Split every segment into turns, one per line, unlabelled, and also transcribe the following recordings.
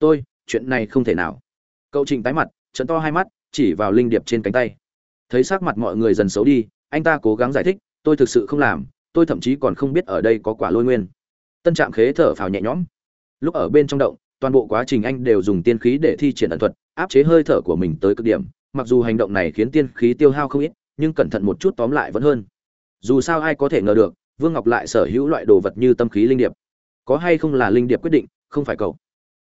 tôi, chuyện này không thể nào. Cậu trịnh tái mặt, trận to hai mắt, chỉ vào linh điệp trên cánh tay. Thấy sắc mặt mọi người dần xấu đi, anh ta cố gắng giải thích, tôi thực sự không làm, tôi thậm chí còn không biết ở đây có quả lôi nguyên. Tân trạm khế thở phào nhẹ nhõm. Lúc ở bên trong động, toàn bộ quá trình anh đều dùng tiên khí để thi triển ẩn thuật, áp chế hơi thở của mình tới cực điểm. Mặc dù hành động này khiến tiên khí tiêu hao không ít, nhưng cẩn thận một chút tóm lại vẫn hơn. Dù sao ai có thể ngờ được, vương ngọc lại sở hữu loại đồ vật như tâm khí linh điệp. Có hay không là linh điệp quyết định, không phải cậu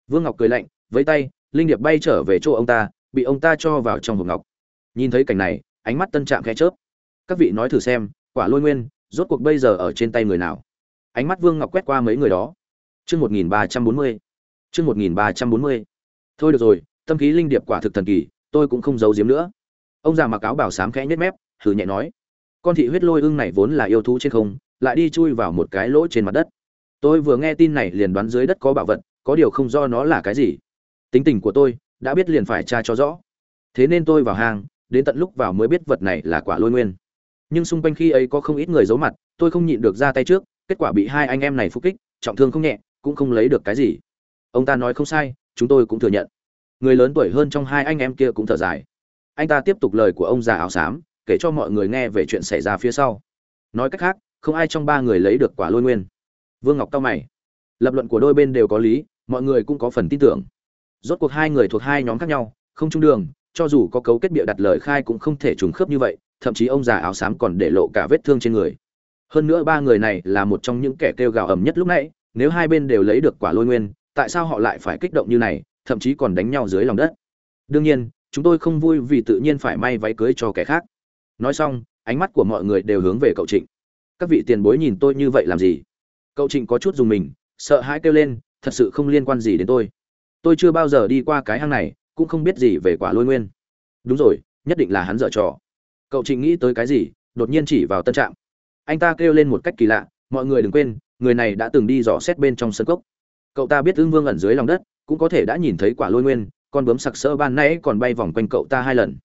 vương ngọc cười lạnh với tay, linh điệp bay trở về chỗ ông ta, bị ông ta cho vào trong hộp ngọc. Nhìn thấy cảnh này, ánh mắt tân trạm khẽ chớp. Các vị nói thử xem, quả lôi nguyên, rốt cuộc bây giờ ở trên tay người nào? Ánh mắt vương ngọc quét qua mấy người đó. Chương một nghìn ba trăm bốn mươi. Chương một nghìn ba trăm bốn mươi. Thôi được rồi, tâm khí linh điệp quả thực thần kỳ, tôi cũng không giấu giếm nữa. Ông già mặc áo bảo sám khẽ nhếch mép thử nhẹ nói. Con thị huyết lôi ưng này vốn là yêu thú trên không, lại đi chui vào một cái lỗ trên mặt đất. Tôi vừa nghe tin này liền đoán dưới đất có bảo vật có điều không do nó là cái gì. Tính tình của tôi, đã biết liền phải tra cho rõ. Thế nên tôi vào hang, đến tận lúc vào mới biết vật này là quả lôi nguyên. Nhưng xung quanh khi ấy có không ít người giấu mặt, tôi không nhịn được ra tay trước, kết quả bị hai anh em này phục kích, trọng thương không nhẹ, cũng không lấy được cái gì. Ông ta nói không sai, chúng tôi cũng thừa nhận. Người lớn tuổi hơn trong hai anh em kia cũng thở dài. Anh ta tiếp tục lời của ông già áo xám, kể cho mọi người nghe về chuyện xảy ra phía sau. Nói cách khác, không ai trong ba người lấy được quả lôi nguyên. Vương ngọc cao mày. Lập luận của đôi bên đều có lý mọi người cũng có phần tin tưởng. Rốt cuộc hai người thuộc hai nhóm khác nhau, không trung đường, cho dù có cấu kết bịa đặt lời khai cũng không thể trùng khớp như vậy, thậm chí ông già áo xám còn để lộ cả vết thương trên người. Hơn nữa ba người này là một trong những kẻ kêu gào ầm nhất lúc nãy, nếu hai bên đều lấy được quả lôi nguyên, tại sao họ lại phải kích động như này, thậm chí còn đánh nhau dưới lòng đất? Đương nhiên, chúng tôi không vui vì tự nhiên phải may váy cưới cho kẻ khác. Nói xong, ánh mắt của mọi người đều hướng về cậu trịnh. Các vị tiền bối nhìn tôi như vậy làm gì? Cậu trịnh có chút dùng mình, sợ hãi kêu lên thật sự không liên quan gì đến tôi. Tôi chưa bao giờ đi qua cái hang này, cũng không biết gì về quả lôi nguyên. Đúng rồi, nhất định là hắn dở trò. Cậu trịnh nghĩ tới cái gì, đột nhiên chỉ vào tân trạm. Anh ta kêu lên một cách kỳ lạ, mọi người đừng quên, người này đã từng đi dò xét bên trong sân cốc. Cậu ta biết ương vương ẩn dưới lòng đất, cũng có thể đã nhìn thấy quả lôi nguyên, con bướm sặc sỡ ban nãy còn bay vòng quanh cậu ta hai lần.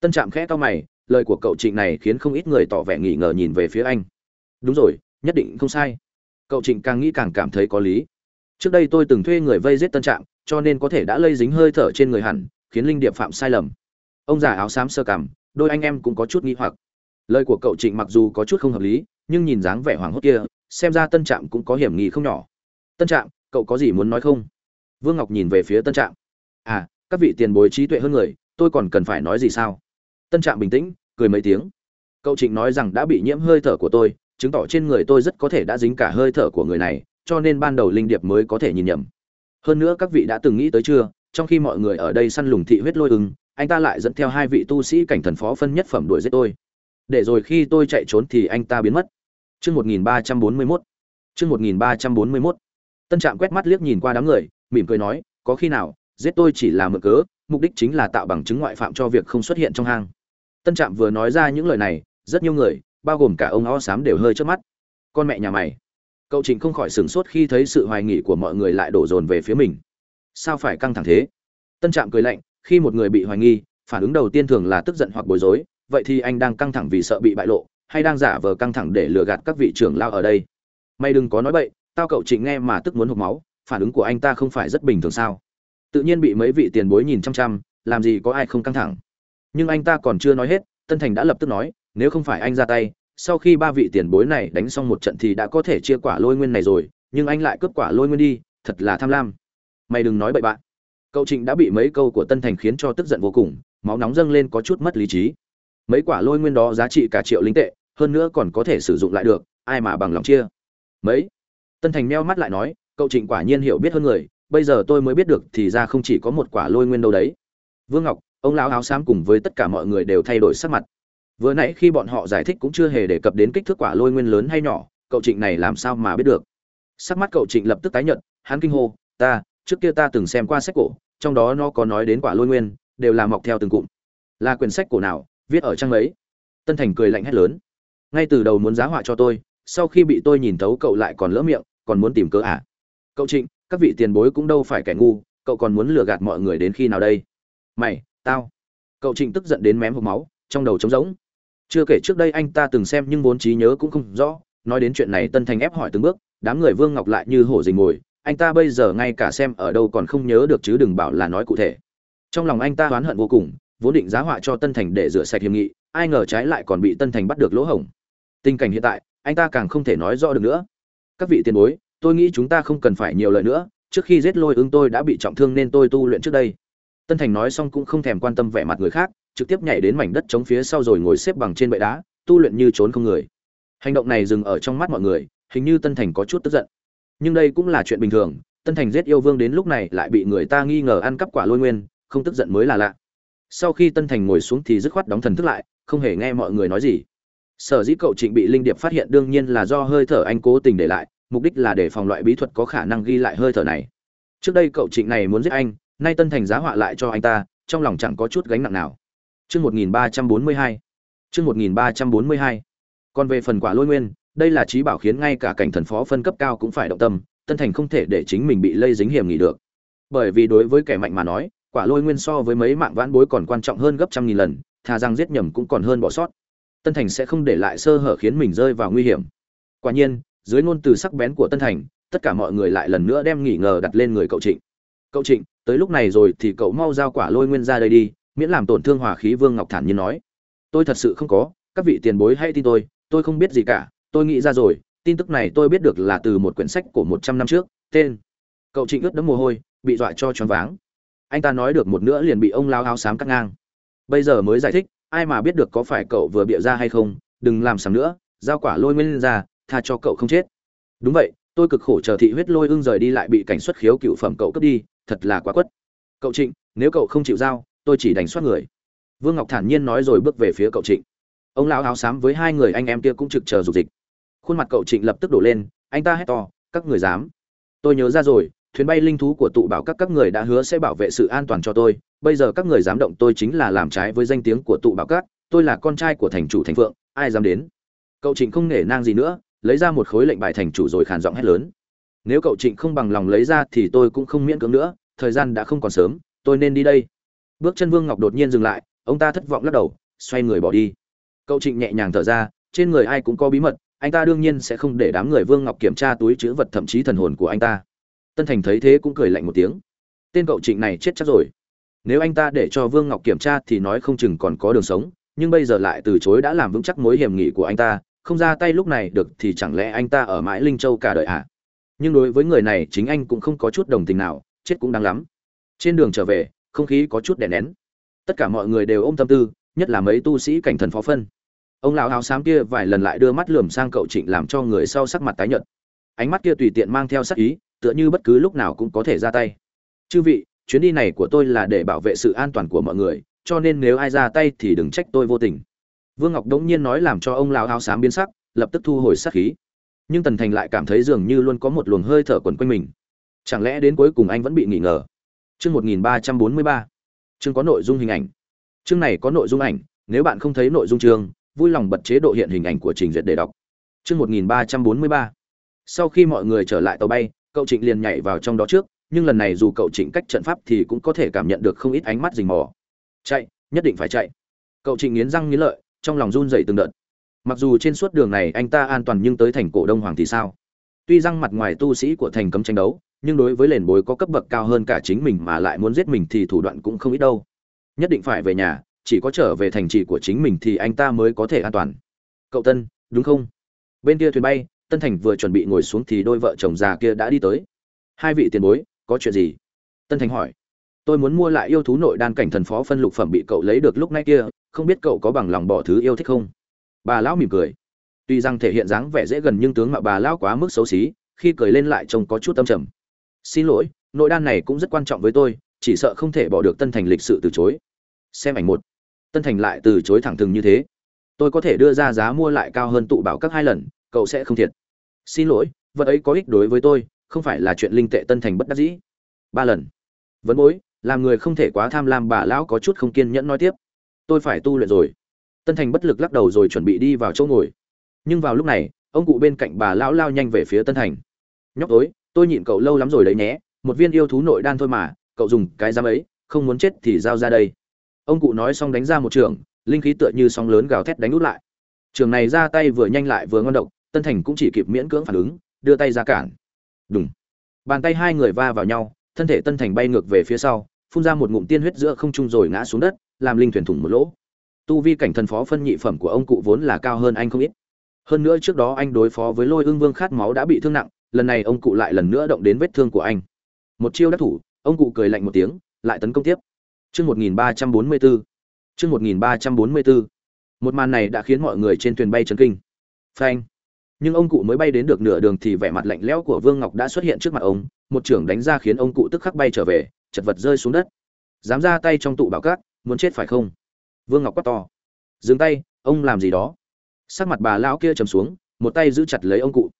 Tân trạm khẽ to mày, lời của cậu trịnh này khiến không ít người tỏ vẻ nghi ngờ nhìn về phía anh. Đúng rồi, nhất định không sai. Cậu trịnh càng nghĩ càng cảm thấy có lý trước đây tôi từng thuê người vây giết tân trạm, cho nên có thể đã lây dính hơi thở trên người hẳn, khiến linh điệp phạm sai lầm. Ông già áo xám sơ cằm đôi anh em cũng có chút nghi hoặc. Lời của cậu trịnh mặc dù có chút không hợp lý, nhưng nhìn dáng vẻ hoảng hốt kia, xem ra tân trạm cũng có hiểm nghi không nhỏ. Tân trạm, cậu có gì muốn nói không? Vương ngọc nhìn về phía tân trạm. À các vị tiền bối trí tuệ hơn người, tôi còn cần phải nói gì sao? Tân trạm bình tĩnh, cười mấy tiếng. Cậu trịnh nói rằng đã bị nhiễm hơi thở của tôi, chứng tỏ trên người tôi rất có thể đã dính cả hơi thở của người này cho nên ban đầu linh điệp mới có thể nhìn nhầm. Hơn nữa các vị đã từng nghĩ tới chưa, trong khi mọi người ở đây săn lùng thị huyết lôi ưng, anh ta lại dẫn theo hai vị tu sĩ cảnh thần phó phân nhất phẩm đuổi giết tôi. Để rồi khi tôi chạy trốn thì anh ta biến mất. Chương một nghìn ba trăm bốn mươi mốt. Chương một nghìn ba trăm bốn mươi mốt. Tân trạm quét mắt liếc nhìn qua đám người, mỉm cười nói, có khi nào, giết tôi chỉ là mượn cớ, mục đích chính là tạo bằng chứng ngoại phạm cho việc không xuất hiện trong hang. Tân trạm vừa nói ra những lời này, rất nhiều người, bao gồm cả ông o xám đều hơi trước mắt. Con mẹ nhà mày cậu trịnh không khỏi sửng sốt khi thấy sự hoài nghỉ của mọi người lại đổ dồn về phía mình. Sao phải căng thẳng thế? Tân trạm cười lạnh, khi một người bị hoài nghi, phản ứng đầu tiên thường là tức giận hoặc bối rối. Vậy thì anh đang căng thẳng vì sợ bị bại lộ, hay đang giả vờ căng thẳng để lừa gạt các vị trưởng lao ở đây? Mày đừng có nói bậy, tao cậu trịnh nghe mà tức muốn hộp máu, phản ứng của anh ta không phải rất bình thường sao? Tự nhiên bị mấy vị tiền bối nhìn chăm chăm, làm gì có ai không căng thẳng. Nhưng anh ta còn chưa nói hết, tân thành đã lập tức nói, nếu không phải anh ra tay sau khi ba vị tiền bối này đánh xong một trận thì đã có thể chia quả lôi nguyên này rồi, nhưng anh lại cướp quả lôi nguyên đi, thật là tham lam. Mày đừng nói bậy bạn. Cậu trịnh đã bị mấy câu của tân thành khiến cho tức giận vô cùng, máu nóng dâng lên có chút mất lý trí. Mấy quả lôi nguyên đó giá trị cả triệu linh tệ, hơn nữa còn có thể sử dụng lại được, ai mà bằng lòng chia? Mấy? Tân thành meo mắt lại nói, cậu trịnh quả nhiên hiểu biết hơn người, bây giờ tôi mới biết được thì ra không chỉ có một quả lôi nguyên đâu đấy. Vương ngọc, ông lão áo xám cùng với tất cả mọi người đều thay đổi sắc mặt vừa nãy khi bọn họ giải thích cũng chưa hề đề cập đến kích thước quả lôi nguyên lớn hay nhỏ, cậu trịnh này làm sao mà biết được? Sắc mắt cậu trịnh lập tức tái nhận hắn kinh hô, ta, trước kia ta từng xem qua sách cổ, trong đó nó có nói đến quả lôi nguyên, đều là mọc theo từng cụm. Là quyển sách cổ nào, viết ở trang ấy. Tân thành cười lạnh hét lớn, ngay từ đầu muốn giá họa cho tôi, sau khi bị tôi nhìn thấu cậu lại còn lỡ miệng, còn muốn tìm cớ à? Cậu trịnh, các vị tiền bối cũng đâu phải kẻ ngu, cậu còn muốn lừa gạt mọi người đến khi nào đây? Mày, tao. Cậu trịnh tức giận đến mém hộp máu, trong đầu trống rỗng chưa kể trước đây anh ta từng xem nhưng vốn trí nhớ cũng không rõ, nói đến chuyện này tân thành ép hỏi từng bước, đám người vương ngọc lại như hổ dình ngồi, anh ta bây giờ ngay cả xem ở đâu còn không nhớ được chứ đừng bảo là nói cụ thể. Trong lòng anh ta oán hận vô cùng, vốn định giá họa cho tân thành để rửa sạch hiểm nghị, ai ngờ trái lại còn bị tân thành bắt được lỗ hổng. Tình cảnh hiện tại, anh ta càng không thể nói rõ được nữa. Các vị tiền bối, tôi nghĩ chúng ta không cần phải nhiều lời nữa, trước khi giết lôi ứng tôi đã bị trọng thương nên tôi tu luyện trước đây. Tân thành nói xong cũng không thèm quan tâm vẻ mặt người khác trực tiếp nhảy đến mảnh đất chống phía sau rồi ngồi xếp bằng trên bệ đá, tu luyện như trốn không người. Hành động này dừng ở trong mắt mọi người, hình như tân thành có chút tức giận. Nhưng đây cũng là chuyện bình thường, tân thành giết yêu vương đến lúc này lại bị người ta nghi ngờ ăn cắp quả lôi nguyên, không tức giận mới là lạ. Sau khi tân thành ngồi xuống thì dứt khoát đóng thần thức lại, không hề nghe mọi người nói gì. Sở dĩ cậu trịnh bị linh điệp phát hiện đương nhiên là do hơi thở anh cố tình để lại, mục đích là để phòng loại bí thuật có khả năng ghi lại hơi thở này. Trước đây cậu trịnh này muốn giết anh, nay tân thành giá họa lại cho anh ta, trong lòng chẳng có chút gánh nặng nào. Chương 1342. Chương 1342. Còn về phần quả lôi nguyên, đây là trí bảo khiến ngay cả cảnh thần phó phân cấp cao cũng phải động tâm, Tân Thành không thể để chính mình bị lây dính hiểm nghỉ được. Bởi vì đối với kẻ mạnh mà nói, quả lôi nguyên so với mấy mạng vãn bối còn quan trọng hơn gấp trăm nghìn lần, thà rằng giết nhầm cũng còn hơn bỏ sót. Tân Thành sẽ không để lại sơ hở khiến mình rơi vào nguy hiểm. Quả nhiên, dưới ngôn từ sắc bén của Tân Thành, tất cả mọi người lại lần nữa đem nghỉ ngờ đặt lên người cậu Trịnh. Cậu Trịnh, tới lúc này rồi thì cậu mau giao quả lôi nguyên ra đây đi, miễn làm tổn thương hòa khí vương ngọc thản nhiên nói. Tôi thật sự không có, các vị tiền bối hãy tin tôi tôi không biết gì cả, tôi nghĩ ra rồi, tin tức này tôi biết được là từ một quyển sách của một trăm năm trước, tên cậu trịnh ướt đẫm mồ hôi, bị dọa cho choáng váng. Anh ta nói được một nữa liền bị ông lao áo xám cắt ngang. Bây giờ mới giải thích, ai mà biết được có phải cậu vừa bịa ra hay không, đừng làm sắm nữa, giao quả lôi nguyên ra, tha cho cậu không chết. Đúng vậy, tôi cực khổ chờ thị huyết lôi ưng rời đi lại bị cảnh xuất khiếu cựu phẩm cậu cướp đi, thật là quá quất. Cậu trịnh, nếu cậu không chịu giao tôi chỉ đánh soát người. Vương ngọc thản nhiên nói rồi bước về phía cậu trịnh. Ông lão áo xám với hai người anh em kia cũng trực chờ dục dịch. Khuôn mặt cậu trịnh lập tức đổ lên, anh ta hét to, các người dám. Tôi nhớ ra rồi, thuyền bay linh thú của tụ bảo các các người đã hứa sẽ bảo vệ sự an toàn cho tôi. Bây giờ các người dám động tôi chính là làm trái với danh tiếng của tụ bảo các. Tôi là con trai của thành chủ thành phượng, ai dám đến? Cậu trịnh không nể nang gì nữa, lấy ra một khối lệnh bài thành chủ rồi khàn giọng hét lớn. Nếu cậu trịnh không bằng lòng lấy ra thì tôi cũng không miễn cưỡng nữa, thời gian đã không còn sớm, tôi nên đi đây bước chân vương ngọc đột nhiên dừng lại, ông ta thất vọng lắc đầu, xoay người bỏ đi. Cậu trịnh nhẹ nhàng thở ra, trên người ai cũng có bí mật, anh ta đương nhiên sẽ không để đám người vương ngọc kiểm tra túi chữ vật thậm chí thần hồn của anh ta. Tân thành thấy thế cũng cười lạnh một tiếng. Tên cậu trịnh này chết chắc rồi. Nếu anh ta để cho vương ngọc kiểm tra thì nói không chừng còn có đường sống, nhưng bây giờ lại từ chối đã làm vững chắc mối hiểm nghị của anh ta, không ra tay lúc này được thì chẳng lẽ anh ta ở mãi linh châu cả đời à? nhưng đối với người này chính anh cũng không có chút đồng tình nào, chết cũng đáng lắm. Trên đường trở về không khí có chút đè nén. Tất cả mọi người đều ôm tâm tư, nhất là mấy tu sĩ cảnh thần phó phân. Ông lão áo xám kia vài lần lại đưa mắt lườm sang cậu trịnh làm cho người sau sắc mặt tái nhợt. Ánh mắt kia tùy tiện mang theo sắc ý, tựa như bất cứ lúc nào cũng có thể ra tay. Chư vị, chuyến đi này của tôi là để bảo vệ sự an toàn của mọi người, cho nên nếu ai ra tay thì đừng trách tôi vô tình. Vương ngọc đống nhiên nói làm cho ông lão áo xám biến sắc, lập tức thu hồi sắc khí. Nhưng tần thành lại cảm thấy dường như luôn có một luồng hơi thở quần quanh mình. Chẳng lẽ đến cuối cùng anh vẫn bị nghỉ ngờ? Chương 1343. Chương có nội dung hình ảnh. Chương này có nội dung ảnh, nếu bạn không thấy nội dung chương, vui lòng bật chế độ hiện hình ảnh của trình duyệt để đọc. Chương 1343. Sau khi mọi người trở lại tàu bay, cậu Trịnh liền nhảy vào trong đó trước, nhưng lần này dù cậu Trịnh cách trận pháp thì cũng có thể cảm nhận được không ít ánh mắt rình mò. Chạy, nhất định phải chạy. Cậu Trịnh nghiến răng nghiến lợi, trong lòng run rẩy từng đợt. Mặc dù trên suốt đường này anh ta an toàn nhưng tới thành cổ Đông Hoàng thì sao? Tuy răng mặt ngoài tu sĩ của thành cấm tranh đấu, nhưng đối với lền bối có cấp bậc cao hơn cả chính mình mà lại muốn giết mình thì thủ đoạn cũng không ít đâu. Nhất định phải về nhà, chỉ có trở về thành trì của chính mình thì anh ta mới có thể an toàn. Cậu tân, đúng không? Bên kia thuyền bay, tân thành vừa chuẩn bị ngồi xuống thì đôi vợ chồng già kia đã đi tới. Hai vị tiền bối, có chuyện gì? Tân thành hỏi. Tôi muốn mua lại yêu thú nội đan cảnh thần phó phân lục phẩm bị cậu lấy được lúc nay kia, không biết cậu có bằng lòng bỏ thứ yêu thích không? Bà lão mỉm cười. Tuy rằng thể hiện dáng vẻ dễ gần nhưng tướng mạo bà lão quá mức xấu xí, khi cười lên lại trông có chút tâm trầm xin lỗi, nội đan này cũng rất quan trọng với tôi, chỉ sợ không thể bỏ được tân thành lịch sự từ chối. Xem ảnh một. Tân thành lại từ chối thẳng thừng như thế. Tôi có thể đưa ra giá mua lại cao hơn tụ bảo các hai lần, cậu sẽ không thiệt. Xin lỗi, vật ấy có ích đối với tôi, không phải là chuyện linh tệ tân thành bất đắc dĩ. Ba lần. Vấn bối, làm người không thể quá tham lam bà lão có chút không kiên nhẫn nói tiếp. Tôi phải tu luyện rồi. Tân thành bất lực lắc đầu rồi chuẩn bị đi vào chỗ ngồi. Nhưng vào lúc này, ông cụ bên cạnh bà lão lao nhanh về phía tân thành. Nhóc tối tôi nhịn cậu lâu lắm rồi đấy nhé, một viên yêu thú nội đan thôi mà, cậu dùng cái giam ấy, không muốn chết thì giao ra đây. Ông cụ nói xong đánh ra một trường, linh khí tựa như sóng lớn gào thét đánh út lại. Trường này ra tay vừa nhanh lại vừa ngon độc, tân thành cũng chỉ kịp miễn cưỡng phản ứng, đưa tay ra cản. Đúng bàn tay hai người va vào nhau, thân thể tân thành bay ngược về phía sau, phun ra một ngụm tiên huyết giữa không trung rồi ngã xuống đất, làm linh thuyền thủng một lỗ. Tu vi cảnh thần phó phân nhị phẩm của ông cụ vốn là cao hơn anh không ít. Hơn nữa trước đó anh đối phó với lôi ương vương khát máu đã bị thương nặng lần này ông cụ lại lần nữa động đến vết thương của anh. Một chiêu đắc thủ, ông cụ cười lạnh một tiếng, lại tấn công tiếp. Chương một nghìn ba trăm bốn mươi bốn chương một nghìn ba trăm bốn mươi bốn một màn này đã khiến mọi người trên thuyền bay chấn kinh. Phanh. Nhưng ông cụ mới bay đến được nửa đường thì vẻ mặt lạnh lẽo của vương ngọc đã xuất hiện trước mặt ông. Một trưởng đánh ra khiến ông cụ tức khắc bay trở về, chật vật rơi xuống đất. Dám ra tay trong tụ bảo cát, muốn chết phải không? Vương ngọc quát to. Dừng tay, ông làm gì đó? Sắc mặt bà lão kia trầm xuống, một tay giữ chặt lấy ông cụ.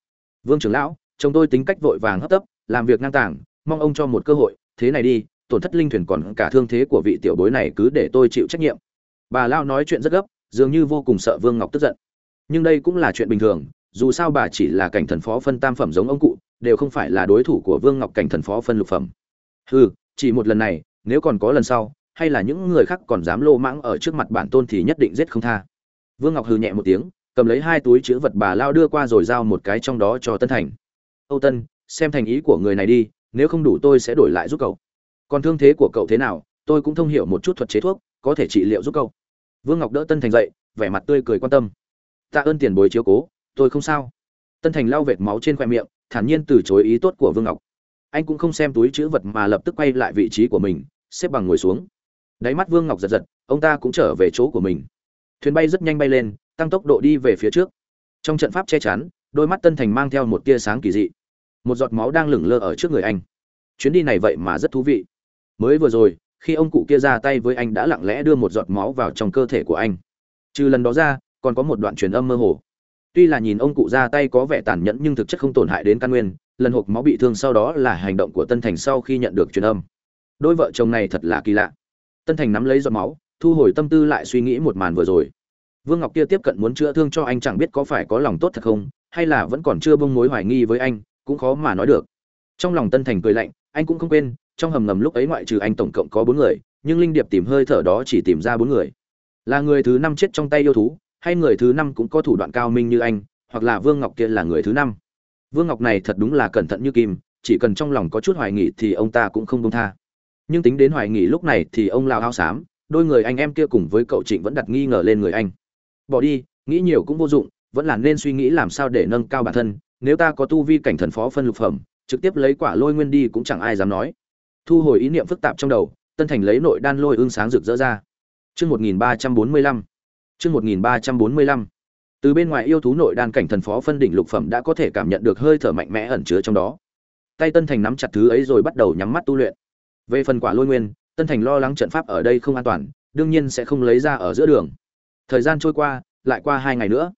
Vương trưởng lão chồng tôi tính cách vội vàng hấp tấp, làm việc ngang tàng, mong ông cho một cơ hội, thế này đi, tổn thất linh thuyền còn cả thương thế của vị tiểu bối này cứ để tôi chịu trách nhiệm. Bà lão nói chuyện rất gấp, dường như vô cùng sợ vương ngọc tức giận. Nhưng đây cũng là chuyện bình thường, dù sao bà chỉ là cảnh thần phó phân tam phẩm giống ông cụ, đều không phải là đối thủ của vương ngọc cảnh thần phó phân lục phẩm. Hừ, chỉ một lần này, nếu còn có lần sau, hay là những người khác còn dám lô mãng ở trước mặt bản tôn thì nhất định giết không tha. Vương ngọc hừ nhẹ một tiếng, cầm lấy hai túi chữ vật bà lao đưa qua rồi giao một cái trong đó cho tân thành âu tân, xem thành ý của người này đi, nếu không đủ tôi sẽ đổi lại giúp cậu. Còn thương thế của cậu thế nào, tôi cũng thông hiểu một chút thuật chế thuốc, có thể trị liệu giúp cậu. Vương ngọc đỡ tân thành dậy, vẻ mặt tươi cười quan tâm. Tạ ơn tiền bối chiếu cố, tôi không sao. Tân thành lau vệt máu trên khóe miệng, thản nhiên từ chối ý tốt của vương ngọc. Anh cũng không xem túi chữ vật mà lập tức quay lại vị trí của mình, xếp bằng ngồi xuống. Đáy mắt vương ngọc giật giật, ông ta cũng trở về chỗ của mình. Thuyền bay rất nhanh bay lên, tăng tốc độ đi về phía trước. Trong trận pháp che chắn, đôi mắt tân thành mang theo một tia sáng kỳ dị một giọt máu đang lửng lơ ở trước người anh. Chuyến đi này vậy mà rất thú vị. Mới vừa rồi, khi ông cụ kia ra tay với anh đã lặng lẽ đưa một giọt máu vào trong cơ thể của anh. Trừ lần đó ra, còn có một đoạn truyền âm mơ hồ. Tuy là nhìn ông cụ ra tay có vẻ tàn nhẫn nhưng thực chất không tổn hại đến căn nguyên, lần hộp máu bị thương sau đó là hành động của tân thành sau khi nhận được truyền âm. Đôi vợ chồng này thật là kỳ lạ. Tân thành nắm lấy giọt máu, thu hồi tâm tư lại suy nghĩ một màn vừa rồi. Vương ngọc kia tiếp cận muốn chữa thương cho anh chẳng biết có phải có lòng tốt thật không, hay là vẫn còn chưa bông mối hoài nghi với anh cũng khó mà nói được. Trong lòng tân thành cười lạnh, anh cũng không quên, trong hầm ngầm lúc ấy ngoại trừ anh tổng cộng có bốn người, nhưng linh điệp tìm hơi thở đó chỉ tìm ra bốn người. Là người thứ năm chết trong tay yêu thú, hay người thứ năm cũng có thủ đoạn cao minh như anh, hoặc là vương ngọc kia là người thứ năm. Vương ngọc này thật đúng là cẩn thận như kim, chỉ cần trong lòng có chút hoài nghị thì ông ta cũng không công tha. Nhưng tính đến hoài nghị lúc này thì ông lao hao xám đôi người anh em kia cùng với cậu trịnh vẫn đặt nghi ngờ lên người anh. Bỏ đi, nghĩ nhiều cũng vô dụng, vẫn là nên suy nghĩ làm sao để nâng cao bản thân nếu ta có tu vi cảnh thần phó phân lục phẩm, trực tiếp lấy quả lôi nguyên đi cũng chẳng ai dám nói. Thu hồi ý niệm phức tạp trong đầu, tân thành lấy nội đan lôi ương sáng rực rỡ ra. Chương một nghìn ba trăm bốn mươi lăm. Chương một nghìn ba trăm bốn mươi lăm. Từ bên ngoài yêu thú nội đan cảnh thần phó phân đỉnh lục phẩm đã có thể cảm nhận được hơi thở mạnh mẽ ẩn chứa trong đó. Tay tân thành nắm chặt thứ ấy rồi bắt đầu nhắm mắt tu luyện. Về phần quả lôi nguyên, tân thành lo lắng trận pháp ở đây không an toàn, đương nhiên sẽ không lấy ra ở giữa đường. Thời gian trôi qua, lại qua hai ngày nữa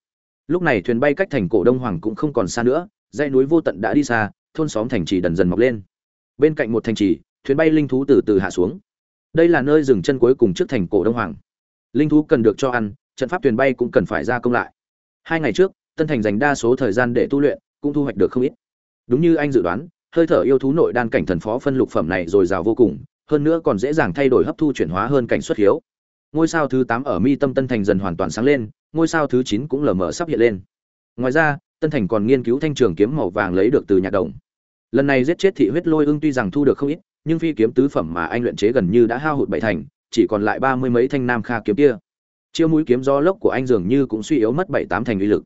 lúc này thuyền bay cách thành cổ đông hoàng cũng không còn xa nữa, dãy núi vô tận đã đi xa, thôn xóm thành trì dần dần mọc lên. Bên cạnh một thành trì, thuyền bay linh thú từ từ hạ xuống. Đây là nơi dừng chân cuối cùng trước thành cổ đông hoàng. Linh thú cần được cho ăn, trận pháp thuyền bay cũng cần phải ra công lại. Hai ngày trước, tân thành dành đa số thời gian để tu luyện, cũng thu hoạch được không ít. Đúng như anh dự đoán, hơi thở yêu thú nội đan cảnh thần phó phân lục phẩm này dồi dào vô cùng, hơn nữa còn dễ dàng thay đổi hấp thu chuyển hóa hơn cảnh xuất hiếu. Ngôi sao thứ tám ở mi tâm tân thành dần hoàn toàn sáng lên ngôi sao thứ chín cũng lờ mờ sắp hiện lên. Ngoài ra, tân thành còn nghiên cứu thanh trường kiếm màu vàng lấy được từ nhạc đồng. Lần này giết chết thị huyết lôi ưng tuy rằng thu được không ít, nhưng phi kiếm tứ phẩm mà anh luyện chế gần như đã hao hụt bảy thành, chỉ còn lại ba mươi mấy thanh nam kha kiếm kia. Chiêu mũi kiếm do lốc của anh dường như cũng suy yếu mất bảy tám thành uy lực.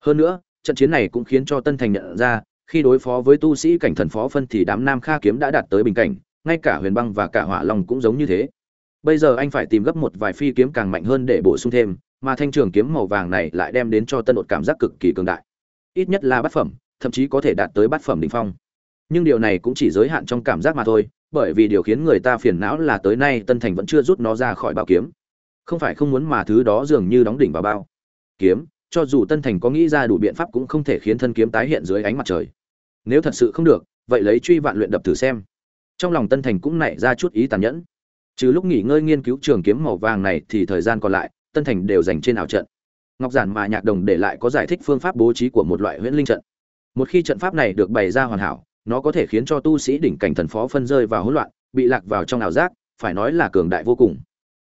Hơn nữa, trận chiến này cũng khiến cho tân thành nhận ra, khi đối phó với tu sĩ cảnh thần phó phân thì đám nam kha kiếm đã đạt tới bình cảnh, ngay cả huyền băng và cả hỏa long cũng giống như thế bây giờ anh phải tìm gấp một vài phi kiếm càng mạnh hơn để bổ sung thêm, mà thanh trường kiếm màu vàng này lại đem đến cho tân đột cảm giác cực kỳ cường đại. Ít nhất là bát phẩm, thậm chí có thể đạt tới bát phẩm đỉnh phong. Nhưng điều này cũng chỉ giới hạn trong cảm giác mà thôi, bởi vì điều khiến người ta phiền não là tới nay tân thành vẫn chưa rút nó ra khỏi bảo kiếm. Không phải không muốn mà thứ đó dường như đóng đỉnh vào bao. Kiếm, cho dù tân thành có nghĩ ra đủ biện pháp cũng không thể khiến thân kiếm tái hiện dưới ánh mặt trời. Nếu thật sự không được, vậy lấy truy vạn luyện đập thử xem. Trong lòng tân thành cũng nảy ra chút ý tàn nhẫn trừ lúc nghỉ ngơi nghiên cứu trường kiếm màu vàng này thì thời gian còn lại, tân thành đều dành trên ảo trận. Ngọc giản mà nhạc đồng để lại có giải thích phương pháp bố trí của một loại huyễn linh trận. Một khi trận pháp này được bày ra hoàn hảo, nó có thể khiến cho tu sĩ đỉnh cảnh thần phó phân rơi vào hỗn loạn, bị lạc vào trong ảo giác, phải nói là cường đại vô cùng.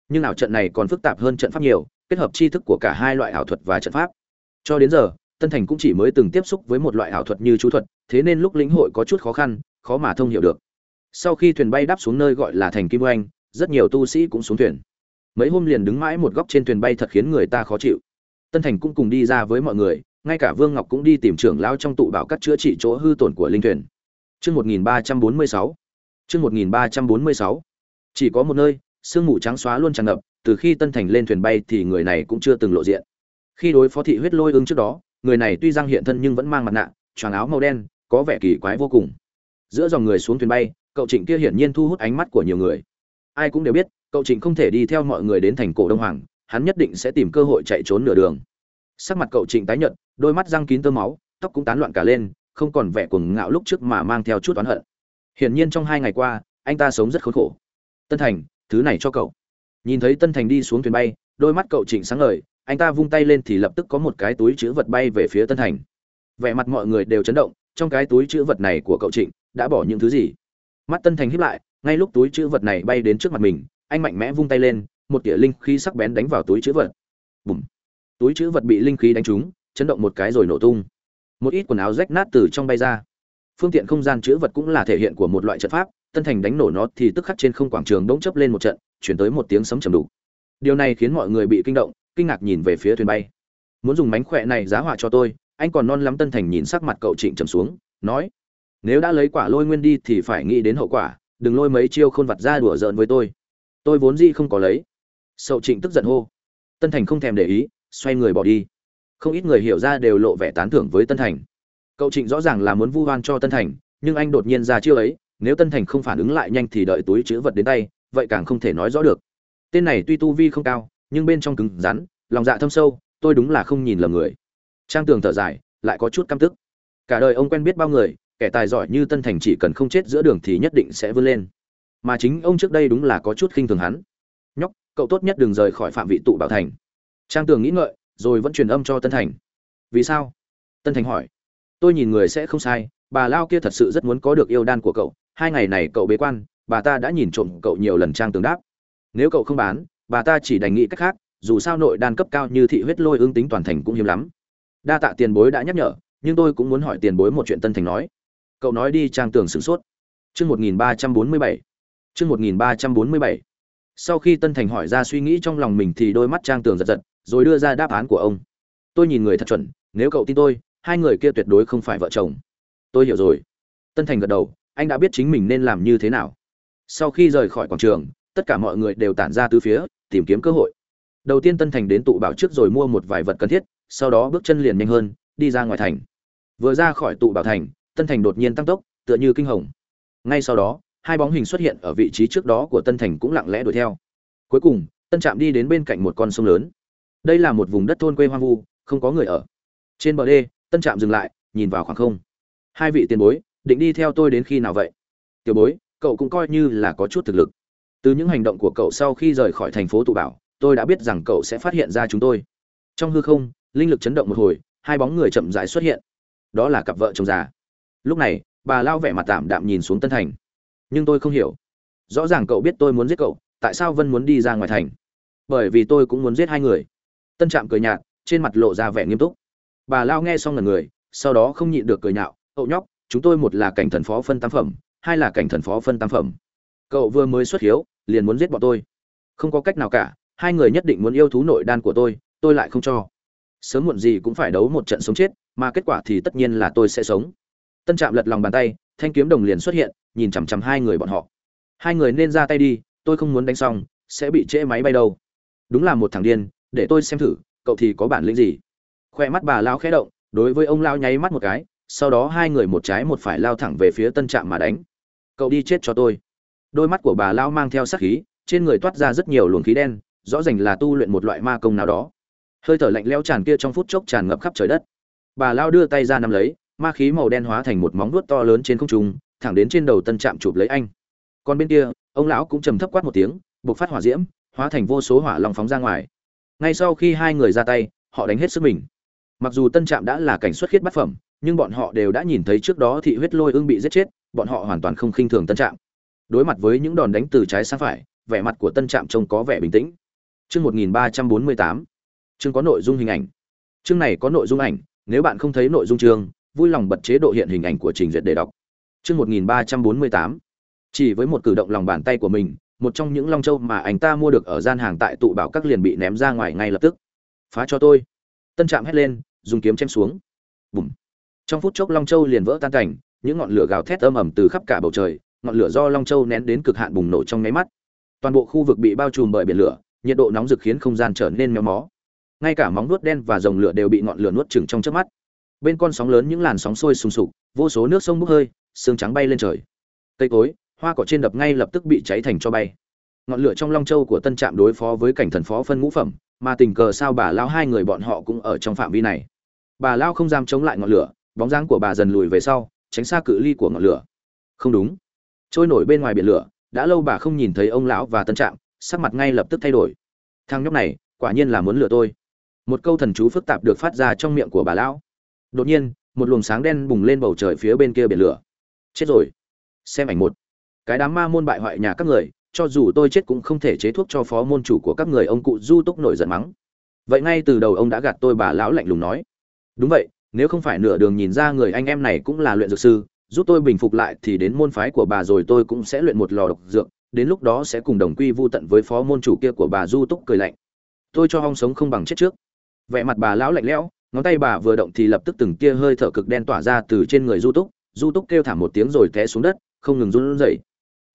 Nhưng ảo trận này còn phức tạp hơn trận pháp nhiều, kết hợp tri thức của cả hai loại ảo thuật và trận pháp. Cho đến giờ, tân thành cũng chỉ mới từng tiếp xúc với một loại ảo thuật như chú thuật, thế nên lúc lĩnh hội có chút khó khăn, khó mà thông hiểu được. Sau khi thuyền bay đáp xuống nơi gọi là thành kim oanh rất nhiều tu sĩ cũng xuống thuyền mấy hôm liền đứng mãi một góc trên thuyền bay thật khiến người ta khó chịu tân thành cũng cùng đi ra với mọi người ngay cả vương ngọc cũng đi tìm trưởng lão trong tụ bảo cắt chữa trị chỗ hư tổn của linh thuyền Chương 1346. Chương 1346. Chỉ có một nơi, sương mù trắng xóa luôn tràn ngập, từ khi Tân Thành lên thuyền bay thì người này cũng chưa từng lộ diện. Khi đối phó thị huyết lôi ứng trước đó, người này tuy răng hiện thân nhưng vẫn mang mặt nạ, choàng áo màu đen, có vẻ kỳ quái vô cùng. Giữa dòng người xuống thuyền bay, cậu Trịnh kia hiển nhiên thu hút ánh mắt của nhiều người. Ai cũng đều biết, cậu Trịnh không thể đi theo mọi người đến thành cổ Đông Hoàng, hắn nhất định sẽ tìm cơ hội chạy trốn nửa đường. Sắc mặt cậu Trịnh tái nhợt, đôi mắt răng kín tơ máu, tóc cũng tán loạn cả lên, không còn vẻ cuồng ngạo lúc trước mà mang theo chút oán hận. Hiển nhiên trong hai ngày qua, anh ta sống rất khốn khổ. Tân Thành, thứ này cho cậu. Nhìn thấy Tân Thành đi xuống thuyền bay, đôi mắt cậu Trịnh sáng ngời, anh ta vung tay lên thì lập tức có một cái túi chứa vật bay về phía Tân Thành. Vẻ mặt mọi người đều chấn động, trong cái túi chứa vật này của cậu Trịnh đã bỏ những thứ gì? Mắt Tân Thành híp lại, ngay lúc túi chữ vật này bay đến trước mặt mình, anh mạnh mẽ vung tay lên, một tia linh khí sắc bén đánh vào túi chữ vật. Bùm. Túi chữ vật bị linh khí đánh trúng, chấn động một cái rồi nổ tung một ít quần áo rách nát từ trong bay ra phương tiện không gian chữ vật cũng là thể hiện của một loại trận pháp tân thành đánh nổ nó thì tức khắc trên không quảng trường đống chấp lên một trận chuyển tới một tiếng sấm trầm đủ điều này khiến mọi người bị kinh động kinh ngạc nhìn về phía thuyền bay muốn dùng mánh khỏe này giá họa cho tôi anh còn non lắm tân thành nhìn sắc mặt cậu trịnh trầm xuống nói nếu đã lấy quả lôi nguyên đi thì phải nghĩ đến hậu quả đừng lôi mấy chiêu khôn vặt ra đùa giỡn với tôi. Tôi vốn gì không có lấy. Sậu trịnh tức giận hô. Tân thành không thèm để ý, xoay người bỏ đi. Không ít người hiểu ra đều lộ vẻ tán thưởng với tân thành. Cậu trịnh rõ ràng là muốn vu oan cho tân thành, nhưng anh đột nhiên ra chiêu ấy, nếu tân thành không phản ứng lại nhanh thì đợi túi chữ vật đến tay, vậy càng không thể nói rõ được. Tên này tuy tu vi không cao, nhưng bên trong cứng rắn, lòng dạ thâm sâu, tôi đúng là không nhìn lầm người. Trang tường thở dài, lại có chút căm tức. Cả đời ông quen biết bao người kẻ tài giỏi như tân thành chỉ cần không chết giữa đường thì nhất định sẽ vươn lên. Mà chính ông trước đây đúng là có chút khinh thường hắn. Nhóc, cậu tốt nhất đừng rời khỏi phạm vị tụ bảo thành. Trang tường nghĩ ngợi, rồi vẫn truyền âm cho tân thành. Vì sao? Tân thành hỏi. Tôi nhìn người sẽ không sai, bà lao kia thật sự rất muốn có được yêu đan của cậu. Hai ngày này cậu bế quan, bà ta đã nhìn trộm cậu nhiều lần trang tường đáp. Nếu cậu không bán, bà ta chỉ đành nghĩ cách khác, dù sao nội đan cấp cao như thị huyết lôi ương tính toàn thành cũng hiếm lắm. Đa tạ tiền bối đã nhắc nhở, nhưng tôi cũng muốn hỏi tiền bối một chuyện tân thành nói cậu nói đi trang tường sửng sốt. Chương một nghìn ba trăm bốn mươi bảy. Chương một nghìn ba trăm bốn mươi bảy. Sau khi tân thành hỏi ra suy nghĩ trong lòng mình thì đôi mắt trang tường giật giật, rồi đưa ra đáp án của ông. Tôi nhìn người thật chuẩn, nếu cậu tin tôi, hai người kia tuyệt đối không phải vợ chồng. Tôi hiểu rồi. Tân thành gật đầu, anh đã biết chính mình nên làm như thế nào. Sau khi rời khỏi quảng trường, tất cả mọi người đều tản ra từ phía, tìm kiếm cơ hội. Đầu tiên tân thành đến tụ bảo trước rồi mua một vài vật cần thiết, sau đó bước chân liền nhanh hơn, đi ra ngoài thành. Vừa ra khỏi tụ bảo thành tân thành đột nhiên tăng tốc, tựa như kinh hồng. Ngay sau đó, hai bóng hình xuất hiện ở vị trí trước đó của tân thành cũng lặng lẽ đuổi theo. Cuối cùng, tân trạm đi đến bên cạnh một con sông lớn. Đây là một vùng đất thôn quê hoang vu, không có người ở. Trên bờ đê, tân trạm dừng lại, nhìn vào khoảng không. Hai vị tiền bối, định đi theo tôi đến khi nào vậy? Tiểu bối, cậu cũng coi như là có chút thực lực. Từ những hành động của cậu sau khi rời khỏi thành phố tụ bảo, tôi đã biết rằng cậu sẽ phát hiện ra chúng tôi. Trong hư không, linh lực chấn động một hồi, hai bóng người chậm rãi xuất hiện. Đó là cặp vợ chồng già lúc này, bà lao vẻ mặt tạm đạm nhìn xuống tân thành. Nhưng tôi không hiểu. Rõ ràng cậu biết tôi muốn giết cậu, tại sao vân muốn đi ra ngoài thành? Bởi vì tôi cũng muốn giết hai người. Tân trạm cười nhạt, trên mặt lộ ra vẻ nghiêm túc. Bà lao nghe xong lần người, sau đó không nhịn được cười nhạo. Cậu nhóc, chúng tôi một là cảnh thần phó phân tam phẩm, hai là cảnh thần phó phân tam phẩm. Cậu vừa mới xuất hiếu, liền muốn giết bọn tôi. Không có cách nào cả, hai người nhất định muốn yêu thú nội đan của tôi tôi lại không cho. Sớm muộn gì cũng phải đấu một trận sống chết, mà kết quả thì tất nhiên là tôi sẽ sống tân trạm lật lòng bàn tay, thanh kiếm đồng liền xuất hiện, nhìn chằm chằm hai người bọn họ. Hai người nên ra tay đi, tôi không muốn đánh xong, sẽ bị trễ máy bay đâu. Đúng là một thằng điên, để tôi xem thử, cậu thì có bản lĩnh gì? Khoe mắt bà lao khẽ động, đối với ông lao nháy mắt một cái, sau đó hai người một trái một phải lao thẳng về phía tân trạm mà đánh. Cậu đi chết cho tôi. Đôi mắt của bà lao mang theo sát khí, trên người toát ra rất nhiều luồng khí đen, rõ ràng là tu luyện một loại ma công nào đó. Hơi thở lạnh leo tràn kia trong phút chốc tràn ngập khắp trời đất. Bà lao đưa tay ra nắm lấy ma khí màu đen hóa thành một móng vuốt to lớn trên không trung, thẳng đến trên đầu tân trạm chụp lấy anh. Còn bên kia, ông lão cũng trầm thấp quát một tiếng buộc phát hỏa diễm, hóa thành vô số hỏa long phóng ra ngoài. Ngay sau khi hai người ra tay, họ đánh hết sức mình. Mặc dù tân trạm đã là cảnh xuất khiết bát phẩm, nhưng bọn họ đều đã nhìn thấy trước đó thị huyết lôi ương bị giết chết, bọn họ hoàn toàn không khinh thường tân trạm. Đối mặt với những đòn đánh từ trái sang phải, vẻ mặt của tân trạm trông có vẻ bình tĩnh. Chương một nghìn ba trăm bốn mươi tám. Chương có nội dung hình ảnh. Chương này có nội dung ảnh, nếu bạn không thấy nội dung chương vui lòng bật chế độ hiện hình ảnh của trình duyệt để đọc Chương 1348. Chỉ với một cử động lòng bàn tay của mình, một trong những long châu mà anh ta mua được ở gian hàng tại tụ bảo các liền bị ném ra ngoài ngay lập tức. "Phá cho tôi!" Tân Trạm hét lên, dùng kiếm chém xuống. Bùm. Trong phút chốc long châu liền vỡ tan cảnh, những ngọn lửa gào thét âm ầm từ khắp cả bầu trời, ngọn lửa do long châu nén đến cực hạn bùng nổ trong nháy mắt. Toàn bộ khu vực bị bao trùm bởi biển lửa, nhiệt độ nóng rực khiến không gian trở nên méo mó. Ngay cả móng nuốt đen và rồng lửa đều bị ngọn lửa nuốt chửng trong chớp mắt. Bên con sóng lớn những làn sóng sôi sùng sục, vô số nước sông bốc hơi, sương trắng bay lên trời. Cây cối, hoa cỏ trên đập ngay lập tức bị cháy thành cho bay. Ngọn lửa trong long châu của Tân Trạm đối phó với cảnh thần phó phân ngũ phẩm, mà tình cờ sao bà lão hai người bọn họ cũng ở trong phạm vi này. Bà lão không dám chống lại ngọn lửa, bóng dáng của bà dần lùi về sau, tránh xa cự ly của ngọn lửa. Không đúng, trôi nổi bên ngoài biển lửa, đã lâu bà không nhìn thấy ông lão và Tân Trạm, sắc mặt ngay lập tức thay đổi. Thằng nhóc này, quả nhiên là muốn lừa tôi. Một câu thần chú phức tạp được phát ra trong miệng của bà lão. Đột nhiên, một luồng sáng đen bùng lên bầu trời phía bên kia biển lửa. Chết rồi. Xem ảnh một. Cái đám ma môn bại hoại nhà các người, cho dù tôi chết cũng không thể chế thuốc cho phó môn chủ của các người ông cụ du túc nổi giận mắng vậy ngay từ đầu ông đã gạt tôi bà lão lạnh lùng nói đúng vậy nếu không phải nửa đường nhìn ra người anh em này cũng là luyện dược sư giúp tôi bình phục lại thì đến môn phái của bà rồi tôi cũng sẽ luyện một lò độc dược đến lúc đó sẽ cùng đồng quy vu tận với phó môn chủ kia của bà du túc cười lạnh tôi cho hong sống không bằng chết trước vẻ mặt bà lão lạnh lẽo ngón tay bà vừa động thì lập tức từng tia hơi thở cực đen tỏa ra từ trên người du túc. Du túc kêu thảm một tiếng rồi té xuống đất, không ngừng run rẩy.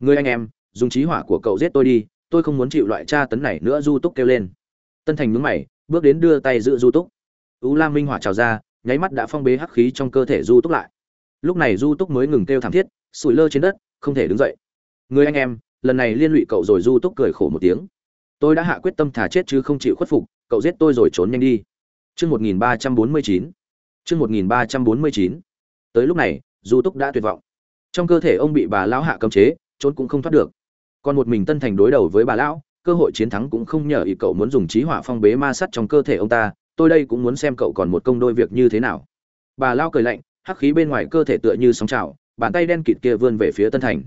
Người anh em, dùng trí hỏa của cậu giết tôi đi, tôi không muốn chịu loại tra tấn này nữa, du túc kêu lên. Tân thành nhướng mày, bước đến đưa tay giữ du túc. U lam minh hỏa trào ra, nháy mắt đã phong bế hắc khí trong cơ thể du túc lại. Lúc này du túc mới ngừng kêu thảm thiết, sủi lơ trên đất, không thể đứng dậy. Người anh em, lần này liên lụy cậu rồi, du túc cười khổ một tiếng. Tôi đã hạ quyết tâm thả chết chứ không chịu khuất phục, cậu giết tôi rồi trốn nhanh đi chương một nghìn ba trăm bốn mươi chín. Chương một nghìn ba trăm bốn mươi chín. Tới lúc này, du túc đã tuyệt vọng. Trong cơ thể ông bị bà lão hạ cấm chế, trốn cũng không thoát được. Còn một mình tân thành đối đầu với bà lão, cơ hội chiến thắng cũng không nhờ ý cậu muốn dùng trí hỏa phong bế ma sắt trong cơ thể ông ta, tôi đây cũng muốn xem cậu còn một công đôi việc như thế nào. Bà lão cười lạnh, hắc khí bên ngoài cơ thể tựa như sóng trào, bàn tay đen kịt kia vươn về phía tân thành.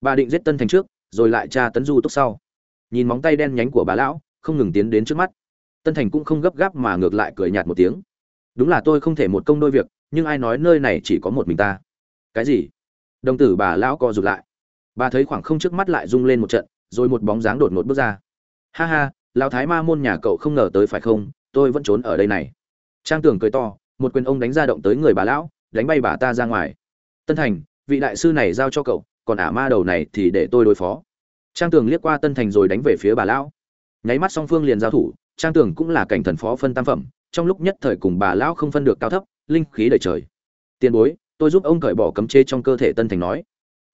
Bà định giết tân thành trước, rồi lại tra tấn du túc sau. Nhìn móng tay đen nhánh của bà lão, không ngừng tiến đến trước mắt tân thành cũng không gấp gáp mà ngược lại cười nhạt một tiếng. Đúng là tôi không thể một công đôi việc, nhưng ai nói nơi này chỉ có một mình ta. Cái gì? Đồng tử bà lão co rụt lại. Bà thấy khoảng không trước mắt lại rung lên một trận, rồi một bóng dáng đột ngột bước ra. Ha ha, lão thái ma môn nhà cậu không ngờ tới phải không? Tôi vẫn trốn ở đây này. Trang tưởng cười to, một quyền ông đánh ra động tới người bà lão, đánh bay bà ta ra ngoài. Tân thành, vị đại sư này giao cho cậu, còn ả ma đầu này thì để tôi đối phó. Trang tường liếc qua tân thành rồi đánh về phía bà lão. Nháy mắt song phương liền giao thủ trang Tưởng cũng là cảnh thần phó phân tam phẩm, trong lúc nhất thời cùng bà lão không phân được cao thấp, linh khí đầy trời. Tiền bối, tôi giúp ông cởi bỏ cấm chế trong cơ thể tân thành nói.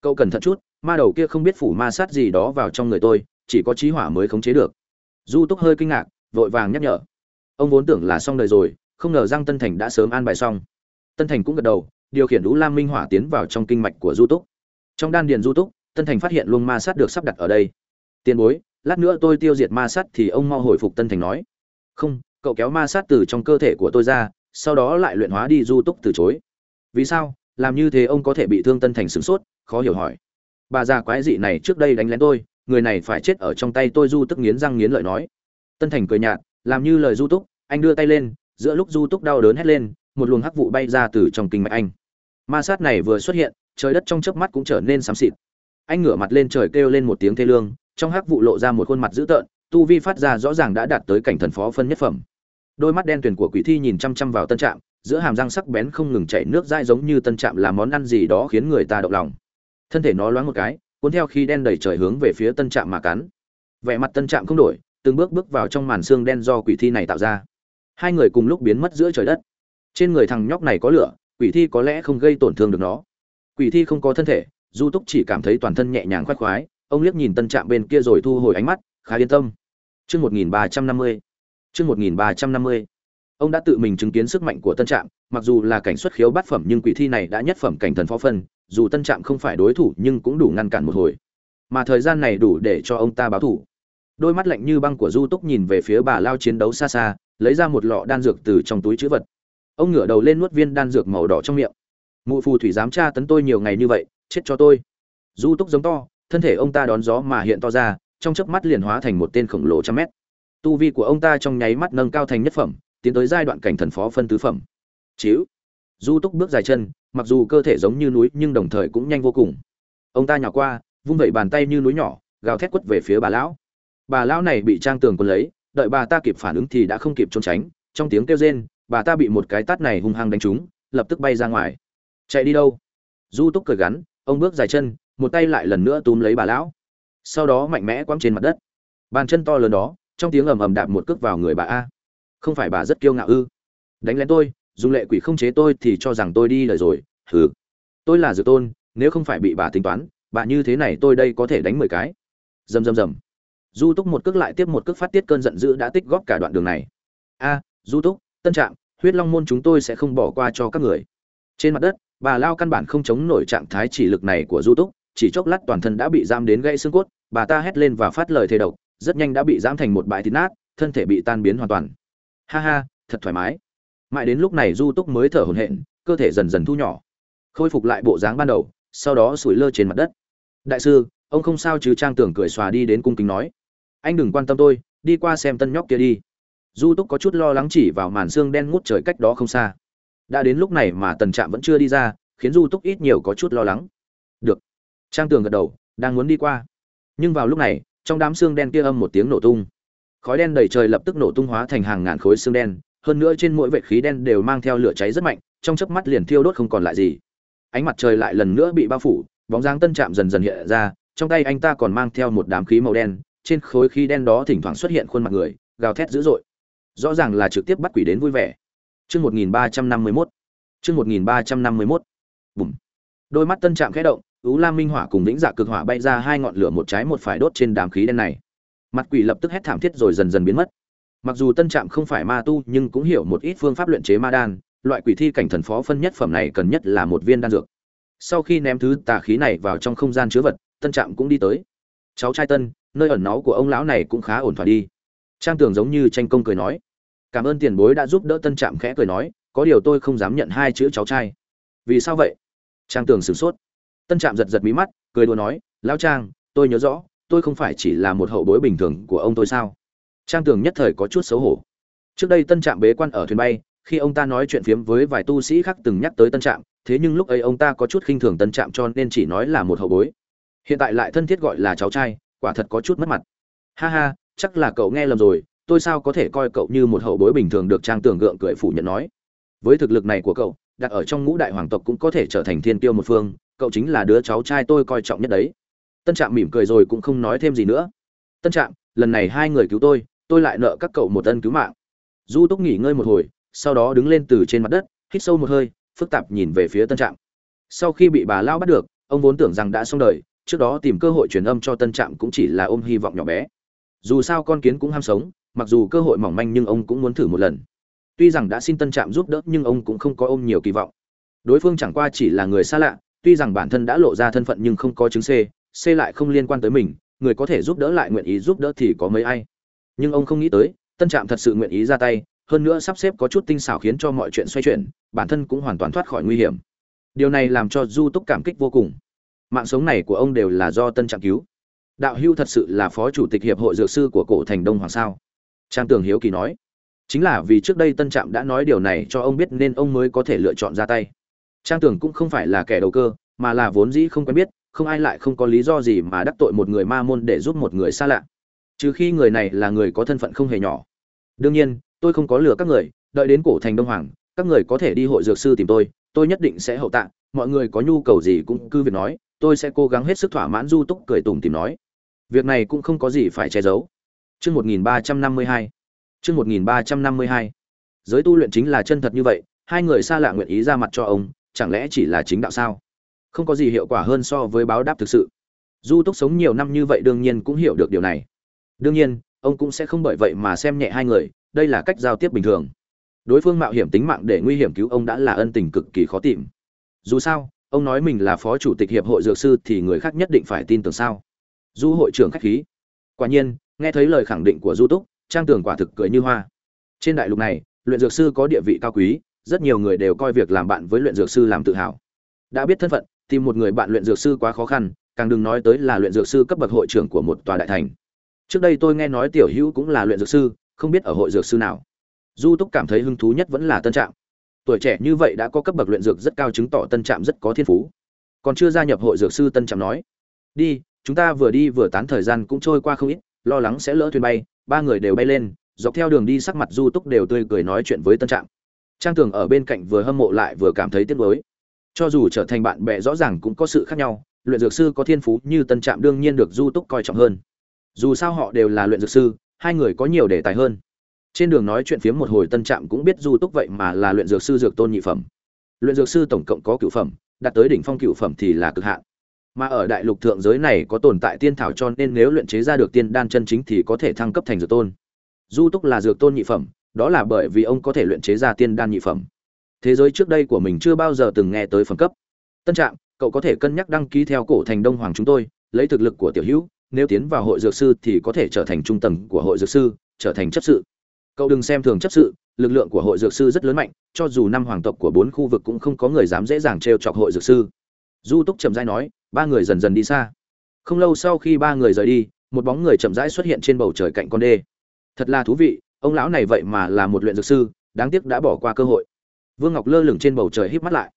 Cậu cẩn thận chút, ma đầu kia không biết phủ ma sát gì đó vào trong người tôi, chỉ có trí hỏa mới khống chế được. Du túc hơi kinh ngạc, vội vàng nhắc nhở. Ông vốn tưởng là xong đời rồi, không ngờ giang tân thành đã sớm an bài xong. Tân thành cũng gật đầu, điều khiển đũ lam minh hỏa tiến vào trong kinh mạch của du túc. Trong đan điền du túc, tân thành phát hiện luông ma sát được sắp đặt ở đây. Tiền bối lát nữa tôi tiêu diệt ma sát thì ông mau hồi phục tân thành nói. Không, cậu kéo ma sát từ trong cơ thể của tôi ra, sau đó lại luyện hóa đi du túc từ chối. Vì sao? Làm như thế ông có thể bị thương tân thành sửng sốt, khó hiểu hỏi. Bà già quái dị này trước đây đánh lén tôi, người này phải chết ở trong tay tôi du tức nghiến răng nghiến lợi nói. Tân thành cười nhạt, làm như lời du túc, anh đưa tay lên, giữa lúc du túc đau đớn hét lên, một luồng hắc vụ bay ra từ trong kinh mạch anh. Ma sát này vừa xuất hiện, trời đất trong chớp mắt cũng trở nên xám xịt. Anh ngửa mặt lên trời kêu lên một tiếng thê lương trong hắc vụ lộ ra một khuôn mặt dữ tợn, tu vi phát ra rõ ràng đã đạt tới cảnh thần phó phân nhất phẩm. Đôi mắt đen tuyền của quỷ thi nhìn chăm chăm vào tân trạm, giữa hàm răng sắc bén không ngừng chảy nước dai giống như tân trạm là món ăn gì đó khiến người ta động lòng. Thân thể nó loáng một cái, cuốn theo khi đen đầy trời hướng về phía tân trạm mà cắn. Vẻ mặt tân trạm không đổi, từng bước bước vào trong màn xương đen do quỷ thi này tạo ra. Hai người cùng lúc biến mất giữa trời đất. Trên người thằng nhóc này có lửa, quỷ thi có lẽ không gây tổn thương được nó. Quỷ thi không có thân thể, du túc chỉ cảm thấy toàn thân nhẹ nhàng khoái khoái ông liếc nhìn tân trạm bên kia rồi thu hồi ánh mắt, khá yên tâm. Chương một nghìn ba trăm năm mươi. Chương một nghìn ba trăm năm mươi. Ông đã tự mình chứng kiến sức mạnh của tân trạm, mặc dù là cảnh xuất khiếu bát phẩm nhưng quỷ thi này đã nhất phẩm cảnh thần phó phân, dù tân trạm không phải đối thủ nhưng cũng đủ ngăn cản một hồi. Mà thời gian này đủ để cho ông ta báo thủ. Đôi mắt lạnh như băng của du túc nhìn về phía bà lao chiến đấu xa xa, lấy ra một lọ đan dược từ trong túi chữ vật. Ông ngửa đầu lên nuốt viên đan dược màu đỏ trong miệng. Mụ phù thủy dám tra tấn tôi nhiều ngày như vậy, chết cho tôi. Du túc giống to thân thể ông ta đón gió mà hiện to ra, trong chớp mắt liền hóa thành một tên khổng lồ trăm mét. Tu vi của ông ta trong nháy mắt nâng cao thành nhất phẩm, tiến tới giai đoạn cảnh thần phó phân tứ phẩm. Chiếu du túc bước dài chân, mặc dù cơ thể giống như núi, nhưng đồng thời cũng nhanh vô cùng. Ông ta nhỏ qua, vung vẩy bàn tay như núi nhỏ, gào thét quất về phía bà lão. Bà lão này bị trang tường quân lấy, đợi bà ta kịp phản ứng thì đã không kịp trốn tránh. Trong tiếng kêu rên, bà ta bị một cái tát này hung hăng đánh trúng, lập tức bay ra ngoài. Chạy đi đâu? Du túc cười gắn, ông bước dài chân một tay lại lần nữa túm lấy bà lão. Sau đó mạnh mẽ quăng trên mặt đất. Bàn chân to lớn đó, trong tiếng ầm ầm đạp một cước vào người bà a. Không phải bà rất kiêu ngạo ư? Đánh lén tôi, dùng lệ quỷ không chế tôi thì cho rằng tôi đi lời rồi, hừ. Tôi là dự tôn, nếu không phải bị bà tính toán, bà như thế này tôi đây có thể đánh mười cái. Rầm rầm rầm. Du túc một cước lại tiếp một cước phát tiết cơn giận dữ đã tích góp cả đoạn đường này. A, du túc, tân trạm huyết long môn chúng tôi sẽ không bỏ qua cho các người. Trên mặt đất, bà lao căn bản không chống nổi trạng thái chỉ lực này của du túc chỉ chốc lát toàn thân đã bị giam đến gãy xương cốt, bà ta hét lên và phát lời thề độc, rất nhanh đã bị giam thành một bãi thịt nát, thân thể bị tan biến hoàn toàn. Ha ha, thật thoải mái. Mãi đến lúc này du túc mới thở hổn hển, cơ thể dần dần thu nhỏ, khôi phục lại bộ dáng ban đầu, sau đó sủi lơ trên mặt đất. Đại sư, ông không sao chứ? Trang tưởng cười xòa đi đến cung kính nói. Anh đừng quan tâm tôi, đi qua xem tân nhóc kia đi. Du túc có chút lo lắng chỉ vào màn xương đen ngút trời cách đó không xa. Đã đến lúc này mà tần trạm vẫn chưa đi ra, khiến du túc ít nhiều có chút lo lắng. Được trang tường gật đầu, đang muốn đi qua. Nhưng vào lúc này, trong đám xương đen kia âm một tiếng nổ tung. Khói đen đầy trời lập tức nổ tung hóa thành hàng ngàn khối xương đen, hơn nữa trên mỗi vệ khí đen đều mang theo lửa cháy rất mạnh, trong chớp mắt liền thiêu đốt không còn lại gì. Ánh mặt trời lại lần nữa bị bao phủ, bóng dáng tân trạm dần dần hiện ra, trong tay anh ta còn mang theo một đám khí màu đen, trên khối khí đen đó thỉnh thoảng xuất hiện khuôn mặt người, gào thét dữ dội. Rõ ràng là trực tiếp bắt quỷ đến vui vẻ. Chương một nghìn ba trăm năm mươi mốt. Chương một nghìn ba trăm năm mươi mốt. Bùm. Đôi mắt tân trạm khẽ động ú lam minh hỏa cùng vĩnh dạ cực hỏa bay ra hai ngọn lửa một trái một phải đốt trên đám khí đen này. Mặt quỷ lập tức hét thảm thiết rồi dần dần biến mất. Mặc dù tân trạm không phải ma tu, nhưng cũng hiểu một ít phương pháp luyện chế ma đan, loại quỷ thi cảnh thần phó phân nhất phẩm này cần nhất là một viên đan dược. Sau khi ném thứ tà khí này vào trong không gian chứa vật, tân trạm cũng đi tới. Cháu trai tân, nơi ẩn náu của ông lão này cũng khá ổn thỏa đi. Trang tưởng giống như tranh công cười nói. Cảm ơn tiền bối đã giúp đỡ tân trạm khẽ cười nói, có điều tôi không dám nhận hai chữ cháu trai. Vì sao vậy? Trang tường sửng sốt tân trạm giật giật mí mắt, cười đùa nói, lão trang, tôi nhớ rõ, tôi không phải chỉ là một hậu bối bình thường của ông tôi sao? Trang tường nhất thời có chút xấu hổ. Trước đây tân trạm bế quan ở thuyền bay, khi ông ta nói chuyện phiếm với vài tu sĩ khác từng nhắc tới tân trạm, thế nhưng lúc ấy ông ta có chút khinh thường tân trạm cho nên chỉ nói là một hậu bối. Hiện tại lại thân thiết gọi là cháu trai, quả thật có chút mất mặt. Ha ha, chắc là cậu nghe lầm rồi, tôi sao có thể coi cậu như một hậu bối bình thường được trang tường gượng cười phủ nhận nói. Với thực lực này của cậu, đặt ở trong ngũ đại hoàng tộc cũng có thể trở thành thiên tiêu một phương cậu chính là đứa cháu trai tôi coi trọng nhất đấy. Tân trạm mỉm cười rồi cũng không nói thêm gì nữa. Tân trạm, lần này hai người cứu tôi tôi lại nợ các cậu một ân cứu mạng. Du túc nghỉ ngơi một hồi, sau đó đứng lên từ trên mặt đất, hít sâu một hơi, phức tạp nhìn về phía tân trạm. Sau khi bị bà lao bắt được, ông vốn tưởng rằng đã xong đời, trước đó tìm cơ hội truyền âm cho tân trạm cũng chỉ là ôm hy vọng nhỏ bé. Dù sao con kiến cũng ham sống, mặc dù cơ hội mỏng manh nhưng ông cũng muốn thử một lần. Tuy rằng đã xin tân trạm giúp đỡ nhưng ông cũng không có ôm nhiều kỳ vọng. Đối phương chẳng qua chỉ là người xa lạ tuy rằng bản thân đã lộ ra thân phận nhưng không có chứng c c lại không liên quan tới mình, người có thể giúp đỡ lại nguyện ý giúp đỡ thì có mấy ai. Nhưng ông không nghĩ tới, tân trạm thật sự nguyện ý ra tay, hơn nữa sắp xếp có chút tinh xảo khiến cho mọi chuyện xoay chuyển, bản thân cũng hoàn toàn thoát khỏi nguy hiểm. Điều này làm cho du túc cảm kích vô cùng. Mạng sống này của ông đều là do tân trạm cứu. Đạo hưu thật sự là phó chủ tịch hiệp hội dược sư của cổ thành đông hoàng sao? Trang tường hiếu kỳ nói. Chính là vì trước đây tân trạm đã nói điều này cho ông biết nên ông mới có thể lựa chọn ra tay trang tường cũng không phải là kẻ đầu cơ mà là vốn dĩ không quen biết không ai lại không có lý do gì mà đắc tội một người ma môn để giúp một người xa lạ trừ khi người này là người có thân phận không hề nhỏ đương nhiên tôi không có lừa các người đợi đến cổ thành đông hoàng các người có thể đi hội dược sư tìm tôi tôi nhất định sẽ hậu tạng mọi người có nhu cầu gì cũng cứ việc nói tôi sẽ cố gắng hết sức thỏa mãn du túc cười tủm tìm nói việc này cũng không có gì phải che giấu Chương 1352. Chương 1352. Giới tu luyện chính là chân thật như vậy, hai người xa lạ nguyện ý ra mặt cho ông, chẳng lẽ chỉ là chính đạo sao? Không có gì hiệu quả hơn so với báo đáp thực sự. Du Túc sống nhiều năm như vậy đương nhiên cũng hiểu được điều này. Đương nhiên, ông cũng sẽ không bởi vậy mà xem nhẹ hai người, đây là cách giao tiếp bình thường. Đối phương mạo hiểm tính mạng để nguy hiểm cứu ông đã là ân tình cực kỳ khó tìm. Dù sao, ông nói mình là phó chủ tịch hiệp hội dược sư thì người khác nhất định phải tin tưởng sao? Du hội trưởng khách khí. Quả nhiên, nghe thấy lời khẳng định của du túc trang tường quả thực cười như hoa trên đại lục này luyện dược sư có địa vị cao quý rất nhiều người đều coi việc làm bạn với luyện dược sư làm tự hào. Đã biết thân phận, tìm một người bạn luyện dược sư quá khó khăn, càng đừng nói tới là luyện dược sư cấp bậc hội trưởng của một tòa đại thành. Trước đây tôi nghe nói tiểu hữu cũng là luyện dược sư, không biết ở hội dược sư nào. Du túc cảm thấy hứng thú nhất vẫn là tân trạng tuổi trẻ như vậy đã có cấp bậc luyện dược rất cao chứng tỏ tân trạm rất có thiên phú. Còn chưa gia nhập hội dược sư tân trạm nói, đi, chúng ta vừa đi vừa tán thời gian cũng trôi qua không ít, lo lắng sẽ lỡ thuyền bay. Ba người đều bay lên, dọc theo đường đi sắc mặt du túc đều tươi cười nói chuyện với tân trạm trang tường ở bên cạnh vừa hâm mộ lại vừa cảm thấy tiếc nuối. Cho dù trở thành bạn bè rõ ràng cũng có sự khác nhau, luyện dược sư có thiên phú như tân trạm đương nhiên được du túc coi trọng hơn. Dù sao họ đều là luyện dược sư, hai người có nhiều đề tài hơn. Trên đường nói chuyện phiếm một hồi tân trạm cũng biết du túc vậy mà là luyện dược sư dược tôn nhị phẩm. Luyện dược sư tổng cộng có cựu phẩm, đạt tới đỉnh phong cựu phẩm thì là cực hạn. Mà ở đại lục thượng giới này có tồn tại tiên thảo cho nên nếu luyện chế ra được tiên đan chân chính thì có thể thăng cấp thành dược tôn. Du túc là dược tôn nhị phẩm đó là bởi vì ông có thể luyện chế ra tiên đan nhị phẩm. Thế giới trước đây của mình chưa bao giờ từng nghe tới phẩm cấp. Tân trạm, cậu có thể cân nhắc đăng ký theo cổ thành đông hoàng chúng tôi, lấy thực lực của tiểu hữu, nếu tiến vào hội dược sư thì có thể trở thành trung tầng của hội dược sư, trở thành chấp sự. Cậu đừng xem thường chấp sự, lực lượng của hội dược sư rất lớn mạnh, cho dù năm hoàng tộc của bốn khu vực cũng không có người dám dễ dàng t chọc hội dược sư. Du túc chậm rãi nói, ba người dần dần đi xa. Không lâu sau khi ba người rời đi, một bóng người chậm rãi xuất hiện trên bầu trời cạnh con đê. Thật là thú vị ông lão này vậy mà là một luyện dược sư, đáng tiếc đã bỏ qua cơ hội. Vương ngọc lơ lửng trên bầu trời híp mắt lại.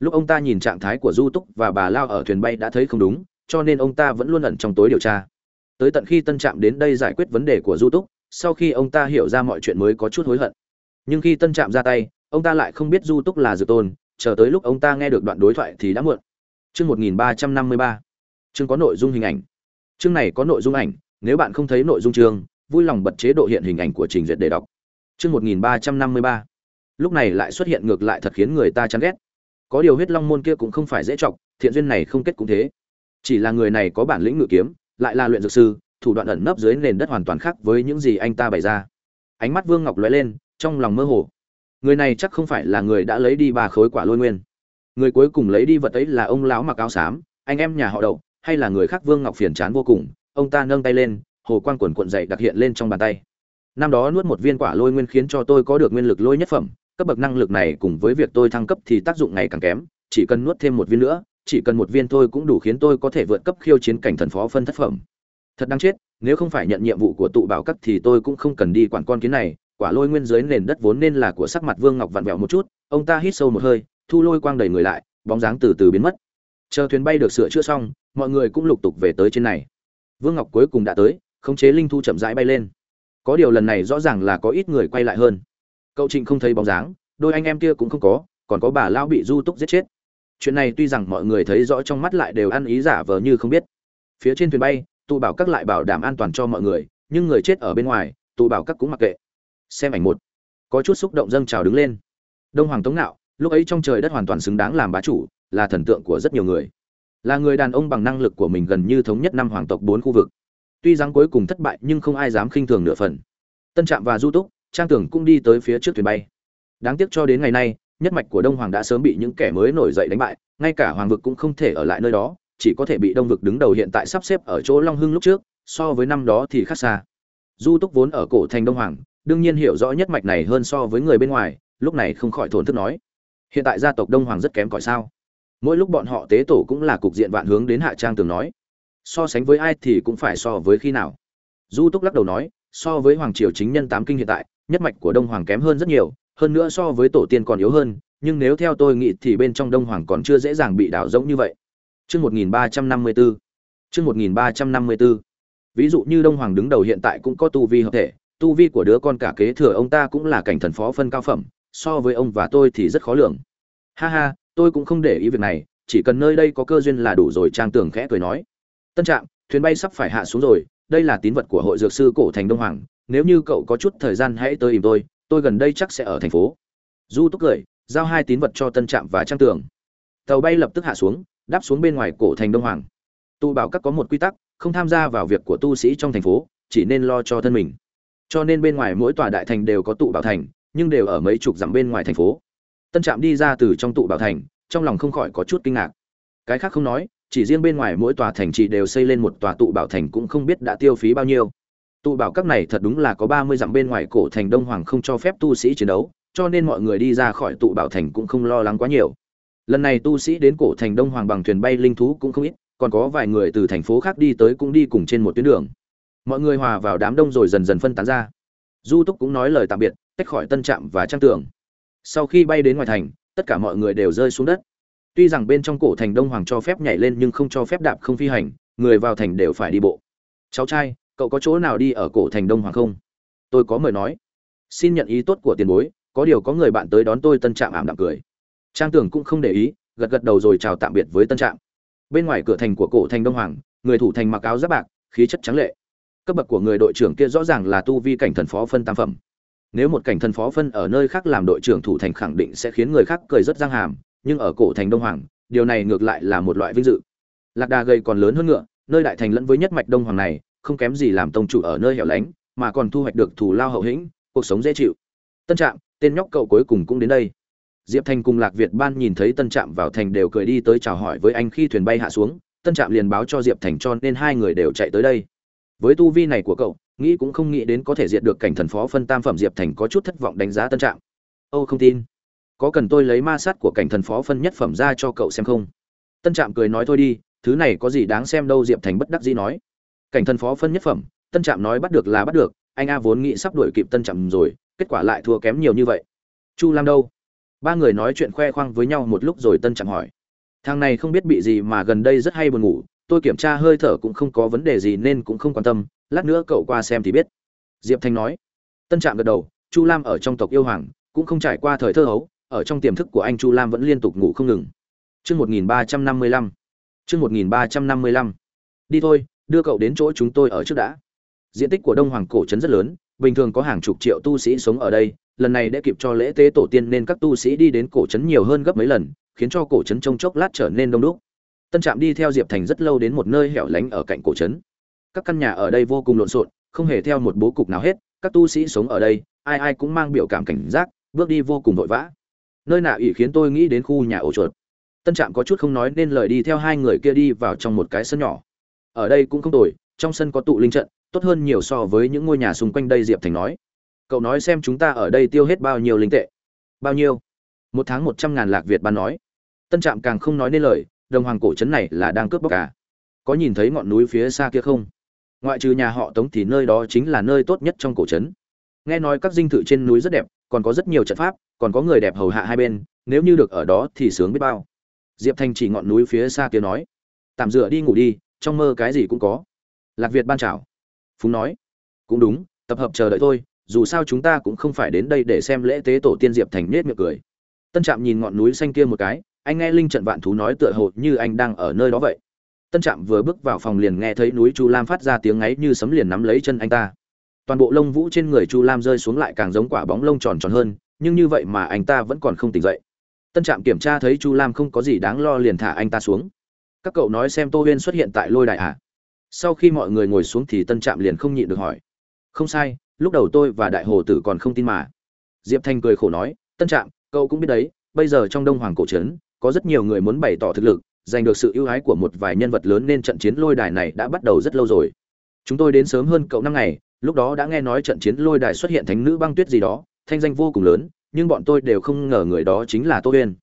Lúc ông ta nhìn trạng thái của du túc và bà lao ở thuyền bay đã thấy không đúng, cho nên ông ta vẫn luôn ẩn trong tối điều tra. Tới tận khi tân trạm đến đây giải quyết vấn đề của du túc, sau khi ông ta hiểu ra mọi chuyện mới có chút hối hận. Nhưng khi tân trạm ra tay, ông ta lại không biết du túc là dược tôn, chờ tới lúc ông ta nghe được đoạn đối thoại thì đã muộn. Chương một nghìn ba trăm năm mươi ba. Chương có nội dung hình ảnh. Chương này có nội dung ảnh, nếu bạn không thấy nội dung chương vui lòng bật chế độ hiện hình ảnh của trình duyệt để đọc. Chương một nghìn ba trăm năm mươi ba. Lúc này lại xuất hiện ngược lại thật khiến người ta chán ghét. Có điều huyết long môn kia cũng không phải dễ chọc, thiện duyên này không kết cũng thế. Chỉ là người này có bản lĩnh ngự kiếm, lại là luyện dược sư, thủ đoạn ẩn nấp dưới nền đất hoàn toàn khác với những gì anh ta bày ra. Ánh mắt vương ngọc lóe lên, trong lòng mơ hồ. Người này chắc không phải là người đã lấy đi ba khối quả lôi nguyên. Người cuối cùng lấy đi vật ấy là ông lão mặc áo xám, anh em nhà họ đậu, hay là người khác vương ngọc phiền chán vô cùng, ông ta nâng tay lên hồ quang quần cuộn dậy đặc hiện lên trong bàn tay. Năm đó nuốt một viên quả lôi nguyên khiến cho tôi có được nguyên lực lôi nhất phẩm, cấp bậc năng lực này cùng với việc tôi thăng cấp thì tác dụng ngày càng kém, chỉ cần nuốt thêm một viên nữa, chỉ cần một viên thôi cũng đủ khiến tôi có thể vượt cấp khiêu chiến cảnh thần phó phân thất phẩm. Thật đáng chết, nếu không phải nhận nhiệm vụ của tụ bảo cấp thì tôi cũng không cần đi quản con kiến này, quả lôi nguyên dưới nền đất vốn nên là của sắc mặt vương ngọc vặn vẹo một chút, ông ta hít sâu một hơi, thu lôi quang đầy người lại, bóng dáng từ từ biến mất. Chờ thuyền bay được sửa chữa xong, mọi người cũng lục tục về tới trên này. Vương ngọc cuối cùng đã tới khống chế linh thu chậm rãi bay lên. Có điều lần này rõ ràng là có ít người quay lại hơn. Cậu trịnh không thấy bóng dáng, đôi anh em kia cũng không có, còn có bà lão bị du túc giết chết. Chuyện này tuy rằng mọi người thấy rõ trong mắt lại đều ăn ý giả vờ như không biết. Phía trên thuyền bay, tụ bảo các lại bảo đảm an toàn cho mọi người, nhưng người chết ở bên ngoài, tụ bảo các cũng mặc kệ. Xem ảnh một. Có chút xúc động dâng trào đứng lên. Đông hoàng tống nạo lúc ấy trong trời đất hoàn toàn xứng đáng làm bá chủ, là thần tượng của rất nhiều người. Là người đàn ông bằng năng lực của mình gần như thống nhất năm hoàng tộc bốn khu vực tuy rằng cuối cùng thất bại nhưng không ai dám khinh thường nửa phần. Tân trạm và du túc, trang tưởng cũng đi tới phía trước thuyền bay. Đáng tiếc cho đến ngày nay, nhất mạch của đông hoàng đã sớm bị những kẻ mới nổi dậy đánh bại, ngay cả hoàng vực cũng không thể ở lại nơi đó, chỉ có thể bị đông vực đứng đầu hiện tại sắp xếp ở chỗ long hưng lúc trước, so với năm đó thì khác xa. Du túc vốn ở cổ thành đông hoàng, đương nhiên hiểu rõ nhất mạch này hơn so với người bên ngoài, lúc này không khỏi thổn thức nói, hiện tại gia tộc đông hoàng rất kém cỏi sao? Mỗi lúc bọn họ tế tổ cũng là cục diện vạn hướng đến hạ trang tường nói so sánh với ai thì cũng phải so với khi nào du túc lắc đầu nói so với hoàng triều chính nhân tám kinh hiện tại nhất mạch của đông hoàng kém hơn rất nhiều hơn nữa so với tổ tiên còn yếu hơn nhưng nếu theo tôi nghĩ thì bên trong đông hoàng còn chưa dễ dàng bị đảo giống như vậy Trước 1354. trước 1354. Ví dụ như Đông Hoàng đứng đầu hiện tại cũng có tu vi hợp thể, tu vi của đứa con cả kế thừa ông ta cũng là cảnh thần phó phân cao phẩm, so với ông và tôi thì rất khó lường. Ha ha, tôi cũng không để ý việc này, chỉ cần nơi đây có cơ duyên là đủ rồi, Trang Tưởng khẽ cười nói. Tân Trạm, thuyền bay sắp phải hạ xuống rồi, đây là tín vật của hội dược sư cổ thành Đông Hoàng, nếu như cậu có chút thời gian hãy tới tìm tôi, tôi gần đây chắc sẽ ở thành phố. Du Túc cười, giao hai tín vật cho Tân Trạm và Trang Tưởng. Tàu bay lập tức hạ xuống, đáp xuống bên ngoài cổ thành đông hoàng tu bảo các có một quy tắc không tham gia vào việc của tu sĩ trong thành phố chỉ nên lo cho thân mình cho nên bên ngoài mỗi tòa đại thành đều có tụ bảo thành nhưng đều ở mấy chục dặm bên ngoài thành phố tân trạm đi ra từ trong tụ bảo thành trong lòng không khỏi có chút kinh ngạc cái khác không nói chỉ riêng bên ngoài mỗi tòa thành chỉ đều xây lên một tòa tụ bảo thành cũng không biết đã tiêu phí bao nhiêu. Tụ bảo các này thật đúng là có ba mươi dặm bên ngoài cổ thành đông hoàng không cho phép tu sĩ chiến đấu, cho nên mọi người đi ra khỏi tụ bảo thành cũng không lo lắng quá nhiều. Lần này tu sĩ đến cổ thành đông hoàng bằng thuyền bay linh thú cũng không ít, còn có vài người từ thành phố khác đi tới cũng đi cùng trên một tuyến đường. Mọi người hòa vào đám đông rồi dần dần phân tán ra. Du túc cũng nói lời tạm biệt, tách khỏi tân trạm và trang tường. Sau khi bay đến ngoài thành, tất cả mọi người đều rơi xuống đất tuy rằng bên trong cổ thành đông hoàng cho phép nhảy lên nhưng không cho phép đạp không phi hành, người vào thành đều phải đi bộ. Cháu trai, cậu có chỗ nào đi ở cổ thành đông hoàng không? Tôi có mời nói. Xin nhận ý tốt của tiền bối, có điều có người bạn tới đón tôi tân trạm ảm đạm cười. Trang tưởng cũng không để ý, gật gật đầu rồi chào tạm biệt với tân trạm. Bên ngoài cửa thành của cổ thành đông hoàng, người thủ thành mặc áo giáp bạc, khí chất trắng lệ. Cấp bậc của người đội trưởng kia rõ ràng là tu vi cảnh thần phó phân tam phẩm. Nếu một cảnh thần phó phân ở nơi khác làm đội trưởng thủ thành khẳng định sẽ khiến người khác cười rất răng hàm nhưng ở cổ thành đông hoàng, điều này ngược lại là một loại vinh dự. Lạc đà gầy còn lớn hơn ngựa, nơi đại thành lẫn với nhất mạch đông hoàng này, không kém gì làm tông chủ ở nơi hẻo lánh, mà còn thu hoạch được thù lao hậu hĩnh, cuộc sống dễ chịu. Tân trạm, tên nhóc cậu cuối cùng cũng đến đây. Diệp thành cùng lạc việt ban nhìn thấy tân trạm vào thành đều cười đi tới chào hỏi với anh khi thuyền bay hạ xuống, tân trạm liền báo cho diệp thành cho nên hai người đều chạy tới đây. Với tu vi này của cậu, nghĩ cũng không nghĩ đến có thể diệt được cảnh thần phó phân tam phẩm, diệp thành có chút thất vọng đánh giá tân trạm. Âu không tin có cần tôi lấy ma sát của cảnh thần phó phân nhất phẩm ra cho cậu xem không? Tân trạm cười nói thôi đi, thứ này có gì đáng xem đâu, diệp thành bất đắc dĩ nói. Cảnh thần phó phân nhất phẩm, tân trạm nói bắt được là bắt được, anh a vốn nghĩ sắp đuổi kịp tân trạm rồi, kết quả lại thua kém nhiều như vậy. Chu lam đâu? Ba người nói chuyện khoe khoang với nhau một lúc rồi tân trạm hỏi. Thằng này không biết bị gì mà gần đây rất hay buồn ngủ, tôi kiểm tra hơi thở cũng không có vấn đề gì nên cũng không quan tâm, lát nữa cậu qua xem thì biết. Diệp thanh nói. Tân trạm gật đầu, chu lam ở trong tộc yêu hoàng, cũng không trải qua thời thơ hấu ở trong tiềm thức của anh chu lam vẫn liên tục ngủ không ngừng Chương 1355. Chương 1355. Đi thôi, đưa cậu đến chỗ chúng tôi ở trước đã. Diện tích của Đông Hoàng cổ trấn rất lớn, bình thường có hàng chục triệu tu sĩ sống ở đây, lần này để kịp cho lễ tế tổ tiên nên các tu sĩ đi đến cổ trấn nhiều hơn gấp mấy lần, khiến cho cổ trấn trông chốc lát trở nên đông đúc. Tân Trạm đi theo Diệp Thành rất lâu đến một nơi hẻo lánh ở cạnh cổ trấn. Các căn nhà ở đây vô cùng lộn xộn, không hề theo một bố cục nào hết, các tu sĩ sống ở đây, ai ai cũng mang biểu cảm cảnh giác, bước đi vô cùng vội vã. Nơi nào ỉ khiến tôi nghĩ đến khu nhà ổ chuột. Tân Trạm có chút không nói nên lời đi theo hai người kia đi vào trong một cái sân nhỏ. Ở đây cũng không tồi, trong sân có tụ linh trận, tốt hơn nhiều so với những ngôi nhà xung quanh đây Diệp Thành nói. Cậu nói xem chúng ta ở đây tiêu hết bao nhiêu linh tệ? Bao nhiêu? Một tháng một trăm ngàn lạc Việt ban nói. Tân Trạm càng không nói nên lời, đồng hoàng cổ trấn này là đang cướp bóc cả có nhìn thấy ngọn núi phía xa kia không ngoại trừ nhà họ tống thì nơi đó chính là nơi tốt nhất trong cổ trấn nghe nói các dinh thự trên núi rất đẹp còn có rất nhiều trận pháp còn có người đẹp hầu hạ hai bên, nếu như được ở đó thì sướng biết bao. Diệp thanh chỉ ngọn núi phía xa kia nói, tạm dựa đi ngủ đi, trong mơ cái gì cũng có. Lạc việt ban chào phúng nói, cũng đúng, tập hợp chờ đợi thôi, dù sao chúng ta cũng không phải đến đây để xem lễ tế tổ tiên diệp thành nết miệng cười. Tân trạm nhìn ngọn núi xanh kia một cái, anh nghe linh trận vạn thú nói tựa hồ như anh đang ở nơi đó vậy. Tân trạm vừa bước vào phòng liền nghe thấy núi chu lam phát ra tiếng ấy như sấm liền nắm lấy chân anh ta. Toàn bộ lông vũ trên người chu lam rơi xuống lại càng giống quả bóng lông tròn tròn hơn nhưng như vậy mà anh ta vẫn còn không tỉnh dậy. Tân trạm kiểm tra thấy chu lam không có gì đáng lo liền thả anh ta xuống. Các cậu nói xem tô huyên xuất hiện tại lôi đại ạ à? sau khi mọi người ngồi xuống thì tân trạm liền không nhịn được hỏi. Không sai, lúc đầu tôi và đại hồ tử còn không tin mà. Diệp thanh cười khổ nói, tân trạm, cậu cũng biết đấy, bây giờ trong đông hoàng cổ trấn, có rất nhiều người muốn bày tỏ thực lực, giành được sự ưu ái của một vài nhân vật lớn nên trận chiến lôi đài này đã bắt đầu rất lâu rồi. Chúng tôi đến sớm hơn cậu năm ngày, lúc đó đã nghe nói trận chiến lôi đài xuất hiện thánh nữ băng tuyết gì đó thanh danh vô cùng lớn, nhưng bọn tôi đều không ngờ người đó chính là tô huyên.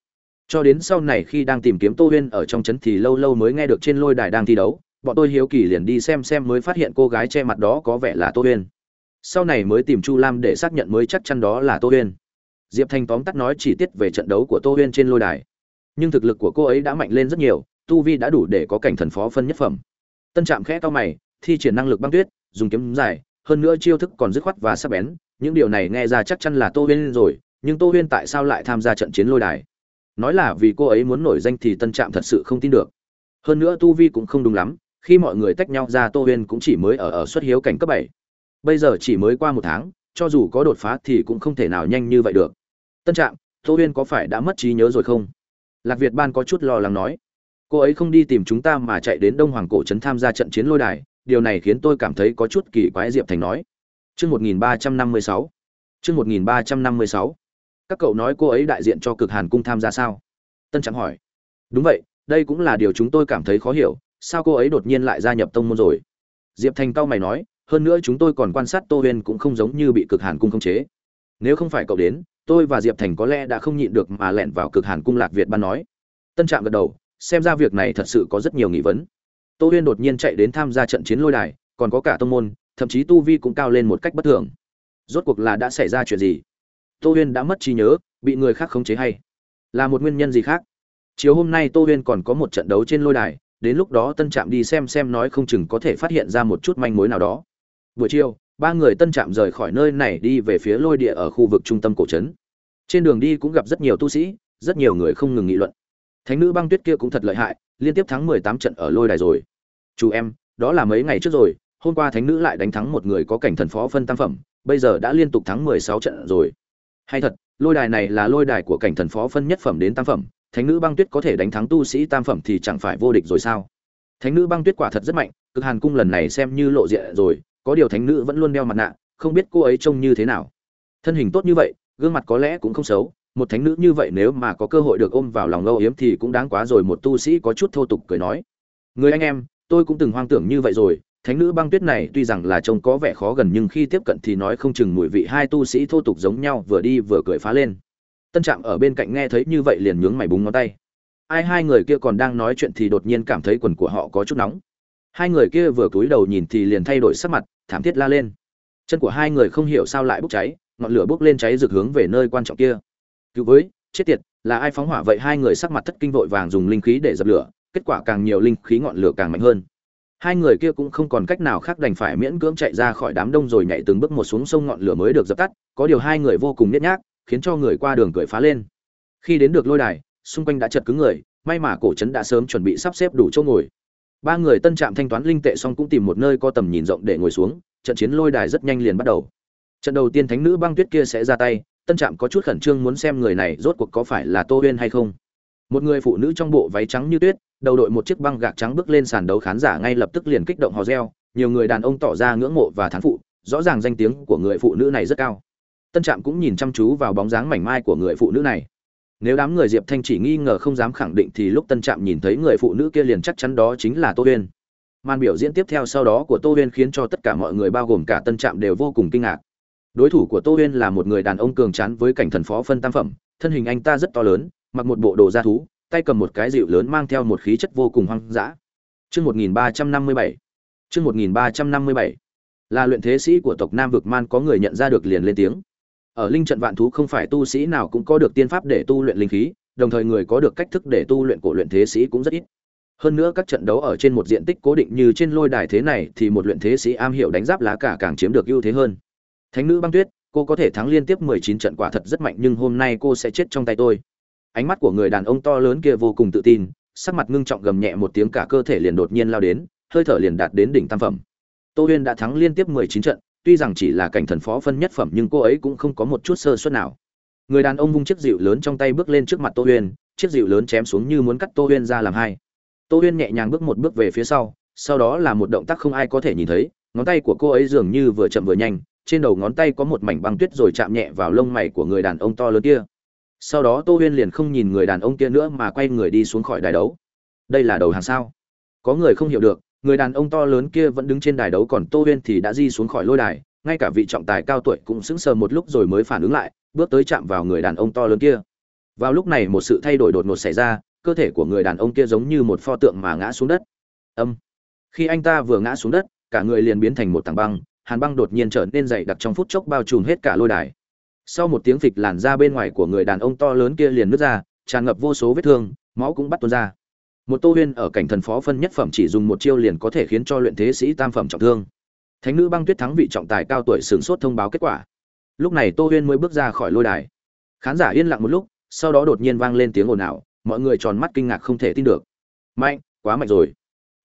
Cho đến sau này khi đang tìm kiếm tô huyên ở trong trấn thì lâu lâu mới nghe được trên lôi đài đang thi đấu, bọn tôi hiếu kỳ liền đi xem xem mới phát hiện cô gái che mặt đó có vẻ là tô huyên. Sau này mới tìm chu lam để xác nhận mới chắc chắn đó là tô huyên. Diệp thanh tóm tắt nói chỉ tiết về trận đấu của tô huyên trên lôi đài. Nhưng thực lực của cô ấy đã mạnh lên rất nhiều, tu vi đã đủ để có cảnh thần phó phân nhất phẩm. Tân trạm khẽ to mày, thi triển năng lực băng tuyết, dùng kiếm dài, hơn nữa chiêu thức còn dứt khoát và sắc bén những điều này nghe ra chắc chắn là tô huyên rồi, nhưng tô huyên tại sao lại tham gia trận chiến lôi đài? Nói là vì cô ấy muốn nổi danh thì tân trạm thật sự không tin được. Hơn nữa tu vi cũng không đúng lắm, khi mọi người tách nhau ra tô huyên cũng chỉ mới ở ở xuất hiếu cảnh cấp bảy. Bây giờ chỉ mới qua một tháng, cho dù có đột phá thì cũng không thể nào nhanh như vậy được. Tân trạm, tô huyên có phải đã mất trí nhớ rồi không? Lạc việt ban có chút lo lắng nói. Cô ấy không đi tìm chúng ta mà chạy đến đông hoàng cổ trấn tham gia trận chiến lôi đài, điều này khiến tôi cảm thấy có chút kỳ quái, diệp thành nói chương một nghìn ba trăm năm mươi sáu. Chương một nghìn ba trăm năm mươi sáu. Các cậu nói cô ấy đại diện cho cực hàn cung tham gia sao? Tân trạm hỏi. Đúng vậy, đây cũng là điều chúng tôi cảm thấy khó hiểu, sao cô ấy đột nhiên lại gia nhập tông môn rồi? Diệp thành cao mày nói, hơn nữa chúng tôi còn quan sát tô huyên cũng không giống như bị cực hàn cung khống chế. Nếu không phải cậu đến, tôi và diệp thành có lẽ đã không nhịn được mà lẹn vào cực hàn cung lạc việt ban nói. Tân trạm gật đầu, xem ra việc này thật sự có rất nhiều nghi vấn. Tô huyên đột nhiên chạy đến tham gia trận chiến lôi đài, còn có cả tông môn thậm chí tu vi cũng cao lên một cách bất thường. Rốt cuộc là đã xảy ra chuyện gì? Tô huyên đã mất trí nhớ, bị người khác khống chế hay là một nguyên nhân gì khác? Chiều hôm nay tô huyên còn có một trận đấu trên lôi đài, đến lúc đó tân trạm đi xem xem nói không chừng có thể phát hiện ra một chút manh mối nào đó. Buổi chiều, ba người tân trạm rời khỏi nơi này đi về phía lôi địa ở khu vực trung tâm cổ trấn. Trên đường đi cũng gặp rất nhiều tu sĩ, rất nhiều người không ngừng nghị luận. Thánh nữ băng tuyết kia cũng thật lợi hại, liên tiếp thắng mười tám trận ở lôi đài rồi. Chú em, đó là mấy ngày trước rồi hôm qua thánh nữ lại đánh thắng một người có cảnh thần phó phân tam phẩm, bây giờ đã liên tục thắng mười sáu trận rồi. Hay thật, lôi đài này là lôi đài của cảnh thần phó phân nhất phẩm đến tam phẩm, thánh nữ băng tuyết có thể đánh thắng tu sĩ tam phẩm thì chẳng phải vô địch rồi sao? Thánh nữ băng tuyết quả thật rất mạnh, cực hàn cung lần này xem như lộ diện rồi, có điều thánh nữ vẫn luôn đeo mặt nạ, không biết cô ấy trông như thế nào. Thân hình tốt như vậy, gương mặt có lẽ cũng không xấu, một thánh nữ như vậy nếu mà có cơ hội được ôm vào lòng âu yếm thì cũng đáng quá rồi, một tu sĩ có chút thô tục cười nói. Người anh em, tôi cũng từng hoang tưởng như vậy rồi thánh nữ băng tuyết này tuy rằng là trông có vẻ khó gần nhưng khi tiếp cận thì nói không chừng mùi vị hai tu sĩ thô tục giống nhau vừa đi vừa cười phá lên. Tân trạm ở bên cạnh nghe thấy như vậy liền nhướng mày búng ngón tay. Ai, hai người kia còn đang nói chuyện thì đột nhiên cảm thấy quần của họ có chút nóng. Hai người kia vừa cúi đầu nhìn thì liền thay đổi sắc mặt, thảm thiết la lên. Chân của hai người không hiểu sao lại bốc cháy, ngọn lửa bốc lên cháy rực hướng về nơi quan trọng kia. Cứu với, chết tiệt, là ai phóng hỏa vậy? Hai người sắc mặt thất kinh vội vàng dùng linh khí để dập lửa, kết quả càng nhiều linh khí ngọn lửa càng mạnh hơn hai người kia cũng không còn cách nào khác đành phải miễn cưỡng chạy ra khỏi đám đông rồi nhảy từng bước một xuống sông ngọn lửa mới được dập tắt, có điều hai người vô cùng nhét nhác, khiến cho người qua đường cười phá lên. Khi đến được lôi đài, xung quanh đã chật cứng người, may mà cổ trấn đã sớm chuẩn bị sắp xếp đủ chỗ ngồi. Ba người tân trạm thanh toán linh tệ xong cũng tìm một nơi có tầm nhìn rộng để ngồi xuống, trận chiến lôi đài rất nhanh liền bắt đầu. Trận đầu tiên thánh nữ băng tuyết kia sẽ ra tay, tân trạm có chút khẩn trương muốn xem người này rốt cuộc có phải là tô huyên hay không. Một người phụ nữ trong bộ váy trắng như tuyết đầu đội một chiếc băng gạc trắng bước lên sàn đấu khán giả ngay lập tức liền kích động hò reo, nhiều người đàn ông tỏ ra ngưỡng mộ và thán phụ, rõ ràng danh tiếng của người phụ nữ này rất cao. Tân trạm cũng nhìn chăm chú vào bóng dáng mảnh mai của người phụ nữ này. Nếu đám người diệp thanh chỉ nghi ngờ không dám khẳng định thì lúc tân trạm nhìn thấy người phụ nữ kia liền chắc chắn đó chính là tô huyên. Màn biểu diễn tiếp theo sau đó của tô huyên khiến cho tất cả mọi người bao gồm cả tân trạm đều vô cùng kinh ngạc. Đối thủ của tô huyên là một người đàn ông cường tráng với cảnh thần phó phân tam phẩm, thân hình anh ta rất to lớn, mặc một bộ đồ da thú tay cầm một cái dịu lớn mang theo một khí chất vô cùng hoang dã. Chương một nghìn ba trăm năm mươi bảy. Chương một nghìn ba trăm năm mươi bảy. Là luyện thế sĩ của tộc nam vực man có người nhận ra được liền lên tiếng. Ở linh trận vạn thú không phải tu sĩ nào cũng có được tiên pháp để tu luyện linh khí, đồng thời người có được cách thức để tu luyện cổ luyện thế sĩ cũng rất ít. Hơn nữa các trận đấu ở trên một diện tích cố định như trên lôi đài thế này thì một luyện thế sĩ am hiểu đánh giáp lá cả càng chiếm được ưu thế hơn. Thánh nữ băng tuyết, cô có thể thắng liên tiếp mười chín trận quả thật rất mạnh nhưng hôm nay cô sẽ chết trong tay tôi ánh mắt của người đàn ông to lớn kia vô cùng tự tin, sắc mặt ngưng trọng gầm nhẹ một tiếng cả cơ thể liền đột nhiên lao đến, hơi thở liền đạt đến đỉnh tam phẩm. Tô huyên đã thắng liên tiếp mười chín trận, tuy rằng chỉ là cảnh thần phó phân nhất phẩm nhưng cô ấy cũng không có một chút sơ suất nào. Người đàn ông vung chiếc dịu lớn trong tay bước lên trước mặt tô huyên, chiếc dịu lớn chém xuống như muốn cắt tô huyên ra làm hai. Tô huyên nhẹ nhàng bước một bước về phía sau sau đó là một động tác không ai có thể nhìn thấy, ngón tay của cô ấy dường như vừa chậm vừa nhanh, trên đầu ngón tay có một mảnh băng tuyết rồi chạm nhẹ vào lông mày của người đàn ông to lớn kia sau đó tô huyên liền không nhìn người đàn ông kia nữa mà quay người đi xuống khỏi đài đấu. Đây là đầu hàng sao? Có người không hiểu được, người đàn ông to lớn kia vẫn đứng trên đài đấu còn tô huyên thì đã di xuống khỏi lôi đài, ngay cả vị trọng tài cao tuổi cũng sững sờ một lúc rồi mới phản ứng lại, bước tới chạm vào người đàn ông to lớn kia. Vào lúc này một sự thay đổi đột ngột xảy ra, cơ thể của người đàn ông kia giống như một pho tượng mà ngã xuống đất. Âm. Khi anh ta vừa ngã xuống đất, cả người liền biến thành một tảng băng, hàn băng đột nhiên trở nên dày đặc trong phút chốc bao trùm hết cả lôi đài sau một tiếng phịch làn ra bên ngoài của người đàn ông to lớn kia liền nứt ra, tràn ngập vô số vết thương, máu cũng bắt tuôn ra. Một tô huyên ở cảnh thần phó phân nhất phẩm chỉ dùng một chiêu liền có thể khiến cho luyện thế sĩ tam phẩm trọng thương. Thánh nữ băng tuyết thắng vị trọng tài cao tuổi sửng sốt thông báo kết quả. Lúc này tô huyên mới bước ra khỏi lôi đài. Khán giả yên lặng một lúc, sau đó đột nhiên vang lên tiếng ồn ào, mọi người tròn mắt kinh ngạc không thể tin được. Mạnh, quá mạnh rồi.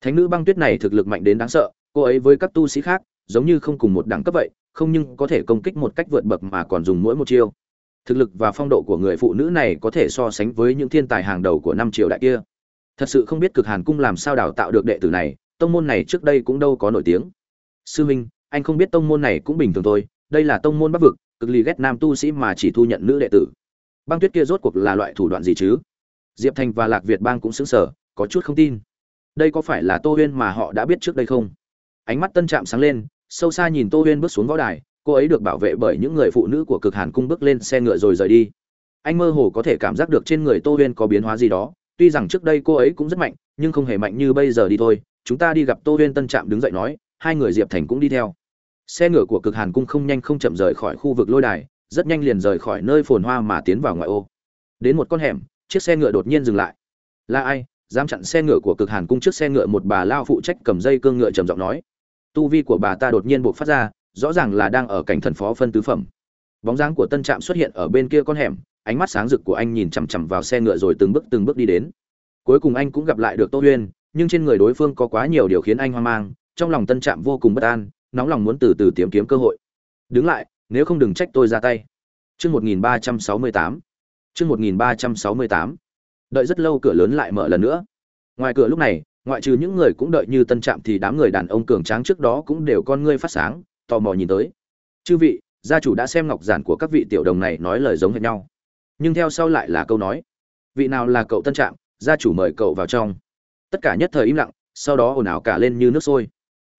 Thánh nữ băng tuyết này thực lực mạnh đến đáng sợ, cô ấy với các tu sĩ khác, giống như không cùng một đẳng cấp vậy không nhưng có thể công kích một cách vượt bậc mà còn dùng mỗi một chiêu. Thực lực và phong độ của người phụ nữ này có thể so sánh với những thiên tài hàng đầu của năm triều đại kia. Thật sự không biết cực hàn cung làm sao đào tạo được đệ tử này, tông môn này trước đây cũng đâu có nổi tiếng. Sư minh, anh không biết tông môn này cũng bình thường thôi, đây là tông môn bắc vực, cực lì ghét nam tu sĩ mà chỉ thu nhận nữ đệ tử. Băng tuyết kia rốt cuộc là loại thủ đoạn gì chứ? Diệp thành và lạc việt bang cũng xứng sở có chút không tin. Đây có phải là tô huyên mà họ đã biết trước đây không? Ánh mắt tân trạm sáng lên sâu xa nhìn tô huyên bước xuống võ đài, cô ấy được bảo vệ bởi những người phụ nữ của cực hàn cung bước lên xe ngựa rồi rời đi. Anh mơ hồ có thể cảm giác được trên người tô huyên có biến hóa gì đó, tuy rằng trước đây cô ấy cũng rất mạnh, nhưng không hề mạnh như bây giờ đi thôi. Chúng ta đi gặp tô huyên tân trạm đứng dậy nói, hai người diệp thành cũng đi theo. Xe ngựa của cực hàn cung không nhanh không chậm rời khỏi khu vực lôi đài, rất nhanh liền rời khỏi nơi phồn hoa mà tiến vào ngoại ô. Đến một con hẻm, chiếc xe ngựa đột nhiên dừng lại. Là ai? Dám chặn xe ngựa của cực hàn cung trước xe ngựa, một bà lao phụ trách cầm dây cương ngựa trầm giọng nói tu vi của bà ta đột nhiên buộc phát ra, rõ ràng là đang ở cảnh thần phó phân tứ phẩm. Bóng dáng của tân trạm xuất hiện ở bên kia con hẻm, ánh mắt sáng rực của anh nhìn chằm chằm vào xe ngựa rồi từng bước từng bước đi đến. Cuối cùng anh cũng gặp lại được tô huyên, nhưng trên người đối phương có quá nhiều điều khiến anh hoang mang, trong lòng tân trạm vô cùng bất an, nóng lòng muốn từ từ tìm kiếm cơ hội. Đứng lại, nếu không đừng trách tôi ra tay. Chương một nghìn ba trăm sáu mươi tám. Chương một nghìn ba trăm sáu mươi tám. Đợi rất lâu cửa lớn lại mở lần nữa. Ngoài cửa lúc này ngoại trừ những người cũng đợi như tân trạm thì đám người đàn ông cường tráng trước đó cũng đều con ngươi phát sáng, tò mò nhìn tới. Chư vị, gia chủ đã xem ngọc giản của các vị tiểu đồng này nói lời giống hệt nhau. Nhưng theo sau lại là câu nói. Vị nào là cậu tân trạm, gia chủ mời cậu vào trong. Tất cả nhất thời im lặng, sau đó ồn ào cả lên như nước sôi.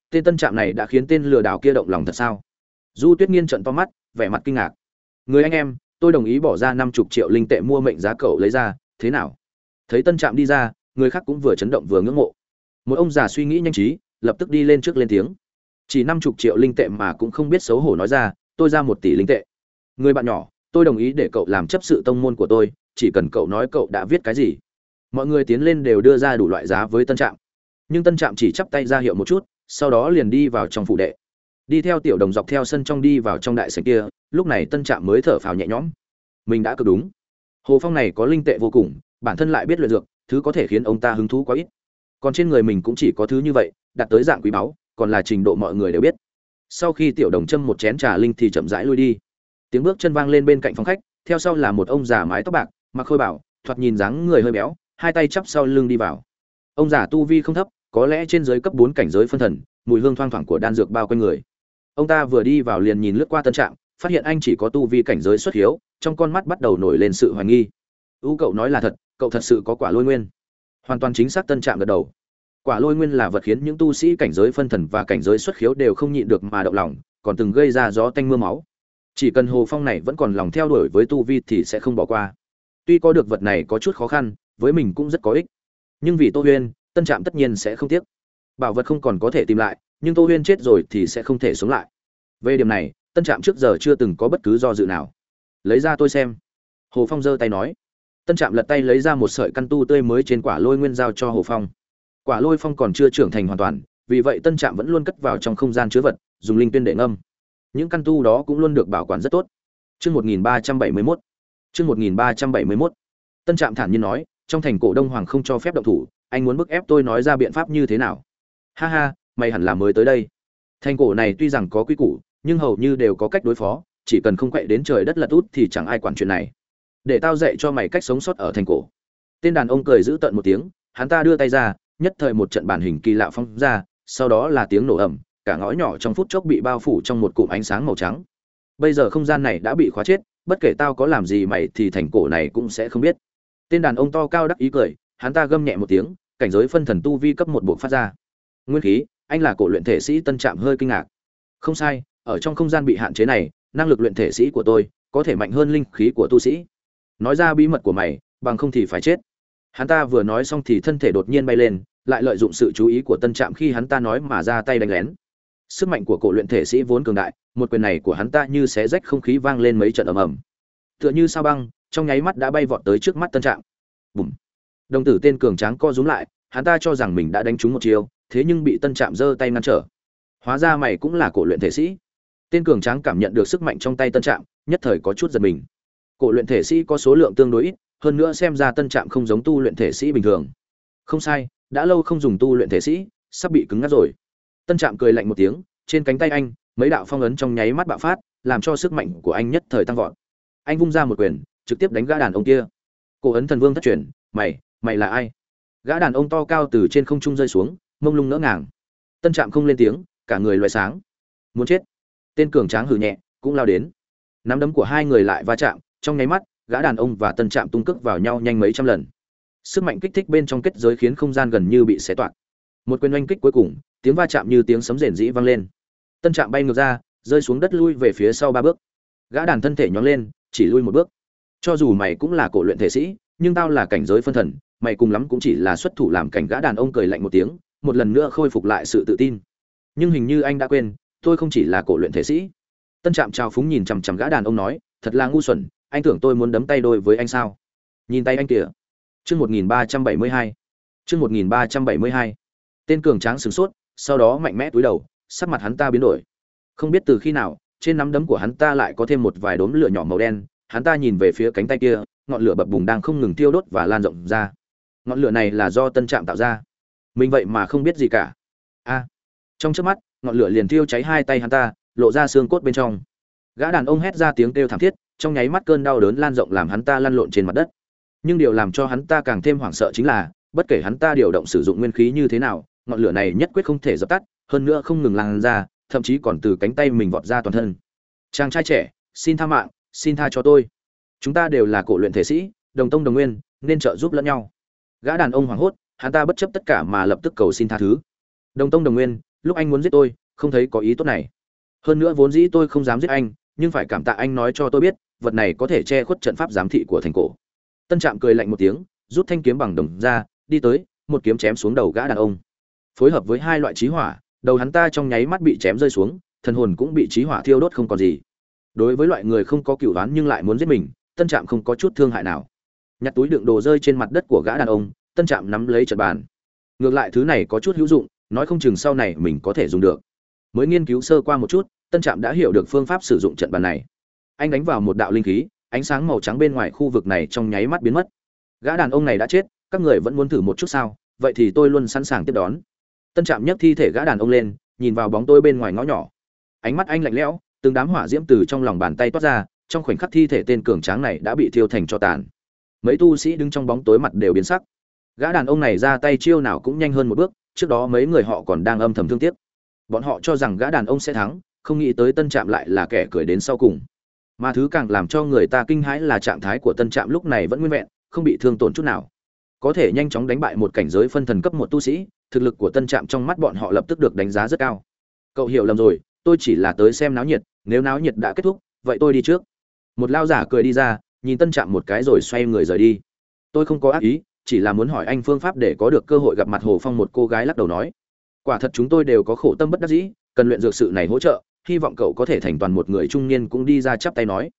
Tên tân trạm này đã khiến tên lừa đảo kia động lòng thật sao? Du tuyết nghiên trận to mắt, vẻ mặt kinh ngạc. Người anh em, tôi đồng ý bỏ ra năm chục triệu linh tệ mua mệnh giá cậu lấy ra, thế nào? Thấy tân trạm đi ra, người khác cũng vừa chấn động vừa ngưỡng mộ một ông già suy nghĩ nhanh trí, lập tức đi lên trước lên tiếng. Chỉ năm chục triệu linh tệ mà cũng không biết xấu hổ nói ra, tôi ra một tỷ linh tệ. Người bạn nhỏ, tôi đồng ý để cậu làm chấp sự tông môn của tôi, chỉ cần cậu nói cậu đã viết cái gì. Mọi người tiến lên đều đưa ra đủ loại giá với tân trạm. Nhưng tân trạm chỉ chắp tay ra hiệu một chút, sau đó liền đi vào trong phủ đệ. Đi theo tiểu đồng dọc theo sân trong đi vào trong đại sảnh kia, lúc này tân trạm mới thở phào nhẹ nhõm. Mình đã cực đúng. Hồ phong này có linh tệ vô cùng, bản thân lại biết luyện dược, thứ có thể khiến ông ta hứng thú quá ít còn trên người mình cũng chỉ có thứ như vậy đặt tới dạng quý báu còn là trình độ mọi người đều biết. Sau khi tiểu đồng châm một chén trà linh thì chậm rãi lui đi. Tiếng bước chân vang lên bên cạnh phòng khách theo sau là một ông già mái tóc bạc mặc khôi bảo thoạt nhìn dáng người hơi béo hai tay chắp sau lưng đi vào. Ông già tu vi không thấp có lẽ trên dưới cấp bốn cảnh giới phân thần mùi hương thoang thoảng của đan dược bao quanh người. Ông ta vừa đi vào liền nhìn lướt qua tân trạng, phát hiện anh chỉ có tu vi cảnh giới xuất hiếu trong con mắt bắt đầu nổi lên sự hoài nghi. Ưu cậu nói là thật cậu thật sự có quả lôi nguyên hoàn toàn chính xác tân trạm gật đầu. Quả lôi nguyên là vật khiến những tu sĩ cảnh giới phân thần và cảnh giới xuất khiếu đều không nhịn được mà động lòng, còn từng gây ra gió tanh mưa máu. Chỉ cần hồ phong này vẫn còn lòng theo đuổi với tu vi thì sẽ không bỏ qua. Tuy có được vật này có chút khó khăn, với mình cũng rất có ích. Nhưng vì tô huyên, tân trạm tất nhiên sẽ không tiếc. Bảo vật không còn có thể tìm lại, nhưng tô huyên chết rồi thì sẽ không thể sống lại. Về điểm này, tân trạm trước giờ chưa từng có bất cứ do dự nào. Lấy ra tôi xem. Hồ phong giơ tay nói tân trạm lật tay lấy ra một sợi căn tu tươi mới trên quả lôi nguyên giao cho hồ phong quả lôi phong còn chưa trưởng thành hoàn toàn vì vậy tân trạm vẫn luôn cất vào trong không gian chứa vật dùng linh tuyên để ngâm những căn tu đó cũng luôn được bảo quản rất tốt Trước 1371. trước 1371. Tân Trạm thản nhiên nói, trong thành cổ Đông Hoàng không cho phép động thủ, anh muốn bức ép tôi nói ra biện pháp như thế nào? Ha ha, mày hẳn là mới tới đây. Thành cổ này tuy rằng có quy củ, nhưng hầu như đều có cách đối phó, chỉ cần không quậy đến trời đất lật út thì chẳng ai quản chuyện này. Để tao dạy cho mày cách sống sót ở thành cổ. Tên đàn ông cười giữ tận một tiếng, hắn ta đưa tay ra, nhất thời một trận bản hình kỳ lạ phong ra, sau đó là tiếng nổ ầm, cả ngõ nhỏ trong phút chốc bị bao phủ trong một cụm ánh sáng màu trắng. Bây giờ không gian này đã bị khóa chết bất kể tao có làm gì mày thì thành cổ này cũng sẽ không biết. Tên đàn ông to cao đắc ý cười hắn ta gâm nhẹ một tiếng cảnh giới phân thần tu vi cấp một buộc phát ra. Nguyên khí anh là cổ luyện thể sĩ tân trạm hơi kinh ngạc. Không sai ở trong không gian bị hạn chế này năng lực luyện thể sĩ của tôi có thể mạnh hơn linh khí của tu sĩ nói ra bí mật của mày, bằng không thì phải chết. Hắn ta vừa nói xong thì thân thể đột nhiên bay lên, lại lợi dụng sự chú ý của tân trạm khi hắn ta nói mà ra tay đánh lén. Sức mạnh của cổ luyện thể sĩ vốn cường đại, một quyền này của hắn ta như xé rách không khí vang lên mấy trận ầm ầm. Tựa như sao băng, trong nháy mắt đã bay vọt tới trước mắt tân trạm. Bùm. Đồng tử tên cường tráng co rúm lại, hắn ta cho rằng mình đã đánh trúng một chiêu, thế nhưng bị tân trạm giơ tay ngăn trở. Hóa ra mày cũng là cổ luyện thể sĩ. Tên cường tráng cảm nhận được sức mạnh trong tay tân trạm, nhất thời có chút giật mình cổ luyện thể sĩ có số lượng tương đối ít, hơn nữa xem ra tân trạm không giống tu luyện thể sĩ bình thường. Không sai, đã lâu không dùng tu luyện thể sĩ, sắp bị cứng ngắt rồi. Tân trạm cười lạnh một tiếng, trên cánh tay anh, mấy đạo phong ấn trong nháy mắt bạo phát, làm cho sức mạnh của anh nhất thời tăng vọt. Anh vung ra một quyền, trực tiếp đánh gã đàn ông kia. Cổ ấn thần vương thất truyền, mày mày là ai? Gã đàn ông to cao từ trên không trung rơi xuống, mông lung ngỡ ngàng. Tân trạm không lên tiếng, cả người loại sáng. Muốn chết. Tên cường tráng hừ nhẹ, cũng lao đến. Nắm đấm của hai người lại va chạm trong nháy mắt, gã đàn ông và tân trạm tung cước vào nhau nhanh mấy trăm lần. Sức mạnh kích thích bên trong kết giới khiến không gian gần như bị xé toạc. Một quyền oanh kích cuối cùng, tiếng va chạm như tiếng sấm rền rĩ vang lên. Tân trạm bay ngược ra, rơi xuống đất lui về phía sau ba bước. Gã đàn thân thể nhón lên, chỉ lui một bước. Cho dù mày cũng là cổ luyện thể sĩ, nhưng tao là cảnh giới phân thần, mày cùng lắm cũng chỉ là xuất thủ làm cảnh gã đàn ông cười lạnh một tiếng, một lần nữa khôi phục lại sự tự tin. Nhưng hình như anh đã quên, tôi không chỉ là cổ luyện thể sĩ. Tân trạm trào phúng nhìn chằm chằm gã đàn ông nói, thật là ngu xuẩn anh tưởng tôi muốn đấm tay đôi với anh sao? Nhìn tay anh kìa. Chương một nghìn ba trăm bảy mươi hai. Chương một nghìn ba trăm bảy mươi hai. Tên cường tráng sửng sốt, sau đó mạnh mẽ túi đầu, sắc mặt hắn ta biến đổi. Không biết từ khi nào, trên nắm đấm của hắn ta lại có thêm một vài đốm lửa nhỏ màu đen, hắn ta nhìn về phía cánh tay kia, ngọn lửa bập bùng đang không ngừng tiêu đốt và lan rộng ra. Ngọn lửa này là do tân trạm tạo ra. Mình vậy mà không biết gì cả. A. Trong trước mắt, ngọn lửa liền thiêu cháy hai tay hắn ta, lộ ra xương cốt bên trong. Gã đàn ông hét ra tiếng kêu thảm thiết trong nháy mắt cơn đau đớn lan rộng làm hắn ta lăn lộn trên mặt đất. Nhưng điều làm cho hắn ta càng thêm hoảng sợ chính là, bất kể hắn ta điều động sử dụng nguyên khí như thế nào, ngọn lửa này nhất quyết không thể dập tắt, hơn nữa không ngừng lan ra, thậm chí còn từ cánh tay mình vọt ra toàn thân. Chàng trai trẻ, xin tha mạng, xin tha cho tôi. Chúng ta đều là cổ luyện thể sĩ, đồng tông đồng nguyên, nên trợ giúp lẫn nhau. Gã đàn ông hoảng hốt, hắn ta bất chấp tất cả mà lập tức cầu xin tha thứ. Đồng tông đồng nguyên, lúc anh muốn giết tôi, không thấy có ý tốt này. Hơn nữa vốn dĩ tôi không dám giết anh, nhưng phải cảm tạ anh nói cho tôi biết vật này có thể che khuất trận pháp giám thị của thành cổ. Tân trạm cười lạnh một tiếng, rút thanh kiếm bằng đồng ra, đi tới, một kiếm chém xuống đầu gã đàn ông. Phối hợp với hai loại trí hỏa, đầu hắn ta trong nháy mắt bị chém rơi xuống, thần hồn cũng bị trí hỏa thiêu đốt không còn gì. Đối với loại người không có cựu đoán nhưng lại muốn giết mình, tân trạm không có chút thương hại nào. Nhặt túi đựng đồ rơi trên mặt đất của gã đàn ông, tân trạm nắm lấy trận bàn. Ngược lại thứ này có chút hữu dụng, nói không chừng sau này mình có thể dùng được. Mới nghiên cứu sơ qua một chút, tân trạm đã hiểu được phương pháp sử dụng trận bàn này anh đánh vào một đạo linh khí, ánh sáng màu trắng bên ngoài khu vực này trong nháy mắt biến mất. Gã đàn ông này đã chết, các người vẫn muốn thử một chút sao? Vậy thì tôi luôn sẵn sàng tiếp đón. Tân trạm nhấc thi thể gã đàn ông lên, nhìn vào bóng tôi bên ngoài ngõ nhỏ. Ánh mắt anh lạnh lẽo, từng đám hỏa diễm từ trong lòng bàn tay toát ra, trong khoảnh khắc thi thể tên cường tráng này đã bị thiêu thành cho tàn. Mấy tu sĩ đứng trong bóng tối mặt đều biến sắc. Gã đàn ông này ra tay chiêu nào cũng nhanh hơn một bước, trước đó mấy người họ còn đang âm thầm thương tiếc. Bọn họ cho rằng gã đàn ông sẽ thắng, không nghĩ tới tân trạm lại là kẻ cười đến sau cùng mà thứ càng làm cho người ta kinh hãi là trạng thái của tân trạm lúc này vẫn nguyên vẹn, không bị thương tổn chút nào. Có thể nhanh chóng đánh bại một cảnh giới phân thần cấp một tu sĩ, thực lực của tân trạm trong mắt bọn họ lập tức được đánh giá rất cao. Cậu hiểu lầm rồi, tôi chỉ là tới xem náo nhiệt, nếu náo nhiệt đã kết thúc, vậy tôi đi trước. Một lao giả cười đi ra, nhìn tân trạm một cái rồi xoay người rời đi. Tôi không có ác ý, chỉ là muốn hỏi anh phương pháp để có được cơ hội gặp mặt hồ phong một cô gái lắc đầu nói. Quả thật chúng tôi đều có khổ tâm bất đắc dĩ, cần luyện dược sự này hỗ trợ hy vọng cậu có thể thành toàn một người trung niên cũng đi ra chắp tay nói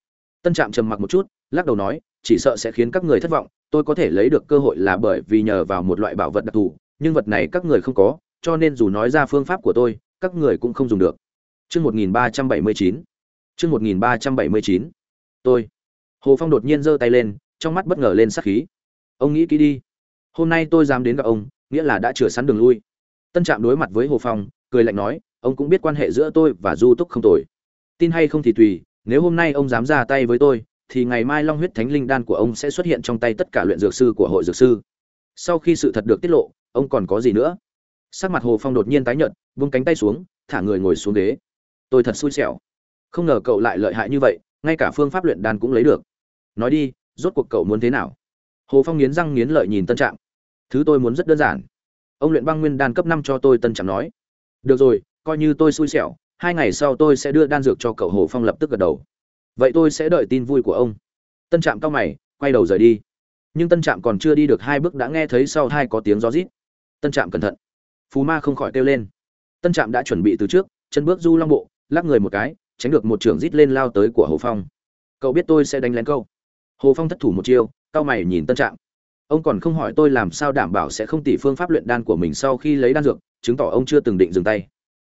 tân trạm trầm mặc một chút lắc đầu nói chỉ sợ sẽ khiến các người thất vọng tôi có thể lấy được cơ hội là bởi vì nhờ vào một loại bảo vật đặc thù nhưng vật này các người không có cho nên dù nói ra phương pháp của tôi các người cũng không dùng được Chương 1379. Chương 1379. Tôi. Hồ Phong đột nhiên giơ tay lên, trong mắt bất ngờ lên sắc khí. Ông nghĩ kỹ đi. Hôm nay tôi dám đến gặp ông, nghĩa là đã chừa sẵn đường lui. Tân Trạm đối mặt với Hồ Phong, cười lạnh nói, ông cũng biết quan hệ giữa tôi và Du Túc không tồi. Tin hay không thì tùy, nếu hôm nay ông dám ra tay với tôi, thì ngày mai Long huyết thánh linh đan của ông sẽ xuất hiện trong tay tất cả luyện dược sư của hội dược sư. Sau khi sự thật được tiết lộ, ông còn có gì nữa? Sắc mặt Hồ Phong đột nhiên tái nhợt, buông cánh tay xuống, thả người ngồi xuống ghế. Tôi thật xui xẻo. Không ngờ cậu lại lợi hại như vậy ngay cả phương pháp luyện đan cũng lấy được. Nói đi rốt cuộc cậu muốn thế nào? Hồ phong nghiến răng nghiến lợi nhìn tân trạm thứ tôi muốn rất đơn giản. Ông luyện băng nguyên đan cấp năm cho tôi tân trạm nói. Được rồi coi như tôi xui xẻo hai ngày sau tôi sẽ đưa đan dược cho cậu hồ phong lập tức gật đầu. Vậy tôi sẽ đợi tin vui của ông. Tân trạm cao mày quay đầu rời đi. Nhưng tân trạm còn chưa đi được hai bước đã nghe thấy sau hai có tiếng gió rít. Tân trạm cẩn thận. Phú ma không khỏi kêu lên. Tân trạm đã chuẩn bị từ trước chân bước du long bộ lắc người một cái tránh được một trưởng rít lên lao tới của hồ phong. Cậu biết tôi sẽ đánh lén câu hồ phong thất thủ một chiêu cao mày nhìn tân Trạm, ông còn không hỏi tôi làm sao đảm bảo sẽ không tỷ phương pháp luyện đan của mình sau khi lấy đan dược chứng tỏ ông chưa từng định dừng tay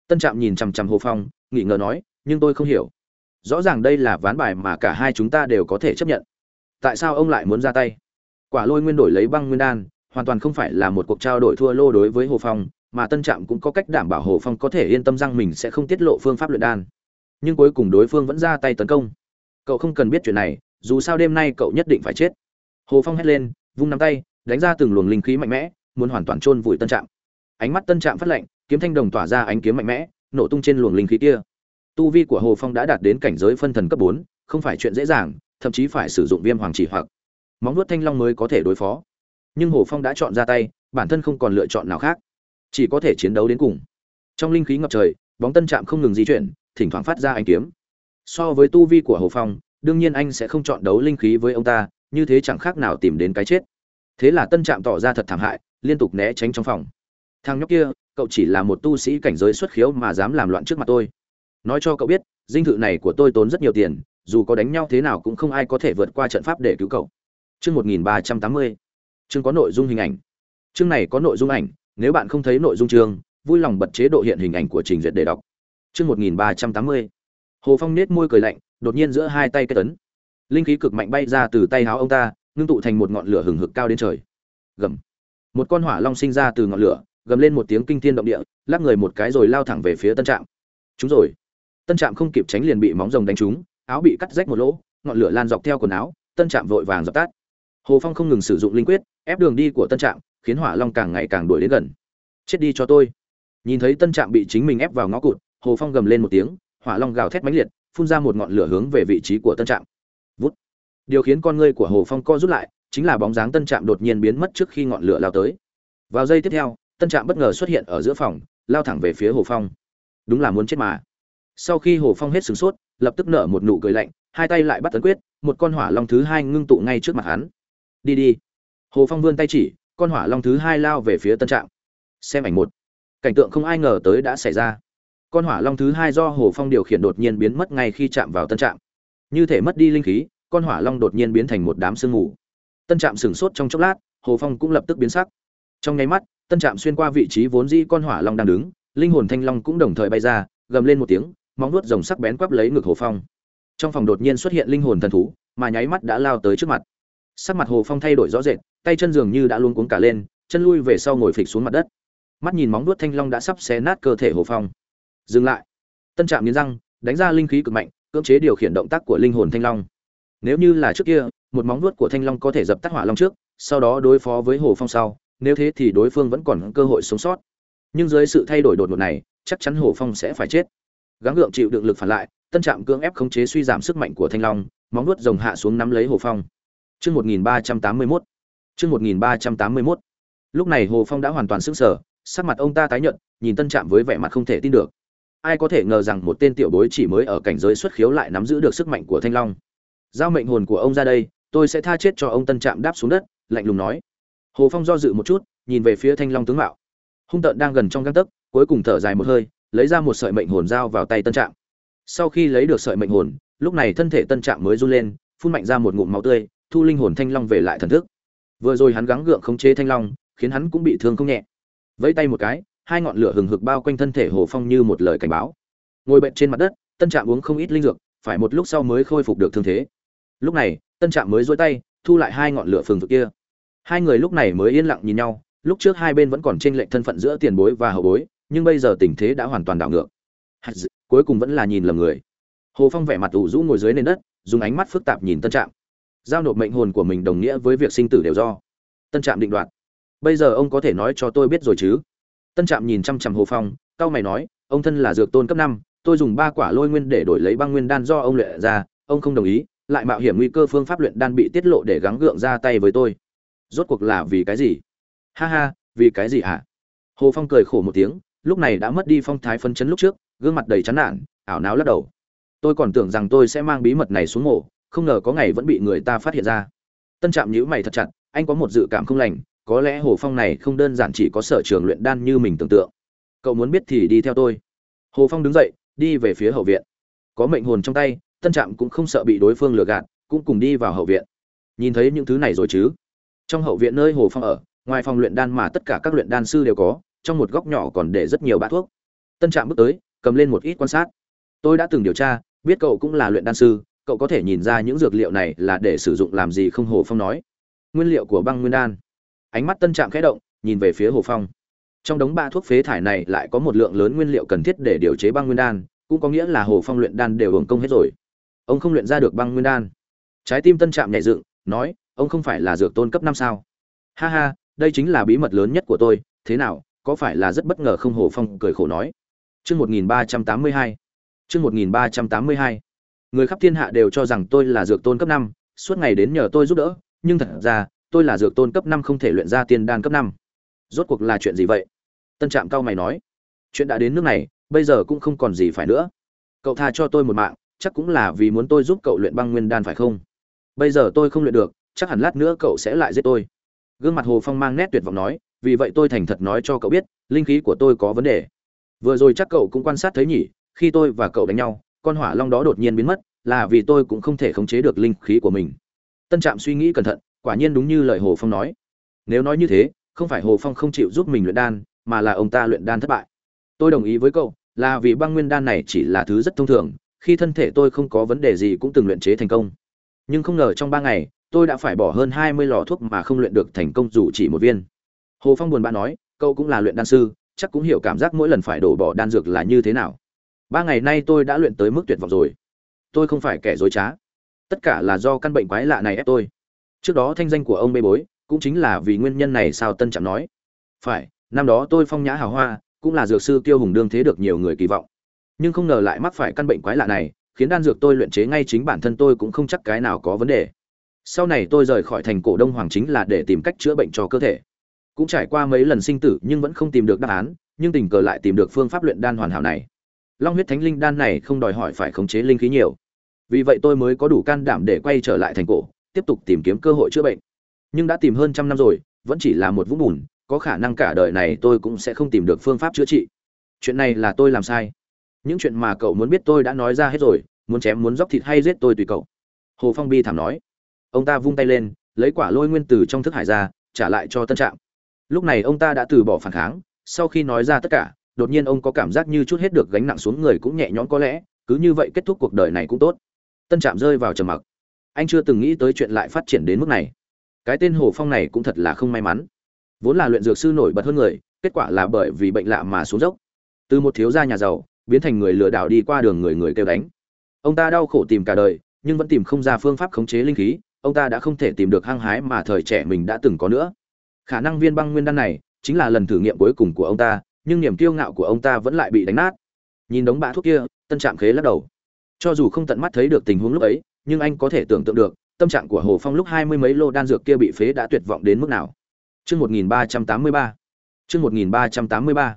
tân trạm nhìn chằm chằm hồ phong nghĩ ngờ nói, nhưng tôi không hiểu. Rõ ràng đây là ván bài mà cả hai chúng ta đều có thể chấp nhận. Tại sao ông lại muốn ra tay? Quả lôi nguyên đổi lấy băng nguyên đan, hoàn toàn không phải là một cuộc trao đổi thua lô đối với hồ phong, mà tân trạm cũng có cách đảm bảo hồ phong có thể yên tâm rằng mình sẽ không tiết lộ phương pháp luyện đan. Nhưng cuối cùng đối phương vẫn ra tay tấn công. Cậu không cần biết chuyện này, dù sao đêm nay cậu nhất định phải chết. Hồ phong hét lên, vung nắm tay, đánh ra từng luồng linh khí mạnh mẽ, muốn hoàn toàn chôn vùi tân trạm. Ánh mắt tân trạm phát lạnh kiếm thanh đồng tỏa ra ánh kiếm mạnh mẽ, nổ tung trên luồng linh khí kia. Tu vi của hồ phong đã đạt đến cảnh giới phân thần cấp bốn, không phải chuyện dễ dàng, thậm chí phải sử dụng viêm hoàng chỉ hoặc. Móng nuốt thanh long mới có thể đối phó. Nhưng hồ phong đã chọn ra tay, bản thân không còn lựa chọn nào khác. Chỉ có thể chiến đấu đến cùng. Trong linh khí ngập trời, bóng tân trạm không ngừng di chuyển, thỉnh thoảng phát ra ánh kiếm. So với tu vi của hồ phong, đương nhiên anh sẽ không chọn đấu linh khí với ông ta, như thế chẳng khác nào tìm đến cái chết. Thế là tân trạm tỏ ra thật thảm hại, liên tục né tránh trong phòng. Thằng nhóc kia cậu chỉ là một tu sĩ cảnh giới xuất khiếu mà dám làm loạn trước mặt tôi. Nói cho cậu biết, dinh thự này của tôi tốn rất nhiều tiền, dù có đánh nhau thế nào cũng không ai có thể vượt qua trận pháp để cứu cậu. Chương một nghìn ba trăm tám mươi. Chương có nội dung hình ảnh. Chương này có nội dung ảnh, nếu bạn không thấy nội dung chương, vui lòng bật chế độ hiện hình ảnh của trình duyệt để đọc. Chương một nghìn ba trăm tám mươi. Hồ phong nết môi cười lạnh, đột nhiên giữa hai tay kết tấn linh khí cực mạnh bay ra từ tay háo ông ta, ngưng tụ thành một ngọn lửa hừng hực cao đến trời. Gầm. Một con hỏa long sinh ra từ ngọn lửa gầm lên một tiếng kinh thiên động địa, lắc người một cái rồi lao thẳng về phía tân trạm. Chúng rồi. Tân trạm không kịp tránh liền bị móng rồng đánh trúng, áo bị cắt rách một lỗ, ngọn lửa lan dọc theo quần áo, tân trạm vội vàng dập tắt. Hồ phong không ngừng sử dụng linh quyết, ép đường đi của tân trạm, khiến hỏa long càng ngày càng đuổi đến gần. Chết đi cho tôi. Nhìn thấy tân trạm bị chính mình ép vào ngõ cụt, hồ phong gầm lên một tiếng, hỏa long gào thét mãnh liệt, phun ra một ngọn lửa hướng về vị trí của tân trạm. Vút. Điều khiến con ngươi của hồ phong co rút lại, chính là bóng dáng tân trạm đột nhiên biến mất trước khi ngọn lửa lao tới. Vào giây tiếp theo tân trạm bất ngờ xuất hiện ở giữa phòng, lao thẳng về phía hồ phong. Đúng là muốn chết mà. Sau khi hồ phong hết sửng sốt, lập tức nở một nụ cười lạnh, hai tay lại bắt tấn quyết, một con hỏa long thứ hai ngưng tụ ngay trước mặt hắn. Đi đi. Hồ phong vươn tay chỉ, con hỏa long thứ hai lao về phía tân trạm. Xem ảnh một. Cảnh tượng không ai ngờ tới đã xảy ra. Con hỏa long thứ hai do hồ phong điều khiển đột nhiên biến mất ngay khi chạm vào tân trạm. Như thể mất đi linh khí, con hỏa long đột nhiên biến thành một đám sương mù. Tân trạm sửng sốt trong chốc lát, hồ phong cũng lập tức biến sắc. Trong nháy mắt tân trạm xuyên qua vị trí vốn dĩ con hỏa long đang đứng, linh hồn thanh long cũng đồng thời bay ra, gầm lên một tiếng, móng nuốt rồng sắc bén quắp lấy ngực hồ phong. Trong phòng đột nhiên xuất hiện linh hồn thần thú, mà nháy mắt đã lao tới trước mặt. Sắc mặt hồ phong thay đổi rõ rệt, tay chân dường như đã luôn cuống cả lên, chân lui về sau ngồi phịch xuống mặt đất. Mắt nhìn móng nuốt thanh long đã sắp xé nát cơ thể hồ phong. Dừng lại. Tân trạm nghiến răng, đánh ra linh khí cực mạnh, cưỡng chế điều khiển động tác của linh hồn thanh long. Nếu như là trước kia, một móng nuốt của thanh long có thể dập tắt hỏa long trước, sau đó đối phó với hồ phong sau nếu thế thì đối phương vẫn còn cơ hội sống sót. Nhưng dưới sự thay đổi đột ngột này, chắc chắn hồ phong sẽ phải chết. Gắng gượng chịu đựng lực phản lại, tân trạm cưỡng ép khống chế suy giảm sức mạnh của thanh long, móng nuốt rồng hạ xuống nắm lấy hồ phong. Chương một nghìn ba trăm tám mươi mốt. Chương một nghìn ba trăm tám mươi mốt. Lúc này hồ phong đã hoàn toàn sức sở sắc mặt ông ta tái nhận nhìn tân trạm với vẻ mặt không thể tin được. Ai có thể ngờ rằng một tên tiểu bối chỉ mới ở cảnh giới xuất khiếu lại nắm giữ được sức mạnh của thanh long. Giao mệnh hồn của ông ra đây, tôi sẽ tha chết cho ông tân trạm đáp xuống đất, lạnh lùng nói hồ phong do dự một chút, nhìn về phía thanh long tướng mạo. Hung tợn đang gần trong găng tấc, cuối cùng thở dài một hơi, lấy ra một sợi mệnh hồn dao vào tay tân trạm. Sau khi lấy được sợi mệnh hồn, lúc này thân thể tân trạm mới run lên, phun mạnh ra một ngụm máu tươi, thu linh hồn thanh long về lại thần thức. Vừa rồi hắn gắng gượng khống chế thanh long, khiến hắn cũng bị thương không nhẹ. Vẫy tay một cái, hai ngọn lửa hừng hực bao quanh thân thể hồ phong như một lời cảnh báo. Ngồi bệnh trên mặt đất, tân trạm uống không ít linh dược, phải một lúc sau mới khôi phục được thương thế. Lúc này, tân trạm mới dối tay, thu lại hai ngọn lửa phừng vực kia hai người lúc này mới yên lặng nhìn nhau, lúc trước hai bên vẫn còn tranh lệch thân phận giữa tiền bối và hậu bối, nhưng bây giờ tình thế đã hoàn toàn đảo ngược. Cuối cùng vẫn là nhìn lầm người. Hồ phong vẻ mặt ủ rũ ngồi dưới nền đất, dùng ánh mắt phức tạp nhìn tân trạm. Giao nộp mệnh hồn của mình đồng nghĩa với việc sinh tử đều do. Tân trạm định đoạt. Bây giờ ông có thể nói cho tôi biết rồi chứ? Tân trạm nhìn chăm chăm hồ phong cao mày nói, ông thân là dược tôn cấp năm, tôi dùng ba quả lôi nguyên để đổi lấy băng nguyên đan do ông luyện ra, ông không đồng ý, lại mạo hiểm nguy cơ phương pháp luyện đan bị tiết lộ để gắng gượng ra tay với tôi rốt cuộc là vì cái gì? Ha ha, vì cái gì hả? Hồ phong cười khổ một tiếng, lúc này đã mất đi phong thái phân chấn lúc trước, gương mặt đầy chán nản, ảo não lắc đầu. Tôi còn tưởng rằng tôi sẽ mang bí mật này xuống mổ không ngờ có ngày vẫn bị người ta phát hiện ra. Tân trạm nhíu mày thật chặt, anh có một dự cảm không lành, có lẽ hồ phong này không đơn giản chỉ có sở trường luyện đan như mình tưởng tượng. Cậu muốn biết thì đi theo tôi. Hồ phong đứng dậy, đi về phía hậu viện. Có mệnh hồn trong tay, tân trạm cũng không sợ bị đối phương lừa gạt, cũng cùng đi vào hậu viện. Nhìn thấy những thứ này rồi chứ? Trong hậu viện nơi hồ phong ở, ngoài phòng luyện đan mà tất cả các luyện đan sư đều có, trong một góc nhỏ còn để rất nhiều bát thuốc. Tân trạm bước tới, cầm lên một ít quan sát. Tôi đã từng điều tra, biết cậu cũng là luyện đan sư, cậu có thể nhìn ra những dược liệu này là để sử dụng làm gì không hồ phong nói. Nguyên liệu của băng nguyên đan. Ánh mắt tân trạm khẽ động, nhìn về phía hồ phong. Trong đống ba thuốc phế thải này lại có một lượng lớn nguyên liệu cần thiết để điều chế băng nguyên đan, cũng có nghĩa là hồ phong luyện đan đều hưởng công hết rồi. Ông không luyện ra được băng nguyên đan. Trái tim tân trạm nhẹ dựng, nói ông không phải là dược tôn cấp năm sao? Ha ha, đây chính là bí mật lớn nhất của tôi, thế nào, có phải là rất bất ngờ không hồ phong cười khổ nói. Chương một nghìn ba trăm tám mươi hai, chương một nghìn ba trăm tám mươi hai. Người khắp thiên hạ đều cho rằng tôi là dược tôn cấp năm, suốt ngày đến nhờ tôi giúp đỡ, nhưng thật ra, tôi là dược tôn cấp năm không thể luyện ra tiên đan cấp năm. Rốt cuộc là chuyện gì vậy? Tân trạm cao mày nói. Chuyện đã đến nước này, bây giờ cũng không còn gì phải nữa. Cậu tha cho tôi một mạng, chắc cũng là vì muốn tôi giúp cậu luyện băng nguyên đan phải không? Bây giờ tôi không luyện được chắc hẳn lát nữa cậu sẽ lại giết tôi. Gương mặt hồ phong mang nét tuyệt vọng nói, vì vậy tôi thành thật nói cho cậu biết, linh khí của tôi có vấn đề. Vừa rồi chắc cậu cũng quan sát thấy nhỉ, khi tôi và cậu đánh nhau, con hỏa long đó đột nhiên biến mất, là vì tôi cũng không thể khống chế được linh khí của mình. Tân trạm suy nghĩ cẩn thận, quả nhiên đúng như lời hồ phong nói. Nếu nói như thế, không phải hồ phong không chịu giúp mình luyện đan, mà là ông ta luyện đan thất bại. Tôi đồng ý với cậu, là vì băng nguyên đan này chỉ là thứ rất thông thường, khi thân thể tôi không có vấn đề gì cũng từng luyện chế thành công. Nhưng không ngờ trong ba ngày tôi đã phải bỏ hơn hai mươi lò thuốc mà không luyện được thành công dù chỉ một viên. Hồ phong buồn bã nói, cậu cũng là luyện đan sư, chắc cũng hiểu cảm giác mỗi lần phải đổ bỏ đan dược là như thế nào. Ba ngày nay tôi đã luyện tới mức tuyệt vọng rồi. Tôi không phải kẻ dối trá. Tất cả là do căn bệnh quái lạ này ép tôi. Trước đó thanh danh của ông bê bối cũng chính là vì nguyên nhân này sao tân trạm nói. Phải, năm đó tôi phong nhã hào hoa, cũng là dược sư tiêu hùng đương thế được nhiều người kỳ vọng. Nhưng không ngờ lại mắc phải căn bệnh quái lạ này, khiến đan dược tôi luyện chế ngay chính bản thân tôi cũng không chắc cái nào có vấn đề sau này tôi rời khỏi thành cổ đông hoàng chính là để tìm cách chữa bệnh cho cơ thể. Cũng trải qua mấy lần sinh tử nhưng vẫn không tìm được đáp án, nhưng tình cờ lại tìm được phương pháp luyện đan hoàn hảo này. Long huyết thánh linh đan này không đòi hỏi phải khống chế linh khí nhiều. Vì vậy tôi mới có đủ can đảm để quay trở lại thành cổ, tiếp tục tìm kiếm cơ hội chữa bệnh. Nhưng đã tìm hơn trăm năm rồi, vẫn chỉ là một vũng bùn, có khả năng cả đời này tôi cũng sẽ không tìm được phương pháp chữa trị. Chuyện này là tôi làm sai. Những chuyện mà cậu muốn biết tôi đã nói ra hết rồi, muốn chém muốn dóc thịt hay giết tôi tùy cậu. Hồ phong bi thảm nói ông ta vung tay lên, lấy quả lôi nguyên từ trong thức hải ra, trả lại cho tân trạm. Lúc này ông ta đã từ bỏ phản kháng, sau khi nói ra tất cả, đột nhiên ông có cảm giác như chút hết được gánh nặng xuống người cũng nhẹ nhõm có lẽ, cứ như vậy kết thúc cuộc đời này cũng tốt. Tân trạm rơi vào trầm mặc. Anh chưa từng nghĩ tới chuyện lại phát triển đến mức này. Cái tên hồ phong này cũng thật là không may mắn. Vốn là luyện dược sư nổi bật hơn người, kết quả là bởi vì bệnh lạ mà xuống dốc. Từ một thiếu gia nhà giàu, biến thành người lừa đảo đi qua đường người người kêu đánh. Ông ta đau khổ tìm cả đời, nhưng vẫn tìm không ra phương pháp khống chế linh khí ông ta đã không thể tìm được hăng hái mà thời trẻ mình đã từng có nữa. Khả năng viên băng nguyên đan này chính là lần thử nghiệm cuối cùng của ông ta nhưng niềm kiêu ngạo của ông ta vẫn lại bị đánh nát. Nhìn đống bã thuốc kia tân trạm khế lắc đầu. Cho dù không tận mắt thấy được tình huống lúc ấy nhưng anh có thể tưởng tượng được tâm trạng của hồ phong lúc hai mươi mấy lô đan dược kia bị phế đã tuyệt vọng đến mức nào. Chương 1383. Chương 1383.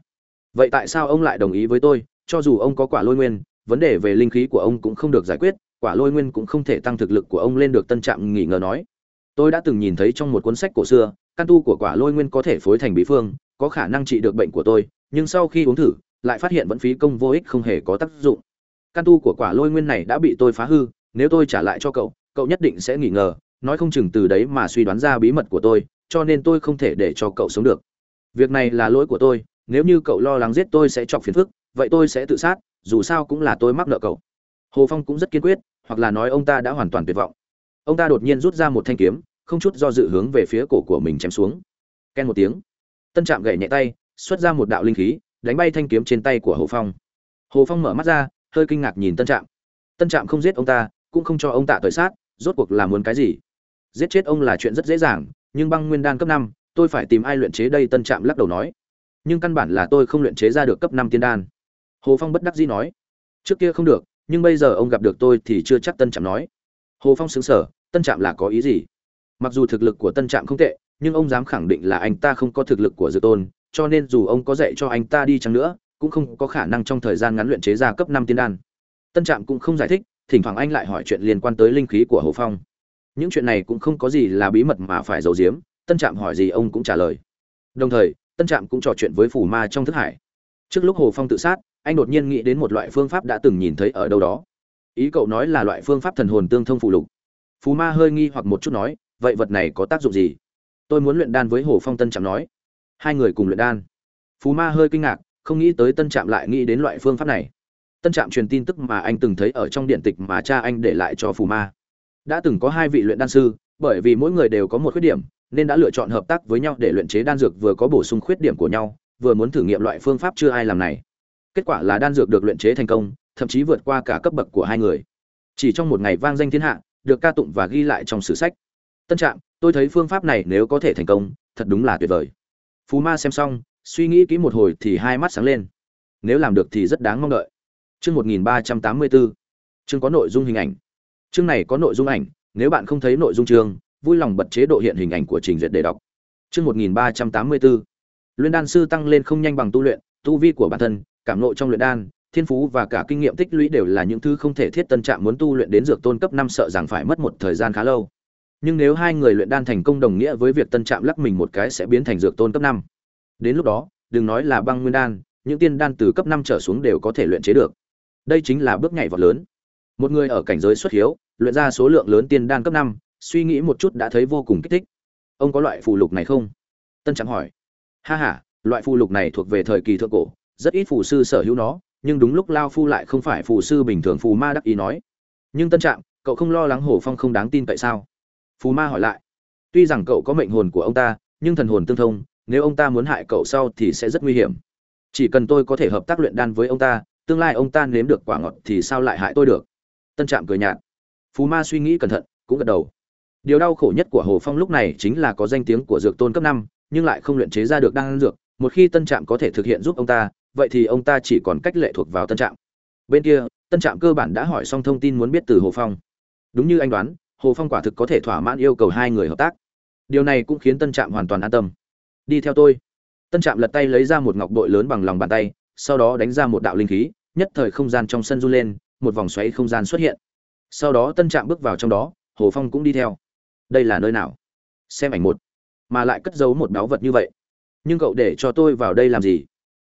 Vậy tại sao ông lại đồng ý với tôi, cho dù ông có quả lôi nguyên, vấn đề về linh khí của ông cũng không được giải quyết, quả lôi nguyên cũng không thể tăng thực lực của ông lên được tân trạm nghỉ ngờ nói. Tôi đã từng nhìn thấy trong một cuốn sách cổ xưa, căn tu của quả lôi nguyên có thể phối thành bí phương, có khả năng trị được bệnh của tôi, nhưng sau khi uống thử, lại phát hiện vẫn phí công vô ích không hề có tác dụng. Căn tu của quả lôi nguyên này đã bị tôi phá hư, nếu tôi trả lại cho cậu, cậu nhất định sẽ nghỉ ngờ, nói không chừng từ đấy mà suy đoán ra bí mật của tôi, cho nên tôi không thể để cho cậu sống được việc này là lỗi của tôi nếu như cậu lo lắng giết tôi sẽ chọc phiền phức vậy tôi sẽ tự sát dù sao cũng là tôi mắc nợ cậu hồ phong cũng rất kiên quyết, hoặc là nói ông ta đã hoàn toàn tuyệt vọng. Ông ta đột nhiên rút ra một thanh kiếm, không chút do dự hướng về phía cổ của mình chém xuống. Ken một tiếng. Tân trạm gậy nhẹ tay, xuất ra một đạo linh khí, đánh bay thanh kiếm trên tay của hồ phong. Hồ phong mở mắt ra, hơi kinh ngạc nhìn tân trạm. Tân trạm không giết ông ta, cũng không cho ông ta tội sát, rốt cuộc là muốn cái gì? Giết chết ông là chuyện rất dễ dàng, nhưng băng nguyên đan cấp năm, tôi phải tìm ai luyện chế đây, tân trạm lắc đầu nói. Nhưng căn bản là tôi không luyện chế ra được cấp năm tiên đan. Hồ phong bất đắc dĩ nói. Trước kia không được nhưng bây giờ ông gặp được tôi thì chưa chắc tân trạm nói. Hồ phong xứng sở, tân trạm là có ý gì? Mặc dù thực lực của tân trạm không tệ, nhưng ông dám khẳng định là anh ta không có thực lực của dược tôn, cho nên dù ông có dạy cho anh ta đi chăng nữa, cũng không có khả năng trong thời gian ngắn luyện chế ra cấp năm tiên đan. Tân trạm cũng không giải thích, thỉnh thoảng anh lại hỏi chuyện liên quan tới linh khí của hồ phong. Những chuyện này cũng không có gì là bí mật mà phải giấu giếm, tân trạm hỏi gì ông cũng trả lời. Đồng thời, tân trạm cũng trò chuyện với phủ ma trong thức hải trước lúc hồ phong tự sát, anh đột nhiên nghĩ đến một loại phương pháp đã từng nhìn thấy ở đâu đó. Ý cậu nói là loại phương pháp thần hồn tương thông phụ lục. Phù ma hơi nghi hoặc một chút nói, vậy vật này có tác dụng gì? Tôi muốn luyện đan với hồ phong tân trạm nói. Hai người cùng luyện đan. Phù ma hơi kinh ngạc, không nghĩ tới tân trạm lại nghĩ đến loại phương pháp này. Tân trạm truyền tin tức mà anh từng thấy ở trong điện tịch mà cha anh để lại cho phù ma. Đã từng có hai vị luyện đan sư, bởi vì mỗi người đều có một khuyết điểm, nên đã lựa chọn hợp tác với nhau để luyện chế đan dược vừa có bổ sung khuyết điểm của nhau vừa muốn thử nghiệm loại phương pháp chưa ai làm này. Kết quả là đan dược được luyện chế thành công, thậm chí vượt qua cả cấp bậc của hai người. Chỉ trong một ngày vang danh thiên hạ, được ca tụng và ghi lại trong sử sách. Tân trạm, tôi thấy phương pháp này nếu có thể thành công, thật đúng là tuyệt vời. Phú ma xem xong, suy nghĩ kỹ một hồi thì hai mắt sáng lên. Nếu làm được thì rất đáng mong đợi. Chương một nghìn ba trăm tám mươi bốn chương có nội dung hình ảnh. Chương này có nội dung ảnh, nếu bạn không thấy nội dung chương, vui lòng bật chế độ hiện hình ảnh của trình duyệt để đọc. Chương một nghìn ba trăm tám mươi bốn luyện đan sư tăng lên không nhanh bằng tu luyện, tu vi của bản thân, cảm nộ trong luyện đan, thiên phú và cả kinh nghiệm tích lũy đều là những thứ không thể thiết tân trạng muốn tu luyện đến dược tôn cấp năm sợ rằng phải mất một thời gian khá lâu. Nhưng nếu hai người luyện đan thành công đồng nghĩa với việc tân trạm lắc mình một cái sẽ biến thành dược tôn cấp năm. Đến lúc đó, đừng nói là băng nguyên đan, những tiên đan từ cấp năm trở xuống đều có thể luyện chế được. Đây chính là bước nhảy vọt lớn. Một người ở cảnh giới xuất hiếu, luyện ra số lượng lớn tiên đan cấp năm, suy nghĩ một chút đã thấy vô cùng kích thích. Ông có loại phù lục này không? Tân trạm hỏi ha ha, loại phù lục này thuộc về thời kỳ thượng cổ rất ít phù sư sở hữu nó nhưng đúng lúc lao phu lại không phải phù sư bình thường phù ma đắc ý nói. Nhưng tân trạm cậu không lo lắng hồ phong không đáng tin tại sao? Phù ma hỏi lại. Tuy rằng cậu có mệnh hồn của ông ta nhưng thần hồn tương thông nếu ông ta muốn hại cậu sau thì sẽ rất nguy hiểm. Chỉ cần tôi có thể hợp tác luyện đan với ông ta tương lai ông ta nếm được quả ngọt thì sao lại hại tôi được? Tân trạm cười nhạt. Phù ma suy nghĩ cẩn thận cũng gật đầu. Điều đau khổ nhất của hồ phong lúc này chính là có danh tiếng của dược tôn cấp năm nhưng lại không luyện chế ra được đan dược, một khi tân trạm có thể thực hiện giúp ông ta, vậy thì ông ta chỉ còn cách lệ thuộc vào tân trạm. Bên kia, tân trạm cơ bản đã hỏi xong thông tin muốn biết từ hồ phong. Đúng như anh đoán, hồ phong quả thực có thể thỏa mãn yêu cầu hai người hợp tác. Điều này cũng khiến tân trạm hoàn toàn an tâm. Đi theo tôi. Tân trạm lật tay lấy ra một ngọc bội lớn bằng lòng bàn tay, sau đó đánh ra một đạo linh khí, nhất thời không gian trong sân run lên, một vòng xoáy không gian xuất hiện. Sau đó tân trạm bước vào trong đó, hồ phong cũng đi theo. Đây là nơi nào? Xem ảnh một mà lại cất giấu một báu vật như vậy. Nhưng cậu để cho tôi vào đây làm gì?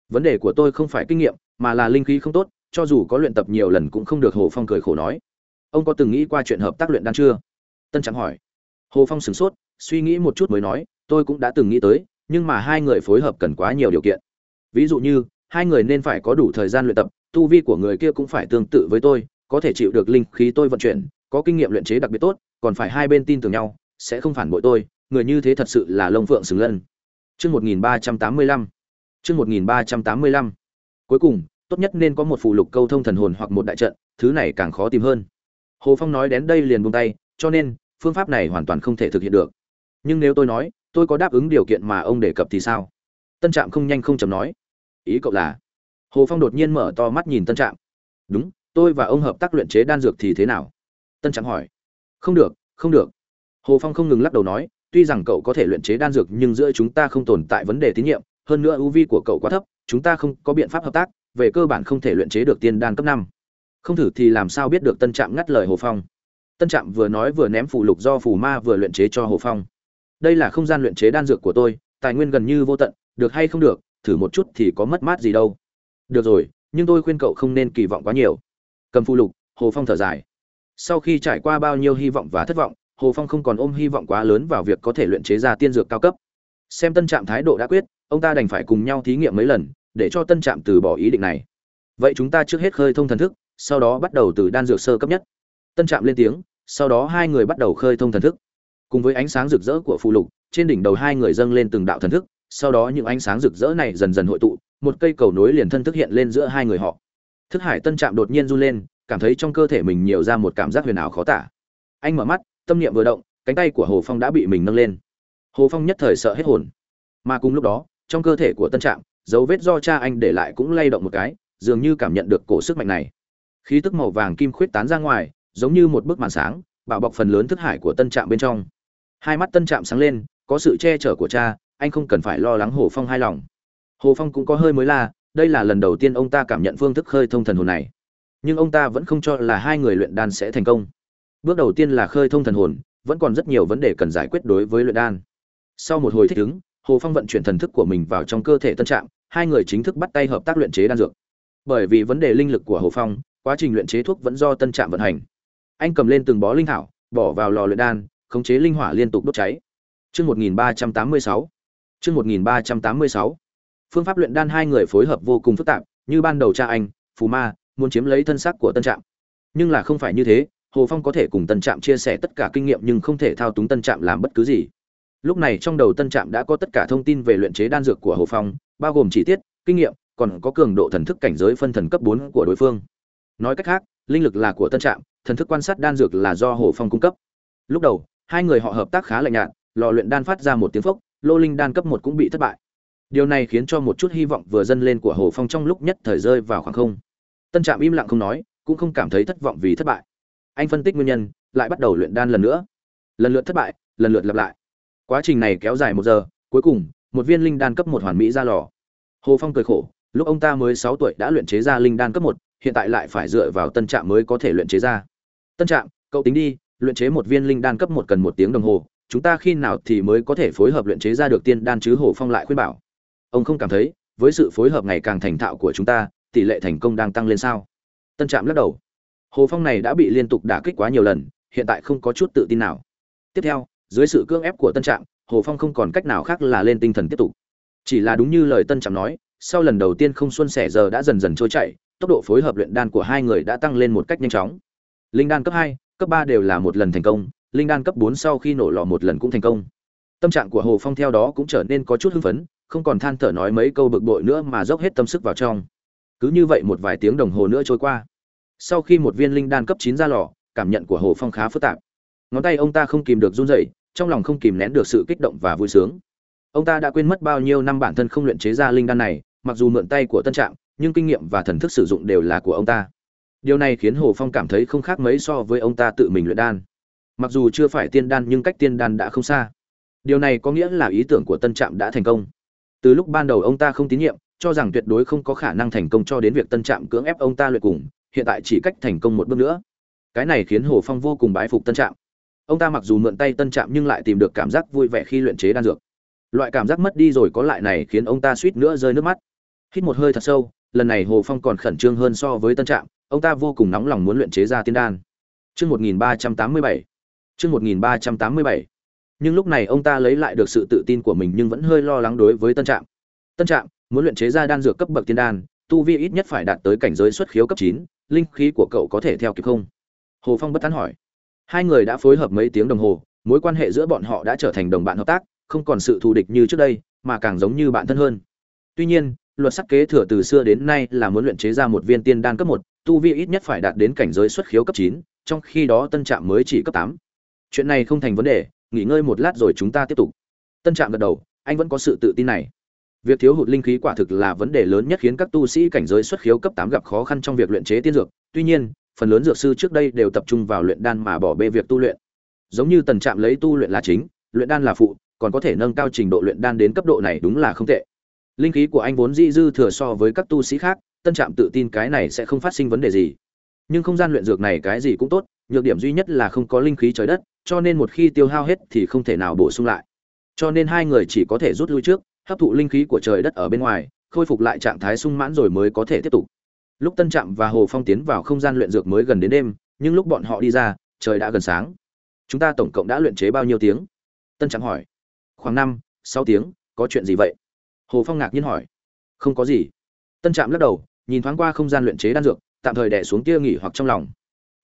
Vấn đề của tôi không phải kinh nghiệm, mà là linh khí không tốt, cho dù có luyện tập nhiều lần cũng không được hồ phong cười khổ nói. Ông có từng nghĩ qua chuyện hợp tác luyện đan chưa? Tân trạm hỏi. Hồ phong sửng sốt, suy nghĩ một chút mới nói, tôi cũng đã từng nghĩ tới, nhưng mà hai người phối hợp cần quá nhiều điều kiện. Ví dụ như, hai người nên phải có đủ thời gian luyện tập, tu vi của người kia cũng phải tương tự với tôi, có thể chịu được linh khí tôi vận chuyển, có kinh nghiệm luyện chế đặc biệt tốt, còn phải hai bên tin tưởng nhau, sẽ không phản bội tôi người như thế thật sự là lông phượng xứng lân chương một nghìn ba trăm tám mươi lăm. Chương một nghìn ba trăm tám mươi lăm. Cuối cùng, tốt nhất nên có một phụ lục câu thông thần hồn hoặc một đại trận, thứ này càng khó tìm hơn. Hồ phong nói đến đây liền buông tay, cho nên, phương pháp này hoàn toàn không thể thực hiện được. Nhưng nếu tôi nói, tôi có đáp ứng điều kiện mà ông đề cập thì sao? Tân trạm không nhanh không chầm nói. Ý cậu là? Hồ phong đột nhiên mở to mắt nhìn tân trạm. Đúng, tôi và ông hợp tác luyện chế đan dược thì thế nào? Tân trạm hỏi. Không được không được. Hồ phong không ngừng lắc đầu nói tuy rằng cậu có thể luyện chế đan dược nhưng giữa chúng ta không tồn tại vấn đề tín nhiệm, hơn nữa ưu vi của cậu quá thấp, chúng ta không có biện pháp hợp tác, về cơ bản không thể luyện chế được tiên đan cấp năm. Không thử thì làm sao biết được tân trạm ngắt lời hồ phong. Tân trạm vừa nói vừa ném phù lục do phù ma vừa luyện chế cho hồ phong. Đây là không gian luyện chế đan dược của tôi, tài nguyên gần như vô tận, được hay không được, thử một chút thì có mất mát gì đâu. Được rồi, nhưng tôi khuyên cậu không nên kỳ vọng quá nhiều. Cầm phù lục, hồ phong thở dài. Sau khi trải qua bao nhiêu hy vọng và thất vọng hồ phong không còn ôm hy vọng quá lớn vào việc có thể luyện chế ra tiên dược cao cấp. Xem tân trạm thái độ đã quyết, ông ta đành phải cùng nhau thí nghiệm mấy lần, để cho tân trạm từ bỏ ý định này. Vậy chúng ta trước hết khơi thông thần thức, sau đó bắt đầu từ đan dược sơ cấp nhất. Tân trạm lên tiếng, sau đó hai người bắt đầu khơi thông thần thức. Cùng với ánh sáng rực rỡ của phù lục, trên đỉnh đầu hai người dâng lên từng đạo thần thức, sau đó những ánh sáng rực rỡ này dần dần hội tụ, một cây cầu nối liền thân thức hiện lên giữa hai người họ. Thức hải tân trạm đột nhiên run lên, cảm thấy trong cơ thể mình nhiều ra một cảm giác huyền ảo khó tả. Anh mở mắt tâm niệm vừa động, cánh tay của hồ phong đã bị mình nâng lên. Hồ phong nhất thời sợ hết hồn. Mà cùng lúc đó, trong cơ thể của tân trạm, dấu vết do cha anh để lại cũng lay động một cái, dường như cảm nhận được cổ sức mạnh này. Khí tức màu vàng kim khuyết tán ra ngoài, giống như một bức màn sáng, bảo bọc phần lớn thức hải của tân trạm bên trong. Hai mắt tân trạm sáng lên, có sự che chở của cha, anh không cần phải lo lắng hồ phong hai lòng. Hồ phong cũng có hơi mới la đây là lần đầu tiên ông ta cảm nhận phương thức khơi thông thần hồn này. Nhưng ông ta vẫn không cho là hai người luyện đan sẽ thành công bước đầu tiên là khơi thông thần hồn vẫn còn rất nhiều vấn đề cần giải quyết đối với luyện đan sau một hồi thích ứng hồ phong vận chuyển thần thức của mình vào trong cơ thể tân trạm hai người chính thức bắt tay hợp tác luyện chế đan dược bởi vì vấn đề linh lực của hồ phong quá trình luyện chế thuốc vẫn do tân trạm vận hành anh cầm lên từng bó linh thảo bỏ vào lò luyện đan khống chế linh hỏa liên tục đốt cháy Chương 1386. Chương 1386. Phương pháp luyện đan hai người phối hợp vô cùng phức tạp, như ban đầu cha anh, Phù Ma, muốn chiếm lấy thân xác của Tân Trạm. Nhưng là không phải như thế, Hồ Phong có thể cùng Tân Trạm chia sẻ tất cả kinh nghiệm nhưng không thể thao túng Tân Trạm làm bất cứ gì. Lúc này trong đầu Tân Trạm đã có tất cả thông tin về luyện chế đan dược của Hồ Phong, bao gồm chi tiết, kinh nghiệm, còn có cường độ thần thức cảnh giới phân thần cấp bốn của đối phương. Nói cách khác, linh lực là của Tân Trạm, thần thức quan sát đan dược là do Hồ Phong cung cấp. Lúc đầu, hai người họ hợp tác khá lạnh nhạt, lò luyện đan phát ra một tiếng phốc, lô linh đan cấp một cũng bị thất bại. Điều này khiến cho một chút hy vọng vừa dâng lên của Hồ Phong trong lúc nhất thời rơi vào khoảng không. Tân Trạm im lặng không nói, cũng không cảm thấy thất vọng vì thất bại. Anh phân tích nguyên nhân, lại bắt đầu luyện đan lần nữa. Lần lượt thất bại, lần lượt lặp lại. Quá trình này kéo dài một giờ, cuối cùng, một viên linh đan cấp một hoàn mỹ ra lò. Hồ Phong cười khổ, lúc ông ta mới sáu tuổi đã luyện chế ra linh đan cấp một, hiện tại lại phải dựa vào tân trạm mới có thể luyện chế ra. Tân trạm, cậu tính đi, luyện chế một viên linh đan cấp một cần một tiếng đồng hồ, chúng ta khi nào thì mới có thể phối hợp luyện chế ra được tiên đan chứ hồ phong lại khuyên bảo ông không cảm thấy với sự phối hợp ngày càng thành thạo của chúng ta tỷ lệ thành công đang tăng lên sao tân trạm lắc đầu hồ phong này đã bị liên tục đả kích quá nhiều lần, hiện tại không có chút tự tin nào. Tiếp theo, dưới sự cưỡng ép của tân trạm, hồ phong không còn cách nào khác là lên tinh thần tiếp tục. Chỉ là đúng như lời tân trạm nói, sau lần đầu tiên không xuân sẻ giờ đã dần dần trôi chạy tốc độ phối hợp luyện đan của hai người đã tăng lên một cách nhanh chóng. Linh đan cấp hai, cấp ba đều là một lần thành công, linh đan cấp bốn sau khi nổ lò một lần cũng thành công. Tâm trạng của hồ phong theo đó cũng trở nên có chút hưng phấn, không còn than thở nói mấy câu bực bội nữa mà dốc hết tâm sức vào trong. Cứ như vậy một vài tiếng đồng hồ nữa trôi qua sau khi một viên linh đan cấp chín ra lò, cảm nhận của hồ phong khá phức tạp. Ngón tay ông ta không kìm được run rẩy, trong lòng không kìm nén được sự kích động và vui sướng. Ông ta đã quên mất bao nhiêu năm bản thân không luyện chế ra linh đan này, mặc dù mượn tay của tân trạm, nhưng kinh nghiệm và thần thức sử dụng đều là của ông ta. Điều này khiến hồ phong cảm thấy không khác mấy so với ông ta tự mình luyện đan. Mặc dù chưa phải tiên đan, nhưng cách tiên đan đã không xa. Điều này có nghĩa là ý tưởng của tân trạm đã thành công. Từ lúc ban đầu ông ta không tín nhiệm, cho rằng tuyệt đối không có khả năng thành công cho đến việc tân trạm cưỡng ép ông ta luyện cùng hiện tại chỉ cách thành công một bước nữa. Cái này khiến hồ phong vô cùng bái phục tân trạm. Ông ta mặc dù mượn tay tân trạm nhưng lại tìm được cảm giác vui vẻ khi luyện chế đan dược. Loại cảm giác mất đi rồi có lại này khiến ông ta suýt nữa rơi nước mắt. Hít một hơi thật sâu, lần này hồ phong còn khẩn trương hơn so với tân trạm, ông ta vô cùng nóng lòng muốn luyện chế ra tiên đan. Chương một nghìn ba trăm tám mươi bảy, chương một nghìn ba trăm tám mươi bảy. Nhưng lúc này ông ta lấy lại được sự tự tin của mình nhưng vẫn hơi lo lắng đối với tân trạm. Tân trạm, muốn luyện chế ra đan dược cấp bậc tiên đan, tu vi ít nhất phải đạt tới cảnh giới xuất khiếu cấp chín linh khí của cậu có thể theo kịp không? Hồ phong bất tán hỏi. Hai người đã phối hợp mấy tiếng đồng hồ, mối quan hệ giữa bọn họ đã trở thành đồng bạn hợp tác, không còn sự thù địch như trước đây, mà càng giống như bạn thân hơn. Tuy nhiên, luật sắc kế thừa từ xưa đến nay là muốn luyện chế ra một viên tiên đan cấp một, tu vi ít nhất phải đạt đến cảnh giới xuất khiếu cấp chín, trong khi đó tân trạm mới chỉ cấp tám. Chuyện này không thành vấn đề, nghỉ ngơi một lát rồi chúng ta tiếp tục. Tân trạm gật đầu, anh vẫn có sự tự tin này việc thiếu hụt linh khí quả thực là vấn đề lớn nhất khiến các tu sĩ cảnh giới xuất khiếu cấp tám gặp khó khăn trong việc luyện chế tiên dược. Tuy nhiên, phần lớn dược sư trước đây đều tập trung vào luyện đan mà bỏ bê việc tu luyện. Giống như tần trạm lấy tu luyện là chính, luyện đan là phụ, còn có thể nâng cao trình độ luyện đan đến cấp độ này đúng là không tệ. Linh khí của anh vốn dĩ dư thừa so với các tu sĩ khác, tân trạm tự tin cái này sẽ không phát sinh vấn đề gì. Nhưng không gian luyện dược này cái gì cũng tốt, nhược điểm duy nhất là không có linh khí trời đất, cho nên một khi tiêu hao hết thì không thể nào bổ sung lại. Cho nên hai người chỉ có thể rút lui trước hấp thụ linh khí của trời đất ở bên ngoài, khôi phục lại trạng thái sung mãn rồi mới có thể tiếp tục. Lúc tân trạm và hồ phong tiến vào không gian luyện dược mới gần đến đêm, nhưng lúc bọn họ đi ra, trời đã gần sáng. Chúng ta tổng cộng đã luyện chế bao nhiêu tiếng? Tân trạm hỏi. Khoảng năm, sáu tiếng, có chuyện gì vậy? Hồ phong ngạc nhiên hỏi. Không có gì. Tân trạm lắc đầu, nhìn thoáng qua không gian luyện chế đan dược, tạm thời đẻ xuống tia nghỉ hoặc trong lòng.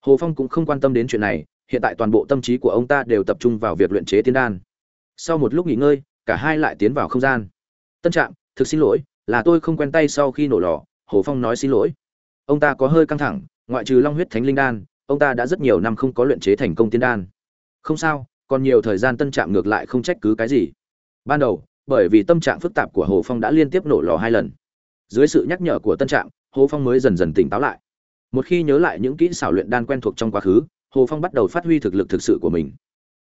Hồ phong cũng không quan tâm đến chuyện này, hiện tại toàn bộ tâm trí của ông ta đều tập trung vào việc luyện chế tiên đan. Sau một lúc nghỉ ngơi, cả hai lại tiến vào không gian tân trạm, thực xin lỗi, là tôi không quen tay sau khi nổ lò, hồ phong nói xin lỗi. Ông ta có hơi căng thẳng, ngoại trừ long huyết thánh linh đan, ông ta đã rất nhiều năm không có luyện chế thành công tiên đan. Không sao, còn nhiều thời gian tân trạm ngược lại không trách cứ cái gì. Ban đầu, bởi vì tâm trạng phức tạp của hồ phong đã liên tiếp nổ lò hai lần. Dưới sự nhắc nhở của tân trạm, hồ phong mới dần dần tỉnh táo lại. Một khi nhớ lại những kỹ xảo luyện đan quen thuộc trong quá khứ, hồ phong bắt đầu phát huy thực lực thực sự của mình.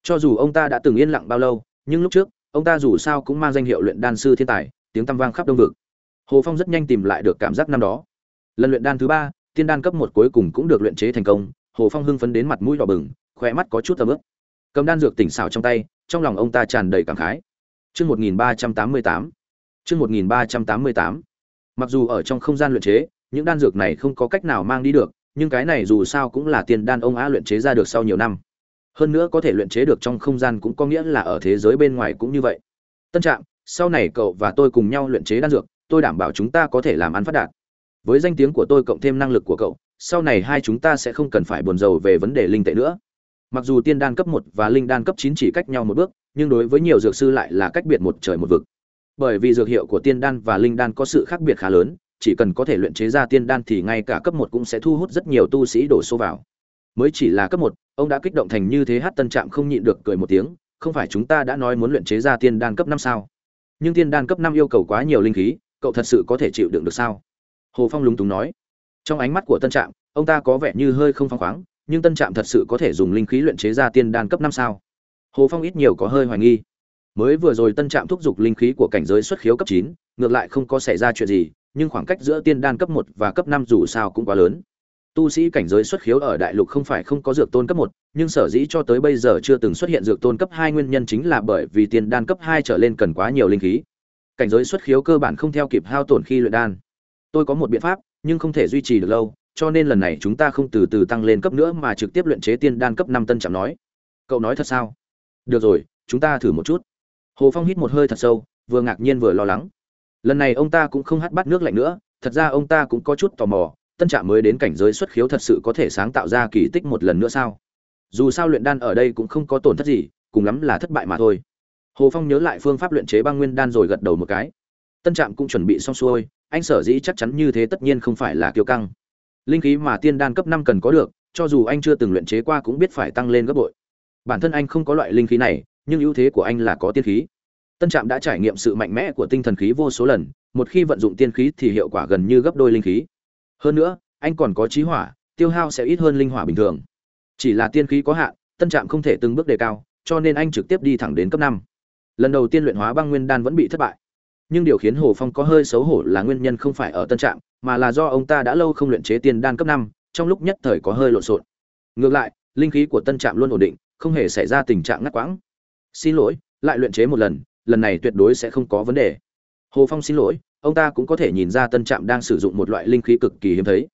Cho dù ông ta đã từng yên lặng bao lâu, nhưng lúc trước ông ta dù sao cũng mang danh hiệu luyện đan sư thiên tài tiếng tăm vang khắp đông vực. Hồ phong rất nhanh tìm lại được cảm giác năm đó. Lần luyện đan thứ ba tiên đan cấp một cuối cùng cũng được luyện chế thành công hồ phong hưng phấn đến mặt mũi đỏ bừng khỏe mắt có chút tầm ướp cầm đan dược tỉnh xảo trong tay trong lòng ông ta tràn đầy cảm khái. Trước 1388, Trước 1388, mặc dù ở trong không gian luyện chế những đan dược này không có cách nào mang đi được nhưng cái này dù sao cũng là tiền đan ông á luyện chế ra được sau nhiều năm hơn nữa có thể luyện chế được trong không gian cũng có nghĩa là ở thế giới bên ngoài cũng như vậy. Tân trạng sau này cậu và tôi cùng nhau luyện chế đan dược, tôi đảm bảo chúng ta có thể làm ăn phát đạt. Với danh tiếng của tôi cộng thêm năng lực của cậu, sau này hai chúng ta sẽ không cần phải buồn rầu về vấn đề linh tệ nữa. Mặc dù tiên đan cấp một và linh đan cấp chín chỉ cách nhau một bước, nhưng đối với nhiều dược sư lại là cách biệt một trời một vực. Bởi vì dược hiệu của tiên đan và linh đan có sự khác biệt khá lớn, chỉ cần có thể luyện chế ra tiên đan thì ngay cả cấp một cũng sẽ thu hút rất nhiều tu sĩ đổ số vào mới chỉ là cấp một, ông đã kích động thành như thế hát tân trạm không nhịn được cười một tiếng, không phải chúng ta đã nói muốn luyện chế ra tiên đan cấp năm sao? Nhưng tiên đan cấp năm yêu cầu quá nhiều linh khí, cậu thật sự có thể chịu đựng được sao? Hồ phong lúng túng nói. Trong ánh mắt của tân trạm, ông ta có vẻ như hơi không phăng khoáng, nhưng tân trạm thật sự có thể dùng linh khí luyện chế ra tiên đan cấp năm sao? Hồ phong ít nhiều có hơi hoài nghi. Mới vừa rồi tân trạm thúc giục linh khí của cảnh giới xuất khiếu cấp chín, ngược lại không có xảy ra chuyện gì, nhưng khoảng cách giữa tiên đan cấp một và cấp năm dù sao cũng quá lớn tu sĩ cảnh giới xuất khiếu ở đại lục không phải không có dược tôn cấp một, nhưng sở dĩ cho tới bây giờ chưa từng xuất hiện dược tôn cấp hai nguyên nhân chính là bởi vì tiên đan cấp hai trở lên cần quá nhiều linh khí. Cảnh giới xuất khiếu cơ bản không theo kịp hao tổn khi luyện đan. Tôi có một biện pháp, nhưng không thể duy trì được lâu, cho nên lần này chúng ta không từ từ tăng lên cấp nữa mà trực tiếp luyện chế tiên đan cấp năm tân trạm nói. Cậu nói thật sao? Được rồi, chúng ta thử một chút. Hồ phong hít một hơi thật sâu, vừa ngạc nhiên vừa lo lắng. Lần này ông ta cũng không hắt bắt nước lạnh nữa, thật ra ông ta cũng có chút tò mò tân trạm mới đến cảnh giới xuất khiếu thật sự có thể sáng tạo ra kỳ tích một lần nữa sao? Dù sao luyện đan ở đây cũng không có tổn thất gì, cùng lắm là thất bại mà thôi. Hồ phong nhớ lại phương pháp luyện chế băng nguyên đan rồi gật đầu một cái. Tân trạm cũng chuẩn bị xong xuôi, anh sở dĩ chắc chắn như thế tất nhiên không phải là kiêu căng. Linh khí mà tiên đan cấp năm cần có được, cho dù anh chưa từng luyện chế qua cũng biết phải tăng lên gấp bội. Bản thân anh không có loại linh khí này, nhưng ưu thế của anh là có tiên khí. Tân trạm đã trải nghiệm sự mạnh mẽ của tinh thần khí vô số lần, một khi vận dụng tiên khí thì hiệu quả gần như gấp đôi linh khí hơn nữa, anh còn có trí hỏa, tiêu hao sẽ ít hơn linh hỏa bình thường. Chỉ là tiên khí có hạn, tân trạm không thể từng bước đề cao, cho nên anh trực tiếp đi thẳng đến cấp năm. Lần đầu tiên luyện hóa băng nguyên đan vẫn bị thất bại. Nhưng điều khiến hồ phong có hơi xấu hổ là nguyên nhân không phải ở tân trạm, mà là do ông ta đã lâu không luyện chế tiên đan cấp năm, trong lúc nhất thời có hơi lộn xộn. Ngược lại, linh khí của tân trạm luôn ổn định, không hề xảy ra tình trạng ngắt quãng. Xin lỗi, lại luyện chế một lần lần này tuyệt đối sẽ không có vấn đề. Hồ phong xin lỗi ông ta cũng có thể nhìn ra tân trạm đang sử dụng một loại linh khí cực kỳ hiếm thấy.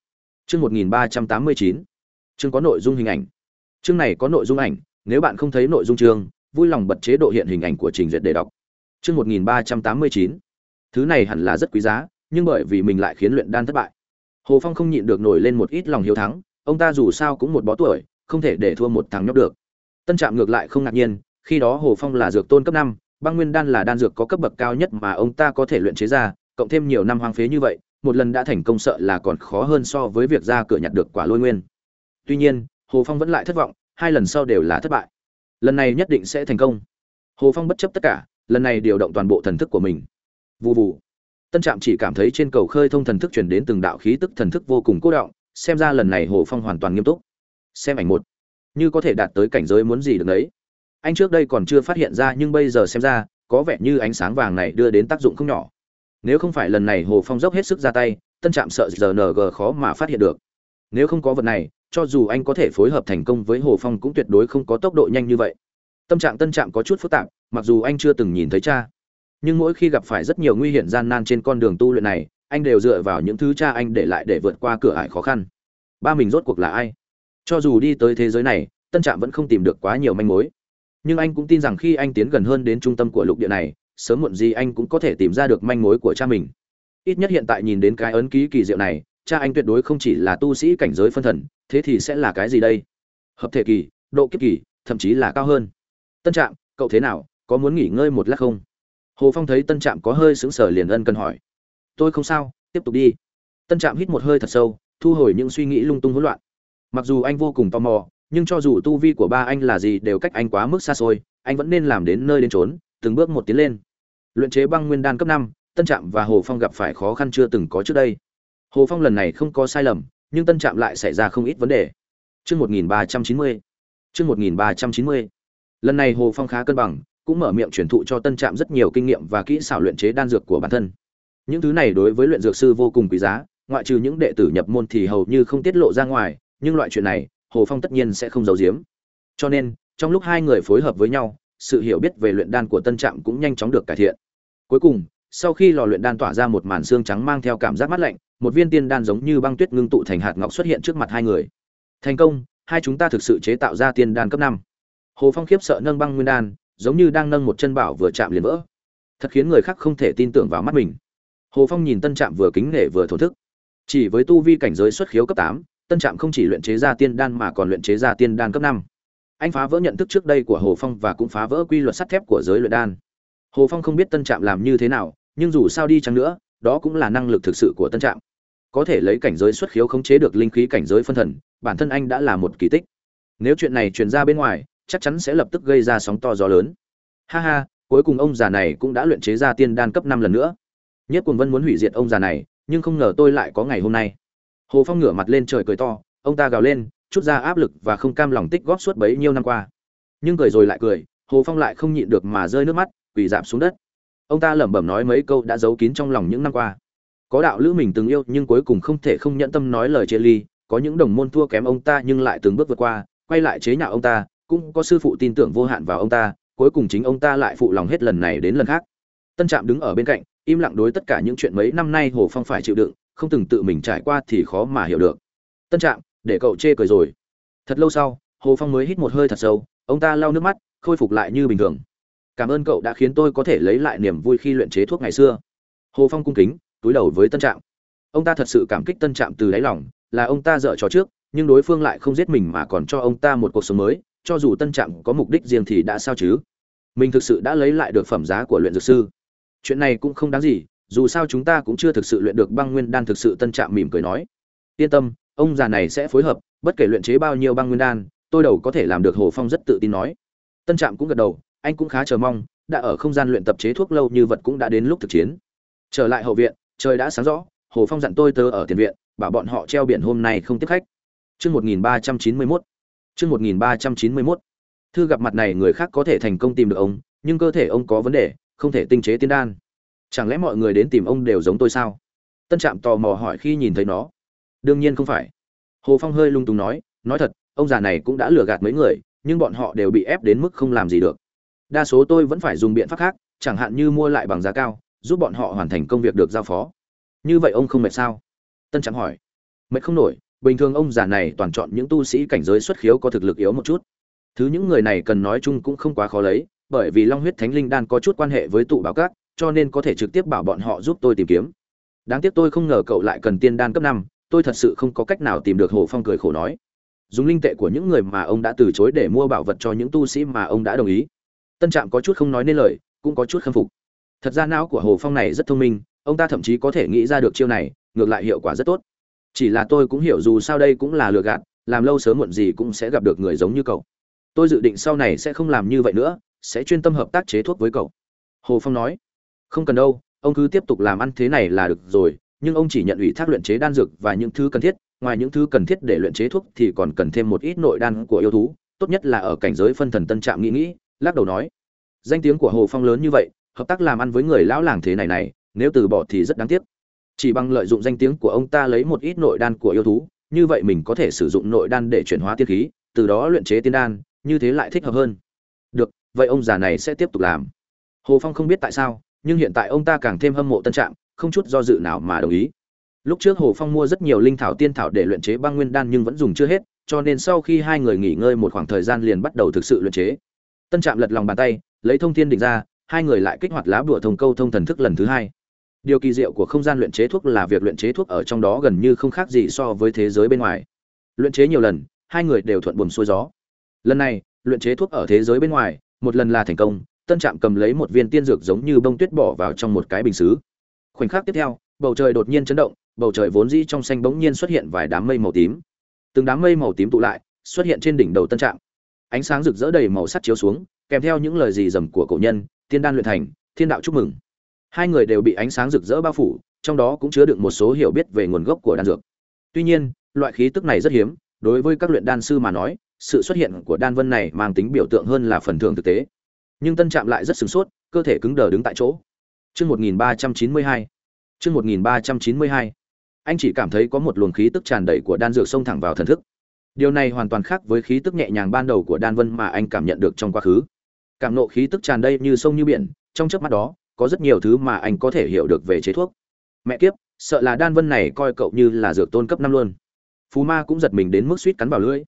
Chương một nghìn ba trăm tám mươi chín. Chương có nội dung hình ảnh. Chương này có nội dung ảnh, nếu bạn không thấy nội dung chương, vui lòng bật chế độ hiện hình ảnh của trình duyệt để đọc. Chương một nghìn ba trăm tám mươi chín. Thứ này hẳn là rất quý giá, nhưng bởi vì mình lại khiến luyện đan thất bại. Hồ phong không nhịn được nổi lên một ít lòng hiếu thắng, ông ta dù sao cũng một bó tuổi, không thể để thua một thằng nhóc được. Tân trạm ngược lại không ngạc nhiên, khi đó hồ phong là dược tôn cấp năm, băng nguyên đan là đan dược có cấp bậc cao nhất mà ông ta có thể luyện chế ra cộng thêm nhiều năm hoang phế như vậy, một lần đã thành công sợ là còn khó hơn so với việc ra cửa nhặt được quả lôi nguyên. Tuy nhiên, hồ phong vẫn lại thất vọng, hai lần sau đều là thất bại. Lần này nhất định sẽ thành công. Hồ phong bất chấp tất cả, lần này điều động toàn bộ thần thức của mình. Vụ vụ tân trạm chỉ cảm thấy trên cầu khơi thông thần thức chuyển đến từng đạo khí tức thần thức vô cùng cố động, xem ra lần này hồ phong hoàn toàn nghiêm túc. Xem ảnh một. Như có thể đạt tới cảnh giới muốn gì được đấy. Anh trước đây còn chưa phát hiện ra, nhưng bây giờ xem ra, có vẻ như ánh sáng vàng này đưa đến tác dụng không nhỏ nếu không phải lần này hồ phong dốc hết sức ra tay, tân trạm sợ rng khó mà phát hiện được. Nếu không có vật này, cho dù anh có thể phối hợp thành công với hồ phong cũng tuyệt đối không có tốc độ nhanh như vậy. Tâm trạng tân trạm có chút phức tạp, mặc dù anh chưa từng nhìn thấy cha. Nhưng mỗi khi gặp phải rất nhiều nguy hiểm gian nan trên con đường tu luyện này, anh đều dựa vào những thứ cha anh để lại để vượt qua cửa ải khó khăn. Ba mình rốt cuộc là ai? Cho dù đi tới thế giới này, tân trạm vẫn không tìm được quá nhiều manh mối. Nhưng anh cũng tin rằng khi anh tiến gần hơn đến trung tâm của lục địa này sớm muộn gì anh cũng có thể tìm ra được manh mối của cha mình. Ít nhất hiện tại nhìn đến cái ấn ký kỳ diệu này, cha anh tuyệt đối không chỉ là tu sĩ cảnh giới phân thần, thế thì sẽ là cái gì đây? Hợp thể kỳ, độ kiếp kỳ, thậm chí là cao hơn. Tân trạm, cậu thế nào? Có muốn nghỉ ngơi một lát không? Hồ phong thấy tân trạm có hơi sững sờ liền ân cần hỏi. Tôi không sao, tiếp tục đi. Tân trạm hít một hơi thật sâu, thu hồi những suy nghĩ lung tung hỗn loạn. Mặc dù anh vô cùng tò mò, nhưng cho dù tu vi của ba anh là gì đều cách anh quá mức xa xôi, anh vẫn nên làm đến nơi đến trốn từng bước một tiến lên. Luyện chế băng nguyên đan cấp năm, tân trạm và hồ phong gặp phải khó khăn chưa từng có trước đây. Hồ phong lần này không có sai lầm, nhưng tân trạm lại xảy ra không ít vấn đề. Chương một nghìn ba trăm chín mươi. Chương một nghìn ba trăm chín mươi. Lần này hồ phong khá cân bằng, cũng mở miệng truyền thụ cho tân trạm rất nhiều kinh nghiệm và kỹ xảo luyện chế đan dược của bản thân. Những thứ này đối với luyện dược sư vô cùng quý giá, ngoại trừ những đệ tử nhập môn thì hầu như không tiết lộ ra ngoài, nhưng loại chuyện này, hồ phong tất nhiên sẽ không giấu giếm. Cho nên, trong lúc hai người phối hợp với nhau sự hiểu biết về luyện đan của tân trạm cũng nhanh chóng được cải thiện. Cuối cùng, sau khi lò luyện đan tỏa ra một màn xương trắng mang theo cảm giác mát lạnh, một viên tiên đan giống như băng tuyết ngưng tụ thành hạt ngọc xuất hiện trước mặt hai người. Thành công, hai chúng ta thực sự chế tạo ra tiên đan cấp năm. Hồ phong khiếp sợ nâng băng nguyên đan, giống như đang nâng một chân bảo vừa chạm liền vỡ. Thật khiến người khác không thể tin tưởng vào mắt mình. Hồ phong nhìn tân trạm vừa kính nể vừa thổn thức. Chỉ với tu vi cảnh giới xuất khiếu cấp tám, tân trạm không chỉ luyện chế ra tiên đan mà còn luyện chế ra tiên đan cấp năm anh phá vỡ nhận thức trước đây của hồ phong và cũng phá vỡ quy luật sắt thép của giới luyện đan. Hồ phong không biết tân trạm làm như thế nào, nhưng dù sao đi chăng nữa, đó cũng là năng lực thực sự của tân trạm. Có thể lấy cảnh giới xuất khiếu khống chế được linh khí cảnh giới phân thần, bản thân anh đã là một kỳ tích. Nếu chuyện này truyền ra bên ngoài, chắc chắn sẽ lập tức gây ra sóng to gió lớn. Ha ha, cuối cùng ông già này cũng đã luyện chế ra tiên đan cấp năm lần nữa. Nhất quần vân muốn hủy diệt ông già này, nhưng không ngờ tôi lại có ngày hôm nay. Hồ phong ngửa mặt lên trời cười to, ông ta gào lên chút ra áp lực và không cam lòng tích góp suốt bấy nhiêu năm qua. Nhưng cười rồi lại cười, hồ phong lại không nhịn được mà rơi nước mắt, quỳ dạp xuống đất. Ông ta lẩm bẩm nói mấy câu đã giấu kín trong lòng những năm qua. Có đạo lữ mình từng yêu nhưng cuối cùng không thể không nhẫn tâm nói lời chia ly, có những đồng môn thua kém ông ta nhưng lại từng bước vượt qua, quay lại chế nhạo ông ta, cũng có sư phụ tin tưởng vô hạn vào ông ta, cuối cùng chính ông ta lại phụ lòng hết lần này đến lần khác. Tân trạm đứng ở bên cạnh, im lặng đối tất cả những chuyện mấy năm nay hồ phong phải chịu đựng, không từng tự mình trải qua thì khó mà hiểu được. Tân trạm để cậu chê cười rồi. Thật lâu sau, hồ phong mới hít một hơi thật sâu, ông ta lau nước mắt, khôi phục lại như bình thường. Cảm ơn cậu đã khiến tôi có thể lấy lại niềm vui khi luyện chế thuốc ngày xưa. Hồ phong cung kính, túi đầu với tân trạm. Ông ta thật sự cảm kích tân trạm từ đáy lòng, là ông ta dở trò trước, nhưng đối phương lại không giết mình mà còn cho ông ta một cuộc sống mới, cho dù tân trạm có mục đích riêng thì đã sao chứ? Mình thực sự đã lấy lại được phẩm giá của luyện dược sư. Chuyện này cũng không đáng gì, dù sao chúng ta cũng chưa thực sự luyện được băng nguyên đan thực sự tân trạm mỉm cười nói. Yên tâm ông già này sẽ phối hợp bất kể luyện chế bao nhiêu băng nguyên đan tôi đầu có thể làm được hồ phong rất tự tin nói tân trạm cũng gật đầu anh cũng khá chờ mong đã ở không gian luyện tập chế thuốc lâu như vật cũng đã đến lúc thực chiến trở lại hậu viện trời đã sáng rõ hồ phong dặn tôi tớ ở tiền viện bảo bọn họ treo biển hôm nay không tiếp khách Chương 1391. Chương 1391. Thư gặp mặt này người khác có thể thành công tìm được ông, nhưng cơ thể ông có vấn đề, không thể tinh chế tiên đan. Chẳng lẽ mọi người đến tìm ông đều giống tôi sao? Tân Trạm tò mò hỏi khi nhìn thấy nó. Đương nhiên không phải. Hồ Phong hơi lung tung nói, nói thật, ông già này cũng đã lừa gạt mấy người, nhưng bọn họ đều bị ép đến mức không làm gì được. Đa số tôi vẫn phải dùng biện pháp khác, chẳng hạn như mua lại bằng giá cao, giúp bọn họ hoàn thành công việc được giao phó. Như vậy ông không mệt sao? Tân Trạm hỏi. Mệt không nổi, bình thường ông già này toàn chọn những tu sĩ cảnh giới xuất khiếu có thực lực yếu một chút thứ những người này cần nói chung cũng không quá khó lấy bởi vì long huyết thánh linh đan có chút quan hệ với tụ bảo các cho nên có thể trực tiếp bảo bọn họ giúp tôi tìm kiếm đáng tiếc tôi không ngờ cậu lại cần tiên đan cấp năm tôi thật sự không có cách nào tìm được hồ phong cười khổ nói. Dùng linh tệ của những người mà ông đã từ chối để mua bảo vật cho những tu sĩ mà ông đã đồng ý. Tân trạm có chút không nói nên lời, cũng có chút khâm phục. Thật ra não của hồ phong này rất thông minh, ông ta thậm chí có thể nghĩ ra được chiêu này, ngược lại hiệu quả rất tốt. Chỉ là tôi cũng hiểu dù sao đây cũng là lừa gạt, làm lâu sớm muộn gì cũng sẽ gặp được người giống như cậu. Tôi dự định sau này sẽ không làm như vậy nữa, sẽ chuyên tâm hợp tác chế thuốc với cậu. Hồ phong nói. Không cần đâu, ông cứ tiếp tục làm ăn thế này là được rồi nhưng ông chỉ nhận ủy thác luyện chế đan dược và những thứ cần thiết, ngoài những thứ cần thiết để luyện chế thuốc thì còn cần thêm một ít nội đan của yêu thú, tốt nhất là ở cảnh giới phân thần tân trạm nghĩ nghĩ, lắc đầu nói. Danh tiếng của hồ phong lớn như vậy, hợp tác làm ăn với người lão làng thế này này, nếu từ bỏ thì rất đáng tiếc. Chỉ bằng lợi dụng danh tiếng của ông ta lấy một ít nội đan của yêu thú, như vậy mình có thể sử dụng nội đan để chuyển hóa tiên khí, từ đó luyện chế tiên đan, như thế lại thích hợp hơn. Được, vậy ông già này sẽ tiếp tục làm. Hồ phong không biết tại sao, nhưng hiện tại ông ta càng thêm hâm mộ tân trạm không chút do dự nào mà đồng ý. Lúc trước hồ phong mua rất nhiều linh thảo tiên thảo để luyện chế băng nguyên đan nhưng vẫn dùng chưa hết, cho nên sau khi hai người nghỉ ngơi một khoảng thời gian liền bắt đầu thực sự luyện chế. Tân trạm lật lòng bàn tay, lấy thông thiên đỉnh ra, hai người lại kích hoạt lá bùa thông câu thông thần thức lần thứ hai. Điều kỳ diệu của không gian luyện chế thuốc là việc luyện chế thuốc ở trong đó gần như không khác gì so với thế giới bên ngoài. Luyện chế nhiều lần, hai người đều thuận buồm xuôi gió. Lần này, luyện chế thuốc ở thế giới bên ngoài, một lần là thành công, tân trạm cầm lấy một viên tiên dược giống như bông tuyết bỏ vào trong một cái bình xứ khoảnh khắc tiếp theo, bầu trời đột nhiên chấn động, bầu trời vốn dĩ trong xanh bỗng nhiên xuất hiện vài đám mây màu tím. Từng đám mây màu tím tụ lại, xuất hiện trên đỉnh đầu tân trạm. Ánh sáng rực rỡ đầy màu sắc chiếu xuống, kèm theo những lời gì dầm của cổ nhân, tiên đan luyện thành, thiên đạo chúc mừng. Hai người đều bị ánh sáng rực rỡ bao phủ, trong đó cũng chứa đựng một số hiểu biết về nguồn gốc của đan dược. Tuy nhiên, loại khí tức này rất hiếm, đối với các luyện đan sư mà nói, sự xuất hiện của đan vân này mang tính biểu tượng hơn là phần thưởng thực tế. Nhưng tân trạm lại rất sửng sốt, cơ thể cứng đờ đứng tại chỗ. Chương 1392. Chương 1392. Anh chỉ cảm thấy có một luồng khí tức tràn đầy của đan dược xông thẳng vào thần thức. Điều này hoàn toàn khác với khí tức nhẹ nhàng ban đầu của đan vân mà anh cảm nhận được trong quá khứ. Cảm nộ khí tức tràn đầy như sông như biển, trong chớp mắt đó, có rất nhiều thứ mà anh có thể hiểu được về chế thuốc mẹ kiếp sợ là đan vân này coi cậu như là dược tôn cấp năm luôn phú ma cũng giật mình đến mức suýt cắn vào lưỡi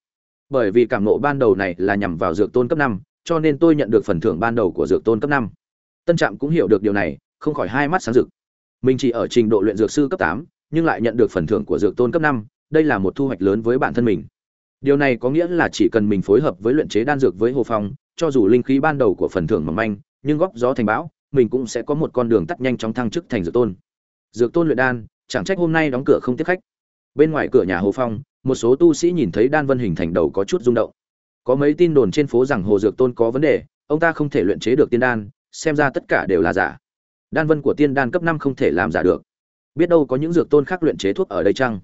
bởi vì cảm nộ ban đầu này là nhằm vào dược tôn cấp năm cho nên tôi nhận được phần thưởng ban đầu của dược tôn cấp năm tân trạm cũng hiểu được điều này không khỏi hai mắt sáng rực. Mình chỉ ở trình độ luyện dược sư cấp tám, nhưng lại nhận được phần thưởng của dược tôn cấp năm, đây là một thu hoạch lớn với bản thân mình. Điều này có nghĩa là chỉ cần mình phối hợp với luyện chế đan dược với hồ phong, cho dù linh khí ban đầu của phần thưởng mỏng manh, nhưng góp gió thành bão, mình cũng sẽ có một con đường tắt nhanh chóng thăng chức thành dược tôn. Dược tôn luyện đan, chẳng trách hôm nay đóng cửa không tiếp khách. Bên ngoài cửa nhà hồ phong, một số tu sĩ nhìn thấy đan vân hình thành đầu có chút rung động. Có mấy tin đồn trên phố rằng hồ dược tôn có vấn đề, ông ta không thể luyện chế được tiên đan, xem ra tất cả đều là giả đan vân của tiên đan cấp năm không thể làm giả được biết đâu có những dược tôn khác luyện chế thuốc ở đây chăng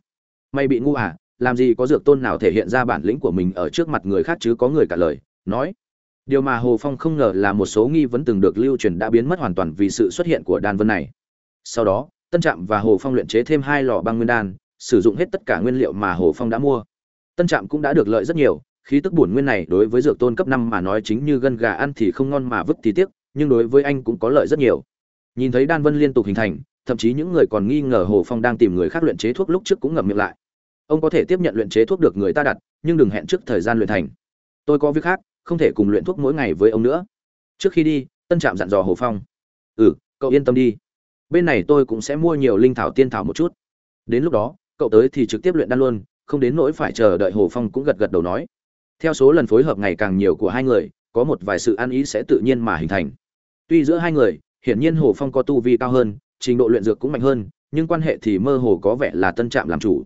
may bị ngu à làm gì có dược tôn nào thể hiện ra bản lĩnh của mình ở trước mặt người khác chứ có người cả lời nói Điều mà Hồ Phong không ngờ là một số nghi vấn từng được lưu truyền đã biến mất hoàn toàn vì sự xuất hiện của đan vân này. Sau đó, Tân Trạm và Hồ Phong luyện chế thêm hai lò băng nguyên đan, sử dụng hết tất cả nguyên liệu mà Hồ Phong đã mua. Tân Trạm cũng đã được lợi rất nhiều, khí tức bổn nguyên này đối với dược tôn cấp năm mà nói chính như gân gà ăn thì không ngon mà vứt tí tiếc, nhưng đối với anh cũng có lợi rất nhiều. Nhìn thấy đan vân liên tục hình thành, thậm chí những người còn nghi ngờ Hồ Phong đang tìm người khác luyện chế thuốc lúc trước cũng ngậm miệng lại. ông có thể tiếp nhận luyện chế thuốc được người ta đặt nhưng đừng hẹn trước thời gian luyện thành. Tôi có việc khác không thể cùng luyện thuốc mỗi ngày với ông nữa. Trước khi đi tân trạm dặn dò hồ phong. Ừ cậu yên tâm đi. Bên này tôi cũng sẽ mua nhiều linh thảo tiên thảo một chút. Đến lúc đó cậu tới thì trực tiếp luyện đan luôn không đến nỗi phải chờ đợi hồ phong cũng gật gật đầu nói. Theo số lần phối hợp ngày càng nhiều của hai người có một vài sự ăn ý sẽ tự nhiên mà hình thành. Tuy giữa hai người hiển nhiên hồ phong có tu vi cao hơn, trình độ luyện dược cũng mạnh hơn, nhưng quan hệ thì mơ hồ có vẻ là tân trạm làm chủ.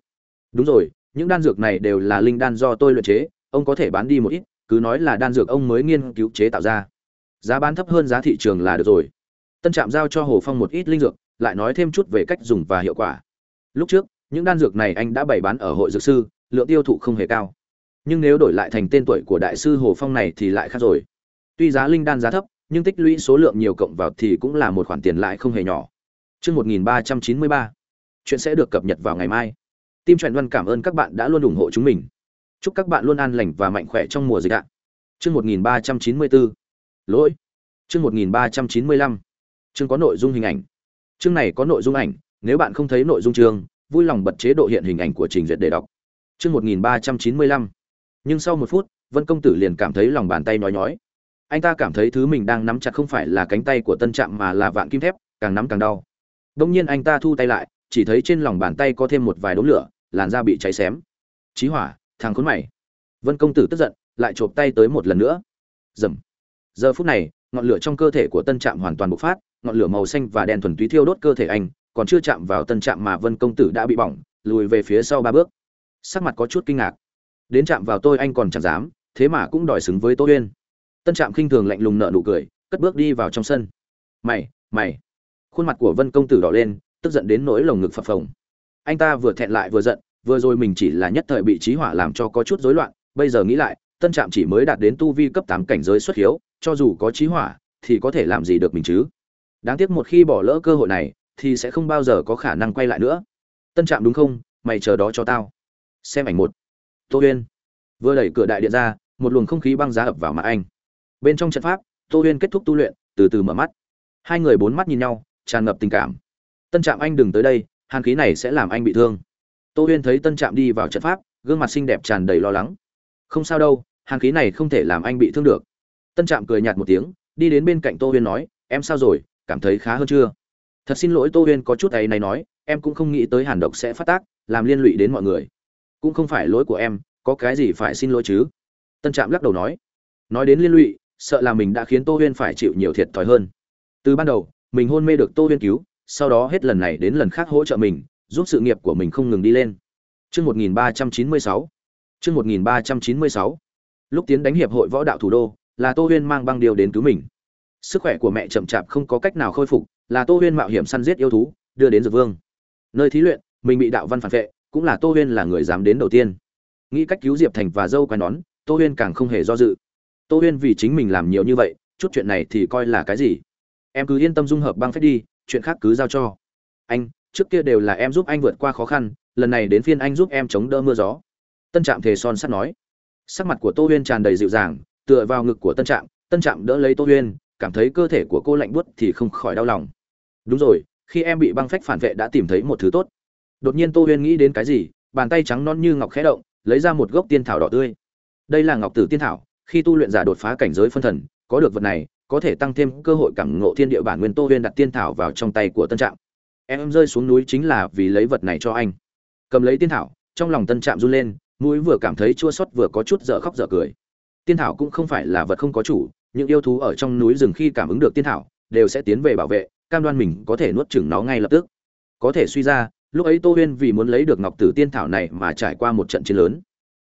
Đúng rồi, những đan dược này đều là linh đan do tôi luyện chế, ông có thể bán đi một ít, cứ nói là đan dược ông mới nghiên cứu chế tạo ra. Giá bán thấp hơn giá thị trường là được rồi. Tân trạm giao cho hồ phong một ít linh dược, lại nói thêm chút về cách dùng và hiệu quả. Lúc trước, những đan dược này anh đã bày bán ở hội dược sư, lượng tiêu thụ không hề cao. Nhưng nếu đổi lại thành tên tuổi của đại sư hồ phong này thì lại khác rồi. Tuy giá linh đan giá thấp nhưng tích lũy số lượng nhiều cộng vào thì cũng là một khoản tiền lãi không hề nhỏ Chương 1393. Chuyện sẽ được cập nhật vào ngày mai. Tim Trần Văn cảm ơn các bạn đã luôn ủng hộ chúng mình. Chúc các bạn luôn an lành và mạnh khỏe trong mùa dịch ạ. Chương 1394. Lỗi. Chương 1395. Chương có nội dung hình ảnh. Chương này có nội dung ảnh, nếu bạn không thấy nội dung chương, vui lòng bật chế độ hiện hình ảnh của trình duyệt để đọc. Chương 1395. Nhưng sau một phút, Vân công tử liền cảm thấy lòng bàn tay nhói nhói. Anh ta cảm thấy thứ mình đang nắm chặt không phải là cánh tay của Tân Trạm mà là vạn kim thép, càng nắm càng đau. Đông nhiên anh ta thu tay lại, chỉ thấy trên lòng bàn tay có thêm một vài đốm lửa, làn da bị cháy xém. Chí hỏa, thằng khốn mày. Vân công tử tức giận, lại chộp tay tới một lần nữa. dầm Giờ phút này, ngọn lửa trong cơ thể của Tân Trạm hoàn toàn bộc phát, ngọn lửa màu xanh và đen thuần túy thiêu đốt cơ thể anh, còn chưa chạm vào Tân Trạm mà Vân công tử đã bị bỏng, lùi về phía sau ba bước. Sắc mặt có chút kinh ngạc. Đến chạm vào tôi anh còn chẳng dám, thế mà cũng đòi xứng với Tô Uyên. Tân Trạm khinh thường lạnh lùng nở nụ cười, cất bước đi vào trong sân. "Mày, mày!" khuôn mặt của vân công tử đỏ lên tức giận đến nỗi lồng ngực phập phồng. Anh ta vừa thẹn lại vừa giận vừa rồi mình chỉ là nhất thời bị trí hỏa làm cho có chút rối loạn bây giờ nghĩ lại tân trạm chỉ mới đạt đến tu vi cấp tám cảnh giới xuất hiếu cho dù có trí hỏa thì có thể làm gì được mình chứ? Đáng tiếc một khi bỏ lỡ cơ hội này thì sẽ không bao giờ có khả năng quay lại nữa. Tân trạm đúng không? Mày chờ đó cho tao. Xem ảnh một. Tô Uyên. vừa đẩy cửa đại điện ra một luồng không khí băng giá ập vào mặt anh bên trong trận pháp, tô huyên kết thúc tu luyện, từ từ mở mắt. Hai người bốn mắt nhìn nhau, tràn ngập tình cảm. Tân trạm anh đừng tới đây, hàn khí này sẽ làm anh bị thương. Tô huyên thấy tân trạm đi vào trận pháp, gương mặt xinh đẹp tràn đầy lo lắng. Không sao đâu, hàn khí này không thể làm anh bị thương được. Tân trạm cười nhạt một tiếng, đi đến bên cạnh tô huyên nói, em sao rồi, cảm thấy khá hơn chưa? Thật xin lỗi tô huyên, có chút ấy này nói, em cũng không nghĩ tới hàn độc sẽ phát tác, làm liên lụy đến mọi người. Cũng không phải lỗi của em, có cái gì phải xin lỗi chứ? Tân trạm lắc đầu nói. Nói đến liên lụy sợ là mình đã khiến tô huyên phải chịu nhiều thiệt thòi hơn từ ban đầu mình hôn mê được tô huyên cứu sau đó hết lần này đến lần khác hỗ trợ mình giúp sự nghiệp của mình không ngừng đi lên Trước 1396. Trước 1396. Lúc tiến đánh hiệp hội võ đạo thủ đô, là Tô Huyên mang băng điều đến cứu mình. Sức khỏe của mẹ chậm chạp không có cách nào khôi phục, là Tô Huyên mạo hiểm săn giết yêu thú, đưa đến Dược Vương. Nơi thí luyện, mình bị đạo văn phản vệ, cũng là Tô Huyên là người dám đến đầu tiên. Nghĩ cách cứu Diệp Thành và dâu quai nón, Tô Huyên càng không hề do dự. Tô Huyên vì chính mình làm nhiều như vậy, chút chuyện này thì coi là cái gì? em cứ yên tâm dung hợp băng phép đi chuyện khác cứ giao cho. Anh trước kia đều là em giúp anh vượt qua khó khăn lần này đến phiên anh giúp em chống đỡ mưa gió. Tân trạm thề son sắt nói. Sắc mặt của tô huyên tràn đầy dịu dàng tựa vào ngực của tân trạm tân trạm đỡ lấy tô huyên cảm thấy cơ thể của cô lạnh buốt thì không khỏi đau lòng. Đúng rồi khi em bị băng phách phản vệ đã tìm thấy một thứ tốt. Đột nhiên tô huyên nghĩ đến cái gì bàn tay trắng non như ngọc khẽ động lấy ra một gốc tiên thảo đỏ tươi. Đây là ngọc tử tiên thảo khi tu luyện giả đột phá cảnh giới phân thần, có được vật này, có thể tăng thêm cơ hội cảm ngộ thiên địa bản nguyên tô huyên đặt tiên thảo vào trong tay của tân trạm. Em rơi xuống núi chính là vì lấy vật này cho anh. Cầm lấy tiên thảo, trong lòng tân trạm run lên, mũi vừa cảm thấy chua xót vừa có chút dở khóc dở cười. Tiên thảo cũng không phải là vật không có chủ, những yêu thú ở trong núi rừng khi cảm ứng được tiên thảo, đều sẽ tiến về bảo vệ, cam đoan mình có thể nuốt chửng nó ngay lập tức. Có thể suy ra, lúc ấy tô huyên vì muốn lấy được ngọc tử tiên thảo này mà trải qua một trận chiến lớn.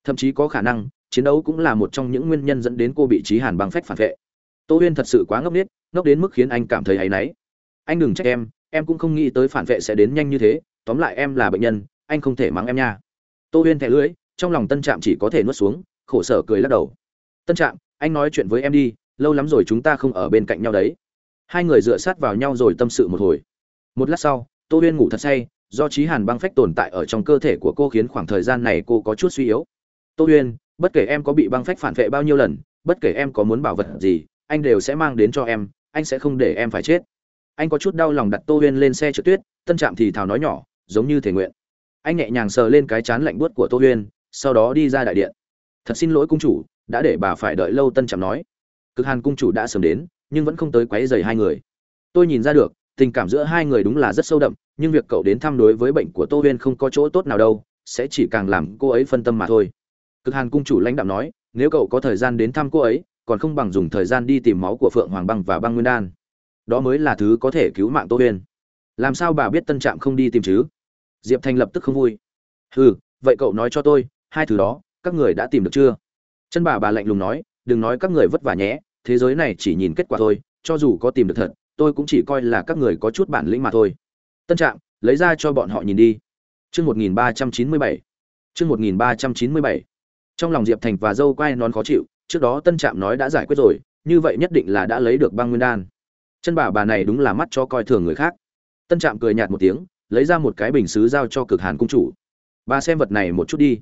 Thậm chí có khả năng chiến đấu cũng là một trong những nguyên nhân dẫn đến cô bị trí hàn băng phách phản vệ. Tô huyên thật sự quá ngốc nghếch, ngốc đến mức khiến anh cảm thấy áy náy. Anh đừng trách em em cũng không nghĩ tới phản vệ sẽ đến nhanh như thế, tóm lại em là bệnh nhân, anh không thể mắng em nha. Tô huyên thẻ lưỡi, trong lòng tân trạm chỉ có thể nuốt xuống, khổ sở cười lắc đầu. Tân trạm, anh nói chuyện với em đi, lâu lắm rồi chúng ta không ở bên cạnh nhau đấy. Hai người dựa sát vào nhau rồi tâm sự một hồi. Một lát sau, tô huyên ngủ thật say, do trí hàn băng phách tồn tại ở trong cơ thể của cô khiến khoảng thời gian này cô có chút suy yếu. Tô huyên bất kể em có bị băng phách phản vệ bao nhiêu lần, bất kể em có muốn bảo vật gì, anh đều sẽ mang đến cho em, anh sẽ không để em phải chết. Anh có chút đau lòng đặt tô huyên lên xe trượt tuyết, tân trạm thì thào nói nhỏ, giống như thể nguyện. Anh nhẹ nhàng sờ lên cái chán lạnh buốt của tô huyên, sau đó đi ra đại điện. Thật xin lỗi cung chủ, đã để bà phải đợi lâu, tân trạm nói. Cực hàn cung chủ đã sớm đến, nhưng vẫn không tới quấy dày hai người. Tôi nhìn ra được, tình cảm giữa hai người đúng là rất sâu đậm, nhưng việc cậu đến thăm đối với bệnh của tô huyên không có chỗ tốt nào đâu, sẽ chỉ càng làm cô ấy phân tâm mà thôi cực hàn cung chủ lãnh đạo nói, nếu cậu có thời gian đến thăm cô ấy, còn không bằng dùng thời gian đi tìm máu của phượng hoàng băng và băng nguyên đan. Đó mới là thứ có thể cứu mạng tô huyên làm sao bà biết tân trạm không đi tìm chứ? Diệp thành lập tức không vui. Ừ vậy cậu nói cho tôi, hai thứ đó, các người đã tìm được chưa? Chân bà bà lạnh lùng nói, đừng nói các người vất vả nhé, thế giới này chỉ nhìn kết quả thôi, cho dù có tìm được thật, tôi cũng chỉ coi là các người có chút bản lĩnh mà thôi. Tân trạm, lấy ra cho bọn họ nhìn đi. Chương một nghìn ba trăm chín mươi bảy. Chương một nghìn ba trăm chín mươi bảy trong lòng diệp thành và dâu quai nón khó chịu, trước đó tân trạm nói đã giải quyết rồi, như vậy nhất định là đã lấy được băng nguyên đan. Chân bà bà này đúng là mắt cho coi thường người khác. Tân trạm cười nhạt một tiếng, lấy ra một cái bình xứ giao cho cực hàn cung chủ. Bà xem vật này một chút đi.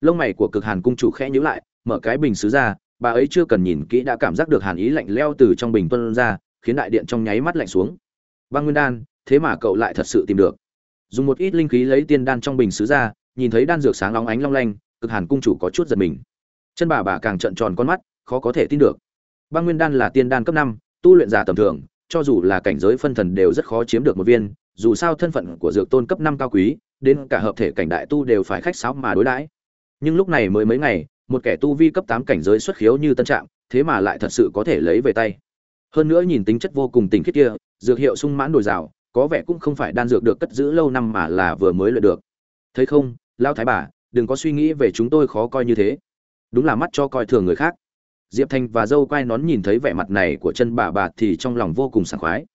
Lông mày của cực hàn cung chủ khẽ nhíu lại, mở cái bình xứ ra, bà ấy chưa cần nhìn kỹ đã cảm giác được hàn ý lạnh leo từ trong bình tuân ra, khiến đại điện trong nháy mắt lạnh xuống. Băng nguyên đan, thế mà cậu lại thật sự tìm được. Dùng một ít linh khí lấy tiên đan trong bình xứ ra, nhìn thấy đan dược sáng long ánh long lanh cực hàn cung chủ có chút giật mình. Chân bà bà càng trợn tròn con mắt, khó có thể tin được. Băng nguyên đan là tiên đan cấp năm, tu luyện giả tầm thường, cho dù là cảnh giới phân thần đều rất khó chiếm được một viên, dù sao thân phận của dược tôn cấp năm cao quý, đến cả hợp thể cảnh đại tu đều phải khách sáo mà đối đãi. Nhưng lúc này mới mấy ngày, một kẻ tu vi cấp tám cảnh giới xuất khiếu như tân trạng, thế mà lại thật sự có thể lấy về tay. Hơn nữa nhìn tính chất vô cùng tình khiết kia, dược hiệu sung mãn đồi rào có vẻ cũng không phải đan dược được cất giữ lâu năm mà là vừa mới luyện được. Thấy không lao thái bà đừng có suy nghĩ về chúng tôi khó coi như thế. Đúng là mắt cho coi thường người khác. Diệp thành và dâu quai nón nhìn thấy vẻ mặt này của chân bà bà thì trong lòng vô cùng sảng khoái.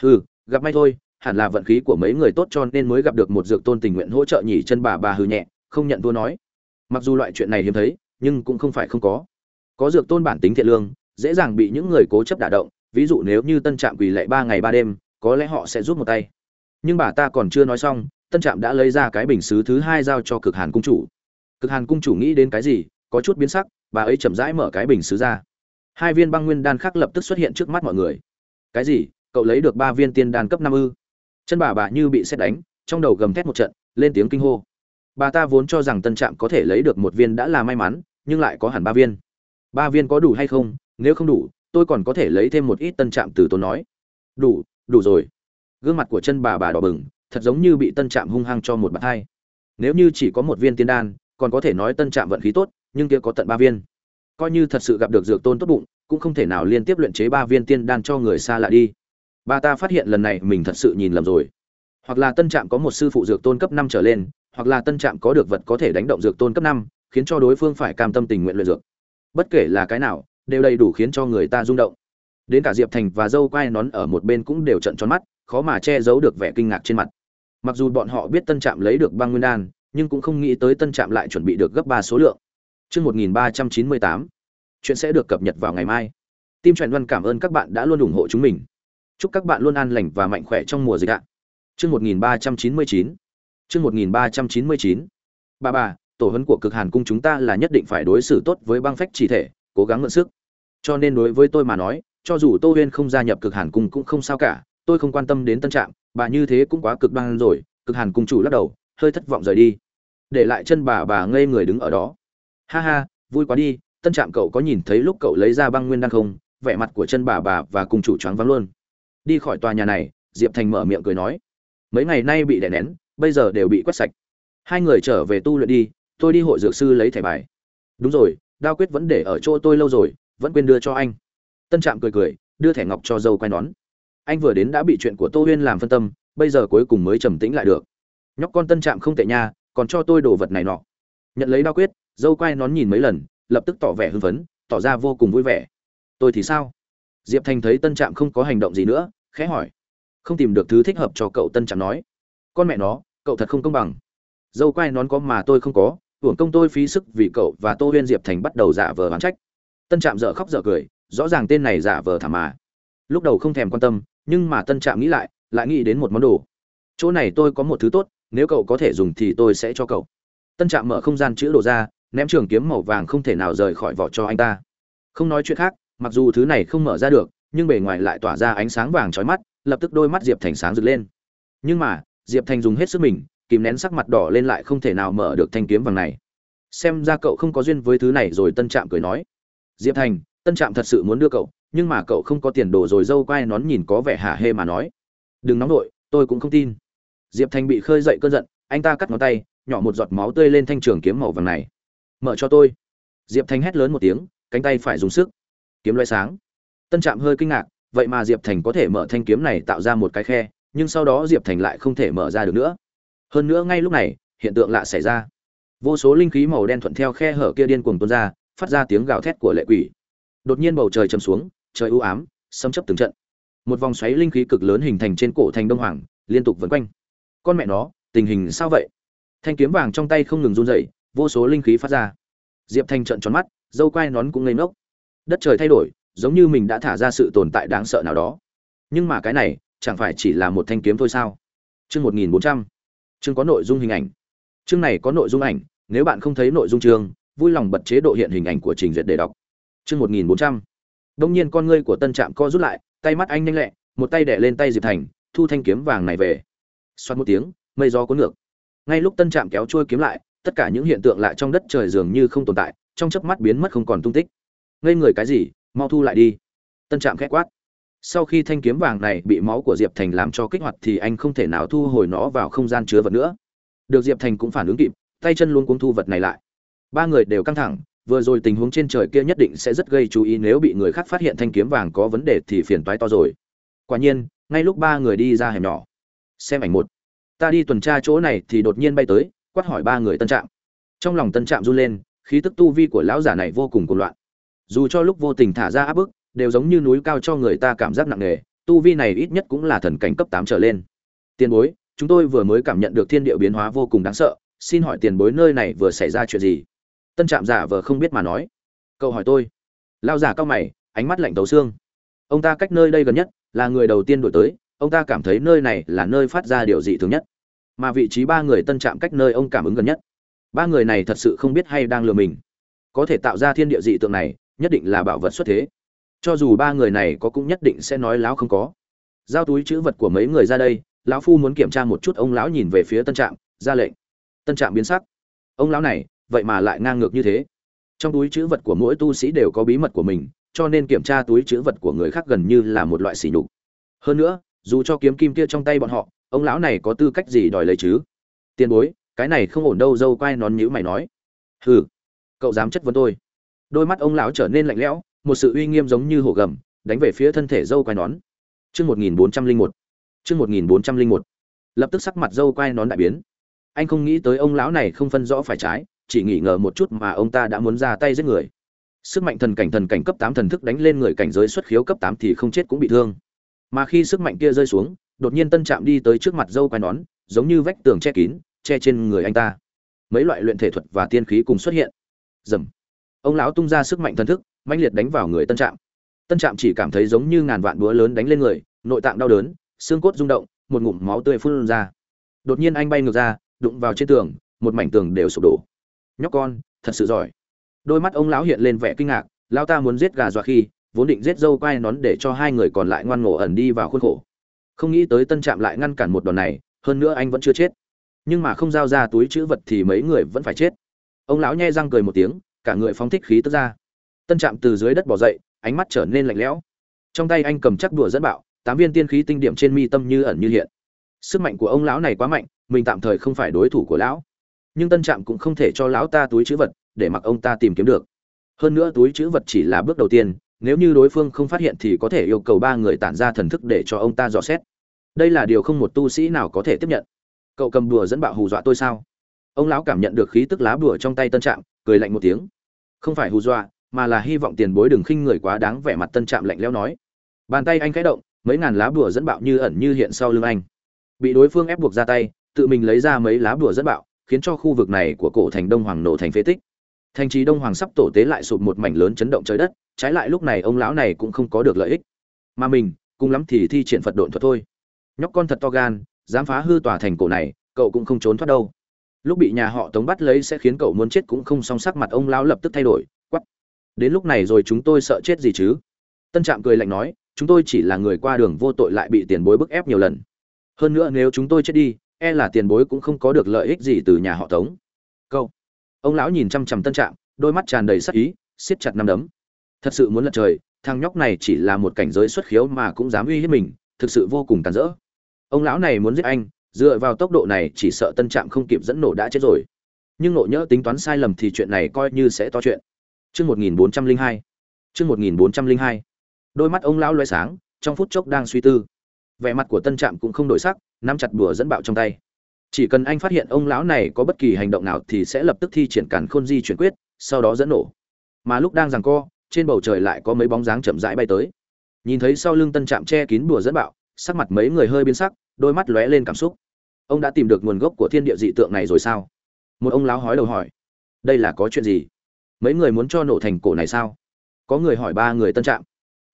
Hừ, gặp may thôi, hẳn là vận khí của mấy người tốt cho nên mới gặp được một dược tôn tình nguyện hỗ trợ nhỉ, chân bà bà hừ nhẹ, không nhận thua nói. Mặc dù loại chuyện này hiếm thấy, nhưng cũng không phải không có. Có dược tôn bản tính thiện lương, dễ dàng bị những người cố chấp đả động, ví dụ nếu như tân trạm quỳ lệ ba ngày ba đêm, có lẽ họ sẽ giúp một tay. Nhưng bà ta còn chưa nói xong tân trạm đã lấy ra cái bình xứ thứ hai giao cho cực hàn cung chủ. Cực hàn cung chủ nghĩ đến cái gì, có chút biến sắc, bà ấy chậm rãi mở cái bình xứ ra. Hai viên băng nguyên đan khác lập tức xuất hiện trước mắt mọi người. Cái gì? Cậu lấy được ba viên tiên đan cấp năm ư? Chân bà bà như bị xét đánh, trong đầu gầm thét một trận, lên tiếng kinh hô. Bà ta vốn cho rằng tân trạm có thể lấy được một viên đã là may mắn, nhưng lại có hẳn ba viên. Ba viên có đủ hay không? Nếu không đủ, tôi còn có thể lấy thêm một ít tân trạm từ tôi nói. Đủ đủ rồi. Gương mặt của chân bà bà đỏ bừng thật giống như bị tân trạm hung hăng cho một bàn hai nếu như chỉ có một viên tiên đan, còn có thể nói tân trạm vận khí tốt, nhưng kia có tận ba viên. Coi như thật sự gặp được dược tôn tốt bụng, cũng không thể nào liên tiếp luyện chế ba viên tiên đan cho người xa lạ đi. Bà ta phát hiện lần này mình thật sự nhìn lầm rồi. Hoặc là tân trạm có một sư phụ dược tôn cấp năm trở lên, hoặc là tân trạm có được vật có thể đánh động dược tôn cấp năm, khiến cho đối phương phải cam tâm tình nguyện luyện dược. Bất kể là cái nào, đều đầy đủ khiến cho người ta rung động. Đến cả diệp thành và dâu quai nón ở một bên cũng đều trận tròn mắt, khó mà che giấu được vẻ kinh ngạc trên mặt mặc dù bọn họ biết tân trạm lấy được băng nguyên đan nhưng cũng không nghĩ tới tân trạm lại chuẩn bị được gấp ba số lượng Chương 1398. Chuyện sẽ được cập nhật vào ngày mai. Tim Truyện Văn cảm ơn các bạn đã luôn ủng hộ chúng mình. Chúc các bạn luôn an lành và mạnh khỏe trong mùa dịch ạ. Chương 1399. Chương 1399. Bà bà, tổ huấn của Cực Hàn cung chúng ta là nhất định phải đối xử tốt với băng phách chỉ thể, cố gắng mượn sức. Cho nên đối với tôi mà nói, cho dù Tô Huyên không gia nhập Cực Hàn cung cũng không sao cả, tôi không quan tâm đến tân trạng, bà như thế cũng quá cực đoan rồi. Cực Hàn cung chủ lắc đầu, hơi thất vọng rời đi. Để lại chân bà bà ngây người đứng ở đó. Ha ha vui quá đi tân trạm cậu có nhìn thấy lúc cậu lấy ra băng nguyên đan không? Vẻ mặt của chân bà bà và cùng chủ choáng vắng luôn. Đi khỏi tòa nhà này diệp thành mở miệng cười nói. Mấy ngày nay bị đè nén bây giờ đều bị quét sạch. Hai người trở về tu luyện đi tôi đi hội dược sư lấy thẻ bài. Đúng rồi đao quyết vẫn để ở chỗ tôi lâu rồi vẫn quên đưa cho anh. Tân trạm cười cười đưa thẻ ngọc cho dâu quay nón anh vừa đến đã bị chuyện của tô huyên làm phân tâm, bây giờ cuối cùng mới trầm tĩnh lại được. Nhóc con tân trạm không tệ nha, còn cho tôi đồ vật này nọ. Nhận lấy đao quyết, dâu quay nón nhìn mấy lần, lập tức tỏ vẻ hưng phấn, tỏ ra vô cùng vui vẻ. Tôi thì sao? Diệp thành thấy tân trạm không có hành động gì nữa, khẽ hỏi. Không tìm được thứ thích hợp cho cậu tân trạm nói. Con mẹ nó, cậu thật không công bằng. Dâu quay nón có mà tôi không có, hưởng công tôi phí sức vì cậu và tô huyên diệp thành bắt đầu giả vờ bán trách. Tân trạm dở khóc dở cười, rõ ràng tên này giả vờ thảm mà. Lúc đầu không thèm quan tâm nhưng mà tân trạm nghĩ lại lại nghĩ đến một món đồ. Chỗ này tôi có một thứ tốt, nếu cậu có thể dùng thì tôi sẽ cho cậu. Tân trạm mở không gian chữ đồ ra, ném trường kiếm màu vàng không thể nào rời khỏi vỏ cho anh ta. Không nói chuyện khác, mặc dù thứ này không mở ra được, nhưng bề ngoài lại tỏa ra ánh sáng vàng chói mắt, lập tức đôi mắt diệp thành sáng rực lên. Nhưng mà, diệp thành dùng hết sức mình, kìm nén sắc mặt đỏ lên lại không thể nào mở được thanh kiếm vàng này. Xem ra cậu không có duyên với thứ này rồi, tân trạm cười nói. Diệp thành, tân trạm thật sự muốn đưa cậu nhưng mà cậu không có tiền đồ rồi dâu quai nón nhìn có vẻ hả hê mà nói. Đừng nóng nổi tôi cũng không tin. Diệp thành bị khơi dậy cơn giận, anh ta cắt ngón tay, nhỏ một giọt máu tươi lên thanh trường kiếm màu vàng này. Mở cho tôi. Diệp thành hét lớn một tiếng, cánh tay phải dùng sức. Kiếm loay sáng. Tân trạm hơi kinh ngạc, vậy mà diệp thành có thể mở thanh kiếm này tạo ra một cái khe, nhưng sau đó diệp thành lại không thể mở ra được nữa. Hơn nữa ngay lúc này, hiện tượng lạ xảy ra. Vô số linh khí màu đen thuận theo khe hở kia điên cuồng tuôn ra, phát ra tiếng gào thét của lệ quỷ. Đột nhiên bầu trời chầm xuống trời u ám, xâm chấp từng trận. Một vòng xoáy linh khí cực lớn hình thành trên cổ thành đông hoàng, liên tục vần quanh. Con mẹ nó, tình hình sao vậy? Thanh kiếm vàng trong tay không ngừng run rẩy, vô số linh khí phát ra. Diệp thanh trận tròn mắt, dâu quai nón cũng ngây ngốc. Đất trời thay đổi, giống như mình đã thả ra sự tồn tại đáng sợ nào đó. Nhưng mà cái này, chẳng phải chỉ là một thanh kiếm thôi sao? Chương một nghìn bốn trăm. Chương có nội dung hình ảnh. Chương này có nội dung ảnh, nếu bạn không thấy nội dung chương, vui lòng bật chế độ hiện hình ảnh của trình duyệt để đọc. Chương một nghìn bốn trăm đông nhiên con ngươi của tân trạm co rút lại, tay mắt anh nhanh lẹ, một tay đẻ lên tay diệp thành, thu thanh kiếm vàng này về. Xoát một tiếng, mây gió cuốn ngược. Ngay lúc tân trạm kéo chuôi kiếm lại, tất cả những hiện tượng lại trong đất trời dường như không tồn tại, trong chớp mắt biến mất không còn tung tích. Ngây người cái gì, mau thu lại đi. Tân trạm khẽ quát. Sau khi thanh kiếm vàng này bị máu của diệp thành làm cho kích hoạt thì anh không thể nào thu hồi nó vào không gian chứa vật nữa. Được diệp thành cũng phản ứng kịp, tay chân luôn cuống thu vật này lại. Ba người đều căng thẳng vừa rồi tình huống trên trời kia nhất định sẽ rất gây chú ý, nếu bị người khác phát hiện thanh kiếm vàng có vấn đề thì phiền toái to rồi. Quả nhiên, ngay lúc ba người đi ra hẻm nhỏ. Xem ảnh một. Ta đi tuần tra chỗ này thì đột nhiên bay tới, quát hỏi ba người tân trạm. Trong lòng tân trạm run lên, khí tức tu vi của lão giả này vô cùng cuồng loạn. Dù cho lúc vô tình thả ra áp bức, đều giống như núi cao cho người ta cảm giác nặng nề, tu vi này ít nhất cũng là thần cảnh cấp tám trở lên. Tiền bối, chúng tôi vừa mới cảm nhận được thiên địa biến hóa vô cùng đáng sợ, xin hỏi tiền bối nơi này vừa xảy ra chuyện gì? Tân trạm giả vờ không biết mà nói. Cậu hỏi tôi. Lao giả cao mày, ánh mắt lạnh tấu xương. Ông ta cách nơi đây gần nhất, là người đầu tiên đổi tới. Ông ta cảm thấy nơi này là nơi phát ra điều dị thường nhất. Mà vị trí ba người tân trạm cách nơi ông cảm ứng gần nhất. Ba người này thật sự không biết hay đang lừa mình. Có thể tạo ra thiên địa dị tượng này, nhất định là bảo vật xuất thế. Cho dù ba người này có cũng nhất định sẽ nói láo không có. Giao túi chữ vật của mấy người ra đây, lão phu muốn kiểm tra một chút ông lão nhìn về phía tân trạm, ra lệnh. Tân trạm biến sắc. Ông lão này vậy mà lại ngang ngược như thế. Trong túi chữ vật của mỗi tu sĩ đều có bí mật của mình, cho nên kiểm tra túi chữ vật của người khác gần như là một loại sỉ nhục. Hơn nữa, dù cho kiếm kim kia trong tay bọn họ, ông lão này có tư cách gì đòi lấy chứ? Tiền bối, cái này không ổn đâu, dâu quai nón nhữ mày nói. Hừ, cậu dám chất vấn tôi. Đôi mắt ông lão trở nên lạnh lẽo, một sự uy nghiêm giống như hổ gầm, đánh về phía thân thể dâu quai nón. Chương một nghìn bốn trăm linh một. Chương một nghìn bốn trăm linh một. Lập tức sắc mặt dâu quai nón đại biến. Anh không nghĩ tới ông lão này không phân rõ phải trái chỉ nghĩ ngờ một chút mà ông ta đã muốn ra tay giết người. Sức mạnh thần cảnh thần cảnh cấp tám thần thức đánh lên người cảnh giới xuất khiếu cấp tám thì không chết cũng bị thương. Mà khi sức mạnh kia rơi xuống, đột nhiên tân trạm đi tới trước mặt dâu quai nón, giống như vách tường che kín, che trên người anh ta. Mấy loại luyện thể thuật và tiên khí cùng xuất hiện. Dầm ông lão tung ra sức mạnh thần thức, mãnh liệt đánh vào người tân trạm. Tân trạm chỉ cảm thấy giống như ngàn vạn búa lớn đánh lên người, nội tạng đau đớn, xương cốt rung động, một ngụm máu tươi phun ra. Đột nhiên anh bay ngược ra, đụng vào trên tường, một mảnh tường đều sụp đổ nhóc con, thật sự giỏi. Đôi mắt ông lão hiện lên vẻ kinh ngạc, lão ta muốn giết gà dọa khi, vốn định giết dâu quai nón để cho hai người còn lại ngoan ngổ ẩn đi vào khuôn khổ. Không nghĩ tới tân trạm lại ngăn cản một đòn này, hơn nữa anh vẫn chưa chết. Nhưng mà không giao ra túi chữ vật thì mấy người vẫn phải chết. Ông lão nhai răng cười một tiếng, cả người phóng thích khí tức ra. Tân trạm từ dưới đất bỏ dậy, ánh mắt trở nên lạnh lẽo. Trong tay anh cầm chắc đùa dẫn bạo, tám viên tiên khí tinh điểm trên mi tâm như ẩn như hiện. Sức mạnh của ông lão này quá mạnh, mình tạm thời không phải đối thủ của lão nhưng tân trạm cũng không thể cho lão ta túi chữ vật, để mặc ông ta tìm kiếm được. Hơn nữa túi chữ vật chỉ là bước đầu tiên, nếu như đối phương không phát hiện thì có thể yêu cầu ba người tản ra thần thức để cho ông ta dò xét. Đây là điều không một tu sĩ nào có thể tiếp nhận. Cậu cầm đùa dẫn bạo hù dọa tôi sao? Ông lão cảm nhận được khí tức lá bùa trong tay tân trạm, cười lạnh một tiếng. Không phải hù dọa, mà là hy vọng tiền bối đừng khinh người quá đáng vẻ mặt tân trạm lạnh lẽo nói. Bàn tay anh khẽ động, mấy ngàn lá bùa dẫn bạo như ẩn như hiện sau lưng anh. Bị đối phương ép buộc ra tay, tự mình lấy ra mấy lá bùa dẫn bạo khiến cho khu vực này của cổ thành đông hoàng nổ thành phế tích. Thành trì đông hoàng sắp tổ tế lại sụp một mảnh lớn chấn động trời đất, trái lại lúc này ông lão này cũng không có được lợi ích. Mà mình, cùng lắm thì thi triển phật độn thuật thôi. Nhóc con thật to gan, dám phá hư tòa thành cổ này, cậu cũng không trốn thoát đâu. Lúc bị nhà họ tống bắt lấy sẽ khiến cậu muốn chết cũng không song sắc mặt ông lão lập tức thay đổi quắp đến lúc này rồi chúng tôi sợ chết gì chứ? Tân trạm cười lạnh nói, chúng tôi chỉ là người qua đường vô tội lại bị tiền bối bức ép nhiều lần. Hơn nữa nếu chúng tôi chết đi e là tiền bối cũng không có được lợi ích gì từ nhà họ tống câu ông lão nhìn chăm chăm tân trạm đôi mắt tràn đầy sắc ý siết chặt năm đấm thật sự muốn lật trời thằng nhóc này chỉ là một cảnh giới xuất khiếu mà cũng dám uy hiếp mình thực sự vô cùng tàn rỡ ông lão này muốn giết anh dựa vào tốc độ này chỉ sợ tân trạm không kịp dẫn nổ đã chết rồi nhưng nộ nhỡ tính toán sai lầm thì chuyện này coi như sẽ to chuyện Chương 1402. Chương 1402. Đôi mắt ông lão loay sáng, trong phút chốc đang suy tư. Vẻ mặt của Tân Trạm cũng không đổi sắc, nắm chặt bùa dẫn bạo trong tay. Chỉ cần anh phát hiện ông lão này có bất kỳ hành động nào thì sẽ lập tức thi triển cản khôn di chuyển quyết, sau đó dẫn nổ. Mà lúc đang giằng co, trên bầu trời lại có mấy bóng dáng chậm rãi bay tới. Nhìn thấy sau lưng Tân Trạm che kín bùa dẫn bạo, sắc mặt mấy người hơi biến sắc, đôi mắt lóe lên cảm xúc. Ông đã tìm được nguồn gốc của thiên địa dị tượng này rồi sao? Một ông lão hói đầu hỏi. Đây là có chuyện gì? mấy người muốn cho nổ thành cổ này sao có người hỏi ba người tân trạm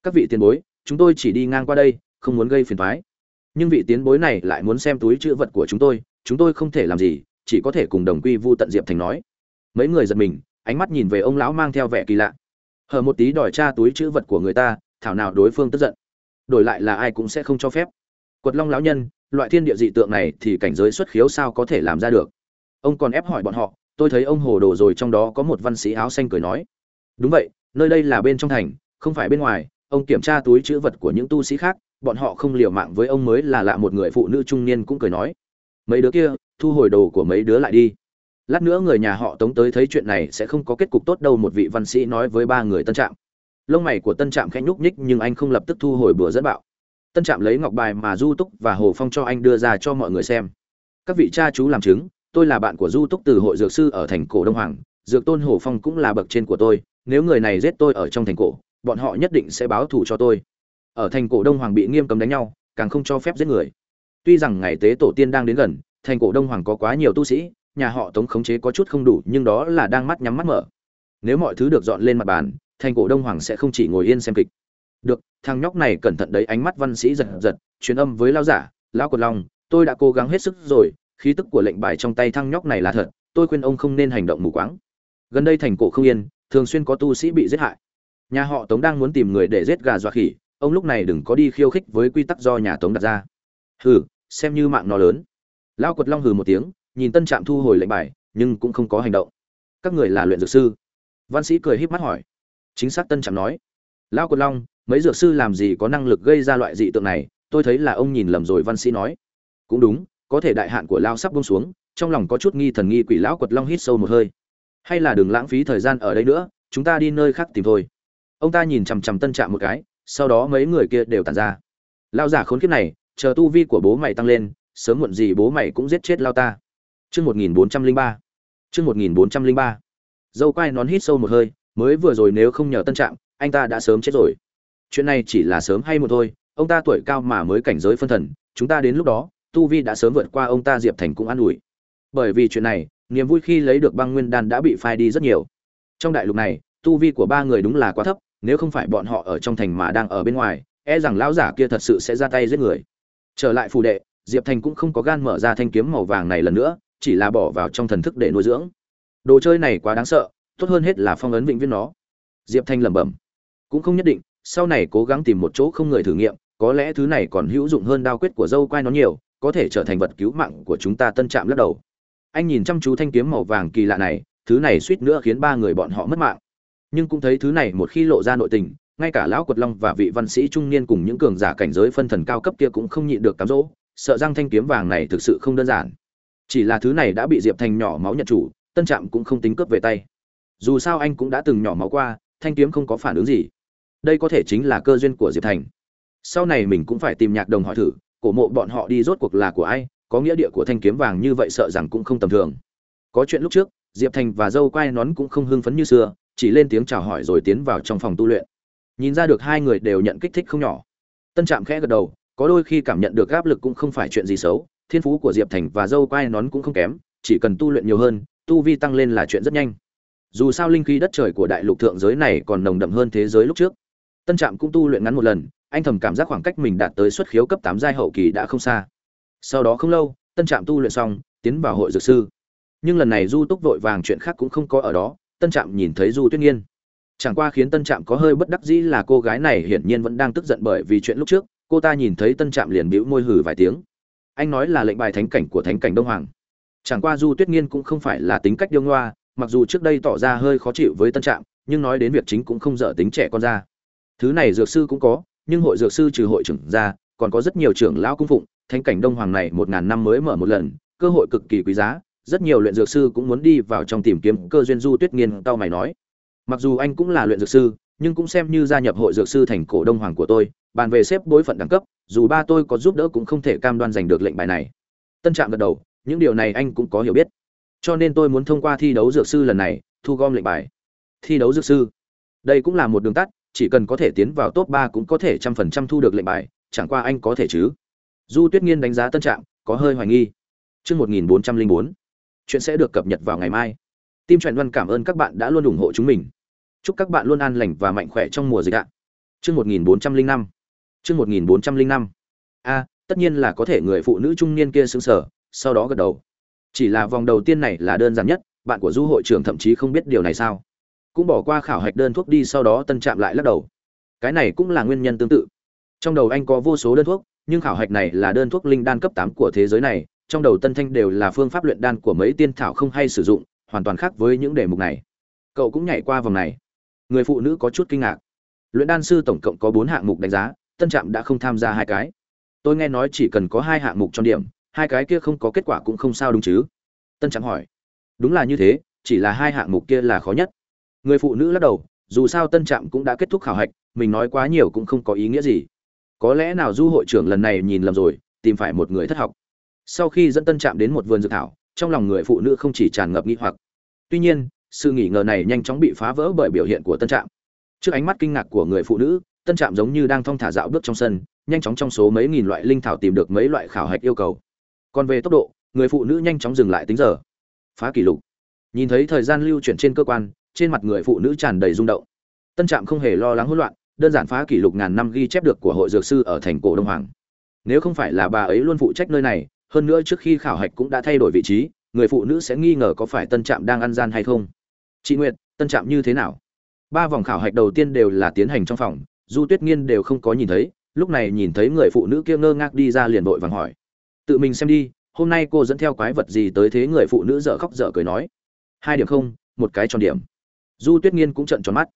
các vị tiền bối chúng tôi chỉ đi ngang qua đây không muốn gây phiền thoái nhưng vị tiến bối này lại muốn xem túi chữ vật của chúng tôi chúng tôi không thể làm gì, chỉ có thể cùng đồng quy vu tận diệp thành nói. Mấy người giật mình, ánh mắt nhìn về ông lão mang theo vẻ kỳ lạ. Hở một tí đòi tra túi chữ vật của người ta, thảo nào đối phương tức giận. Đổi lại là ai cũng sẽ không cho phép. Quật long lão nhân, loại thiên địa dị tượng này thì cảnh giới xuất khiếu sao có thể làm ra được? Ông còn ép hỏi bọn họ, tôi thấy ông hồ đồ rồi trong đó có một văn sĩ áo xanh cười nói. Đúng vậy, nơi đây là bên trong thành, không phải bên ngoài, ông kiểm tra túi chữ vật của những tu sĩ khác bọn họ không liều mạng với ông mới là lạ một người phụ nữ trung niên cũng cười nói, mấy đứa kia, thu hồi đồ của mấy đứa lại đi. Lát nữa người nhà họ tống tới thấy chuyện này sẽ không có kết cục tốt đâu, một vị văn sĩ nói với ba người tân trạm. Lông mày của tân trạm khẽ nhúc nhích nhưng anh không lập tức thu hồi bữa dẫn bạo. Tân trạm lấy ngọc bài mà du túc và hồ phong cho anh đưa ra cho mọi người xem. Các vị cha chú làm chứng, tôi là bạn của du túc từ hội dược sư ở thành cổ đông hoàng, dược tôn Hồ phong cũng là bậc trên của tôi, nếu người này giết tôi ở trong thành cổ, bọn họ nhất định sẽ báo thù cho tôi ở thành cổ đông hoàng bị nghiêm cấm đánh nhau, càng không cho phép giết người. Tuy rằng ngày tế tổ tiên đang đến gần, thành cổ đông hoàng có quá nhiều tu sĩ, nhà họ tống khống chế có chút không đủ, nhưng đó là đang mắt nhắm mắt mở. Nếu mọi thứ được dọn lên mặt bàn, thành cổ đông hoàng sẽ không chỉ ngồi yên xem kịch. Được, thằng nhóc này cẩn thận đấy, ánh mắt văn sĩ giật giật, truyền âm với lao giả lao quật long, tôi đã cố gắng hết sức rồi, khí tức của lệnh bài trong tay thằng nhóc này là thật, tôi khuyên ông không nên hành động mù quáng. Gần đây thành cổ không yên, thường xuyên có tu sĩ bị giết hại. Nhà họ tống đang muốn tìm người để giết gà dọa khỉ ông lúc này đừng có đi khiêu khích với quy tắc do nhà tống đặt ra. Hừ, xem như mạng nó lớn. Lao quật long hừ một tiếng, nhìn tân trạm thu hồi lệnh bài, nhưng cũng không có hành động. Các người là luyện dược sư. Văn sĩ cười híp mắt hỏi. Chính xác tân trạm nói. Lao quật long, mấy dược sư làm gì có năng lực gây ra loại dị tượng này? Tôi thấy là ông nhìn lầm rồi, văn sĩ nói. Cũng đúng, có thể đại hạn của lao sắp buông xuống, trong lòng có chút nghi thần nghi quỷ lão quật long hít sâu một hơi. Hay là đừng lãng phí thời gian ở đây nữa, chúng ta đi nơi khác tìm thôi. Ông ta nhìn chằm chằm tân trạm một cái sau đó mấy người kia đều tàn ra. Lao giả khốn kiếp này, chờ tu vi của bố mày tăng lên, sớm muộn gì bố mày cũng giết chết lao ta. Chương một nghìn bốn trăm linh ba. Chương một nghìn bốn trăm linh ba. Dâu quai nón hít sâu một hơi, mới vừa rồi nếu không nhờ tân trạm, anh ta đã sớm chết rồi. Chuyện này chỉ là sớm hay một thôi, ông ta tuổi cao mà mới cảnh giới phân thần, chúng ta đến lúc đó, tu vi đã sớm vượt qua ông ta diệp thành cũng an ủi. Bởi vì chuyện này, niềm vui khi lấy được băng nguyên đan đã bị phai đi rất nhiều. Trong đại lục này, tu vi của ba người đúng là quá thấp nếu không phải bọn họ ở trong thành mà đang ở bên ngoài e rằng lão giả kia thật sự sẽ ra tay giết người. Trở lại phù đệ, diệp thành cũng không có gan mở ra thanh kiếm màu vàng này lần nữa, chỉ là bỏ vào trong thần thức để nuôi dưỡng. Đồ chơi này quá đáng sợ, tốt hơn hết là phong ấn vĩnh viễn nó. Diệp thanh lẩm bẩm, cũng không nhất định, sau này cố gắng tìm một chỗ không người thử nghiệm, có lẽ thứ này còn hữu dụng hơn đao quyết của dâu quai nó nhiều, có thể trở thành vật cứu mạng của chúng ta tân trạm lắc đầu. Anh nhìn chăm chú thanh kiếm màu vàng kỳ lạ này, thứ này suýt nữa khiến ba người bọn họ mất mạng nhưng cũng thấy thứ này một khi lộ ra nội tình, ngay cả lão quật long và vị văn sĩ trung niên cùng những cường giả cảnh giới phân thần cao cấp kia cũng không nhịn được cám dỗ, sợ rằng thanh kiếm vàng này thực sự không đơn giản. Chỉ là thứ này đã bị diệp thành nhỏ máu nhận chủ, tân trạm cũng không tính cướp về tay. Dù sao anh cũng đã từng nhỏ máu qua, thanh kiếm không có phản ứng gì. Đây có thể chính là cơ duyên của diệp thành. Sau này mình cũng phải tìm nhạc đồng hỏi thử, cổ mộ bọn họ đi rốt cuộc là của ai, có nghĩa địa của thanh kiếm vàng như vậy sợ rằng cũng không tầm thường. Có chuyện lúc trước, diệp thành và dâu quai nón cũng không hưng phấn như xưa chỉ lên tiếng chào hỏi rồi tiến vào trong phòng tu luyện nhìn ra được hai người đều nhận kích thích không nhỏ tân trạm khẽ gật đầu có đôi khi cảm nhận được áp lực cũng không phải chuyện gì xấu thiên phú của diệp thành và dâu quai nón cũng không kém chỉ cần tu luyện nhiều hơn tu vi tăng lên là chuyện rất nhanh dù sao linh khí đất trời của đại lục thượng giới này còn nồng đậm hơn thế giới lúc trước tân trạm cũng tu luyện ngắn một lần anh thầm cảm giác khoảng cách mình đạt tới xuất khiếu cấp tám giai hậu kỳ đã không xa. Sau đó không lâu, Tân Trạm tu luyện xong, tiến vào hội dược sư. Nhưng lần này Du Túc vội vàng chuyện khác cũng không có ở đó, Tân Trạm nhìn thấy Du Tuyết Nghiên. Chẳng qua khiến Tân Trạm có hơi bất đắc dĩ là cô gái này hiển nhiên vẫn đang tức giận bởi vì chuyện lúc trước, cô ta nhìn thấy Tân Trạm liền bĩu môi hừ vài tiếng. anh nói là lệnh bài thánh cảnh của thánh cảnh đông hoàng chẳng qua du tuyết nghiên cũng không phải là tính cách điêu ngoa mặc dù trước đây tỏ ra hơi khó chịu với tân trạm nhưng nói đến việc chính cũng không dở tính trẻ con ra thứ này dược sư cũng có nhưng hội dược sư trừ hội trưởng ra còn có rất nhiều trưởng lão cung phụng thánh cảnh đông hoàng này một ngàn năm mới mở một lần cơ hội cực kỳ quý giá rất nhiều luyện dược sư cũng muốn đi vào trong tìm kiếm cơ duyên du tuyết nghiên tao mày nói. Mặc dù anh cũng là luyện dược sư, nhưng cũng xem như gia nhập hội dược sư thành cổ đông hoàng của tôi, bàn về xếp bối phận đẳng cấp, dù ba tôi có giúp đỡ cũng không thể cam đoan giành được lệnh bài này. Tân trạm gật đầu, những điều này anh cũng có hiểu biết. Cho nên tôi muốn thông qua thi đấu dược sư lần này, thu gom lệnh bài. Thi đấu dược sư. Đây cũng là một đường tắt, chỉ cần có thể tiến vào top ba cũng có thể trăm phần trăm thu được lệnh bài, chẳng qua anh có thể chứ. Du tuyết nghiên đánh giá tân trạm, có hơi hoài nghi. Trước 1404. Chuyện sẽ được cập nhật vào ngày mai. Tim Truyện Văn cảm ơn các bạn đã luôn ủng hộ chúng mình. Chúc các bạn luôn an lành và mạnh khỏe trong mùa dịch ạ. Chương 1405. Chương 1405. A, tất nhiên là có thể người phụ nữ trung niên kia sững sờ, sau đó gật đầu. Chỉ là vòng đầu tiên này là đơn giản nhất, bạn của Du hội trưởng thậm chí không biết điều này sao? Cũng bỏ qua khảo hạch đơn thuốc đi sau đó tân trạm lại lắc đầu. Cái này cũng là nguyên nhân tương tự. Trong đầu anh có vô số đơn thuốc, nhưng khảo hạch này là đơn thuốc linh đan cấp 8 của thế giới này, trong đầu tân thanh đều là phương pháp luyện đan của mấy tiên thảo không hay sử dụng, hoàn toàn khác với những đề mục này. Cậu cũng nhảy qua vòng này. Người phụ nữ có chút kinh ngạc. Luyện đan sư tổng cộng có bốn hạng mục đánh giá, tân trạm đã không tham gia hai cái. Tôi nghe nói chỉ cần có hai hạng mục trong điểm, hai cái kia không có kết quả cũng không sao đúng chứ? Tân trạm hỏi. Đúng là như thế, chỉ là hai hạng mục kia là khó nhất. Người phụ nữ lắc đầu, dù sao tân trạm cũng đã kết thúc khảo hạch, mình nói quá nhiều cũng không có ý nghĩa gì. Có lẽ nào du hội trưởng lần này nhìn lầm rồi, tìm phải một người thất học sau khi dẫn tân chạm đến một vườn dược thảo, trong lòng người phụ nữ không chỉ tràn ngập nghi hoặc. Tuy nhiên, sự nghỉ ngờ này nhanh chóng bị phá vỡ bởi biểu hiện của tân trạm. Trước ánh mắt kinh ngạc của người phụ nữ, tân trạm giống như đang thong thả dạo bước trong sân, nhanh chóng trong số mấy nghìn loại linh thảo tìm được mấy loại khảo hạch yêu cầu. Còn về tốc độ, người phụ nữ nhanh chóng dừng lại tính giờ. Phá kỷ lục. Nhìn thấy thời gian lưu chuyển trên cơ quan, trên mặt người phụ nữ tràn đầy rung động. Tân trạm không hề lo lắng hỗn loạn, đơn giản phá kỷ lục ngàn năm ghi chép được của hội dược sư ở thành cổ đông hoàng. Nếu không phải là bà ấy luôn phụ trách nơi này hơn nữa trước khi khảo hạch cũng đã thay đổi vị trí, người phụ nữ sẽ nghi ngờ có phải tân trạm đang ăn gian hay không. Chị nguyệt, tân trạm như thế nào? Ba vòng khảo hạch đầu tiên đều là tiến hành trong phòng, du tuyết nghiên đều không có nhìn thấy, lúc này nhìn thấy người phụ nữ kia ngơ ngác đi ra liền vội vàng hỏi. Tự mình xem đi, hôm nay cô dẫn theo quái vật gì tới thế người phụ nữ dở khóc dở cười nói. Hai điểm không, một cái tròn điểm. Du tuyết nghiên cũng trận tròn mắt.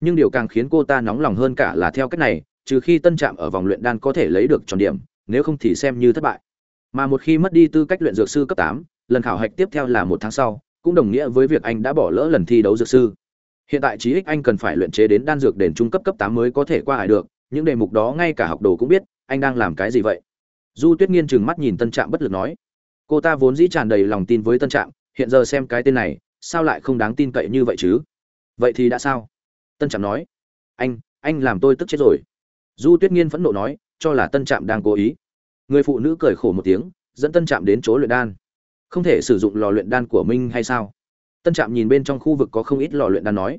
Nhưng điều càng khiến cô ta nóng lòng hơn cả là theo cách này, trừ khi tân trạm ở vòng luyện đan có thể lấy được tròn điểm, nếu không thì xem như thất bại mà một khi mất đi tư cách luyện dược sư cấp tám, lần khảo hạch tiếp theo là một tháng sau, cũng đồng nghĩa với việc anh đã bỏ lỡ lần thi đấu dược sư. Hiện tại chí ích anh cần phải luyện chế đến đan dược đền trung cấp cấp tám mới có thể qua hải được, những đề mục đó ngay cả học đồ cũng biết, anh đang làm cái gì vậy? Du tuyết nghiên trừng mắt nhìn tân trạm bất lực nói. Cô ta vốn dĩ tràn đầy lòng tin với tân trạm, hiện giờ xem cái tên này, sao lại không đáng tin cậy như vậy chứ? Vậy thì đã sao? Tân trạm nói. Anh anh làm tôi tức chết rồi. Du tuyết nghiên phẫn nộ nói, cho là tân trạm đang cố ý người phụ nữ cười khổ một tiếng, dẫn tân trạm đến chỗ luyện đan. Không thể sử dụng lò luyện đan của minh hay sao? Tân trạm nhìn bên trong khu vực có không ít lò luyện đan nói,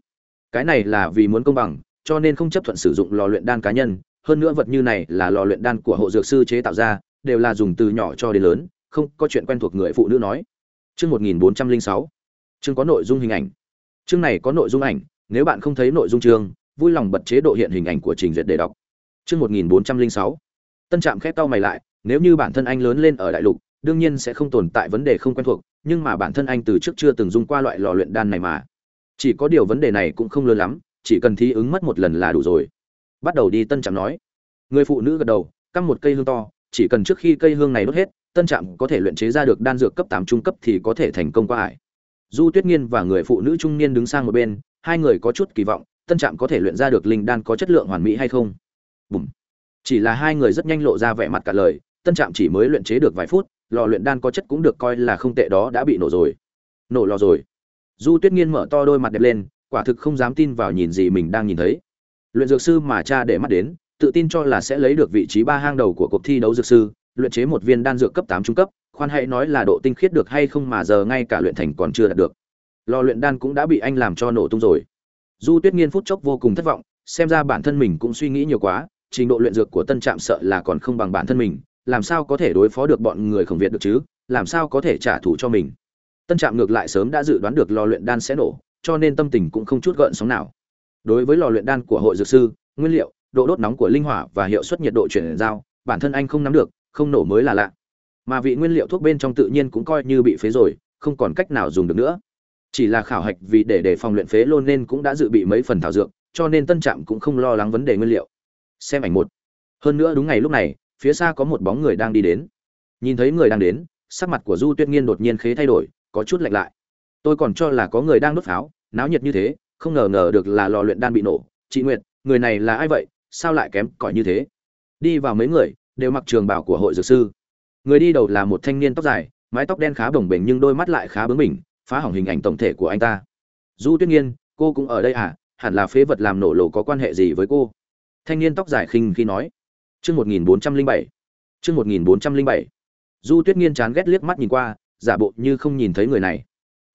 cái này là vì muốn công bằng, cho nên không chấp thuận sử dụng lò luyện đan cá nhân. Hơn nữa vật như này là lò luyện đan của hộ dược sư chế tạo ra, đều là dùng từ nhỏ cho đến lớn, không có chuyện quen thuộc người phụ nữ nói. Chương một nghìn bốn trăm linh sáu. Chương có nội dung hình ảnh. Chương này có nội dung ảnh, nếu bạn không thấy nội dung chương, vui lòng bật chế độ hiện hình ảnh của trình duyệt để đọc. Chương một nghìn bốn trăm linh sáu. Tân trạm khép tao mày lại nếu như bản thân anh lớn lên ở đại lục, đương nhiên sẽ không tồn tại vấn đề không quen thuộc, nhưng mà bản thân anh từ trước chưa từng dùng qua loại lò luyện đan này mà. Chỉ có điều vấn đề này cũng không lớn lắm, chỉ cần thí ứng mất một lần là đủ rồi. Bắt đầu đi tân trạm nói. Người phụ nữ gật đầu, cắm một cây hương to, chỉ cần trước khi cây hương này đốt hết, tân trạm có thể luyện chế ra được đan dược cấp tám trung cấp thì có thể thành công qua ải. Du tuyết nghiên và người phụ nữ trung niên đứng sang một bên, hai người có chút kỳ vọng, tân trạm có thể luyện ra được linh đan có chất lượng hoàn mỹ hay không? Bùm. chỉ là hai người rất nhanh lộ ra vẻ mặt cả lời tân trạm chỉ mới luyện chế được vài phút, lò luyện đan có chất cũng được coi là không tệ đó đã bị nổ rồi. Nổ lò rồi. Du tuyết nghiên mở to đôi mặt đẹp lên, quả thực không dám tin vào nhìn gì mình đang nhìn thấy. Luyện dược sư mà cha để mắt đến, tự tin cho là sẽ lấy được vị trí ba hang đầu của cuộc thi đấu dược sư, luyện chế một viên đan dược cấp tám trung cấp, khoan hãy nói là độ tinh khiết được hay không mà giờ ngay cả luyện thành còn chưa đạt được. Lò luyện đan cũng đã bị anh làm cho nổ tung rồi. Du tuyết nghiên phút chốc vô cùng thất vọng, xem ra bản thân mình cũng suy nghĩ nhiều quá, trình độ luyện dược của tân trạm sợ là còn không bằng bản thân mình làm sao có thể đối phó được bọn người khổng việt được chứ? Làm sao có thể trả thù cho mình? Tân trạm ngược lại sớm đã dự đoán được lò luyện đan sẽ nổ, cho nên tâm tình cũng không chút gợn sóng nào. Đối với lò luyện đan của hội dược sư, nguyên liệu, độ đốt nóng của linh hỏa và hiệu suất nhiệt độ chuyển giao, bản thân anh không nắm được, không nổ mới là lạ. Mà vị nguyên liệu thuốc bên trong tự nhiên cũng coi như bị phế rồi, không còn cách nào dùng được nữa. Chỉ là khảo hạch vì để đề phòng luyện phế lôn nên cũng đã dự bị mấy phần thảo dược, cho nên tân trạm cũng không lo lắng vấn đề nguyên liệu. Xem ảnh một. Hơn nữa đúng ngày lúc này phía xa có một bóng người đang đi đến. Nhìn thấy người đang đến, sắc mặt của du tuyết nghiên đột nhiên khế thay đổi, có chút lạnh lại. Tôi còn cho là có người đang đốt pháo, náo nhiệt như thế, không ngờ ngờ được là lò luyện đan bị nổ. Chị nguyệt, người này là ai vậy? Sao lại kém cỏi như thế? Đi vào mấy người, đều mặc trường bảo của hội dược sư. Người đi đầu là một thanh niên tóc dài, mái tóc đen khá bồng bềnh nhưng đôi mắt lại khá bướng bỉnh, phá hỏng hình ảnh tổng thể của anh ta. Du tuyết nghiên, cô cũng ở đây à? Hẳn là phế vật làm nổ lồ có quan hệ gì với cô? Thanh niên tóc dài khinh khi nói chương một nghìn bốn trăm linh bảy. Chương một nghìn bốn trăm linh bảy. Du tuyết nghiên chán ghét liếc mắt nhìn qua, giả bộ như không nhìn thấy người này.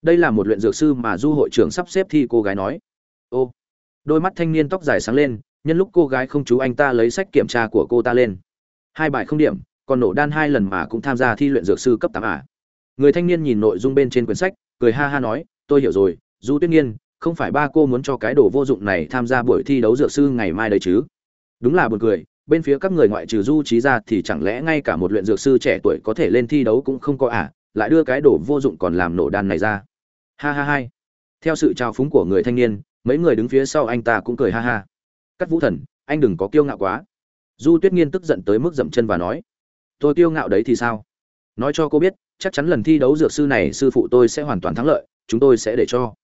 Đây là một luyện dược sư mà du hội trưởng sắp xếp thi cô gái nói. Ô, đôi mắt thanh niên tóc dài sáng lên, nhân lúc cô gái không chú anh ta lấy sách kiểm tra của cô ta lên. Hai bài không điểm, còn nổ đan hai lần mà cũng tham gia thi luyện dược sư cấp tám à. người thanh niên nhìn nội dung bên trên quyển sách, cười ha ha nói, tôi hiểu rồi, du tuyết nghiên, không phải ba cô muốn cho cái đồ vô dụng này tham gia buổi thi đấu dược sư ngày mai đấy chứ? Đúng là buồn cười bên phía các người ngoại trừ du trí ra thì chẳng lẽ ngay cả một luyện dược sư trẻ tuổi có thể lên thi đấu cũng không có à? Lại đưa cái đồ vô dụng còn làm nổ đan này ra. Ha ha hai. Theo sự trào phúng của người thanh niên, mấy người đứng phía sau anh ta cũng cười ha ha. Cắt vũ thần, anh đừng có kiêu ngạo quá. Du tuyết nghiên tức giận tới mức dậm chân và nói, tôi kiêu ngạo đấy thì sao? Nói cho cô biết, chắc chắn lần thi đấu dược sư này sư phụ tôi sẽ hoàn toàn thắng lợi, chúng tôi sẽ để cho.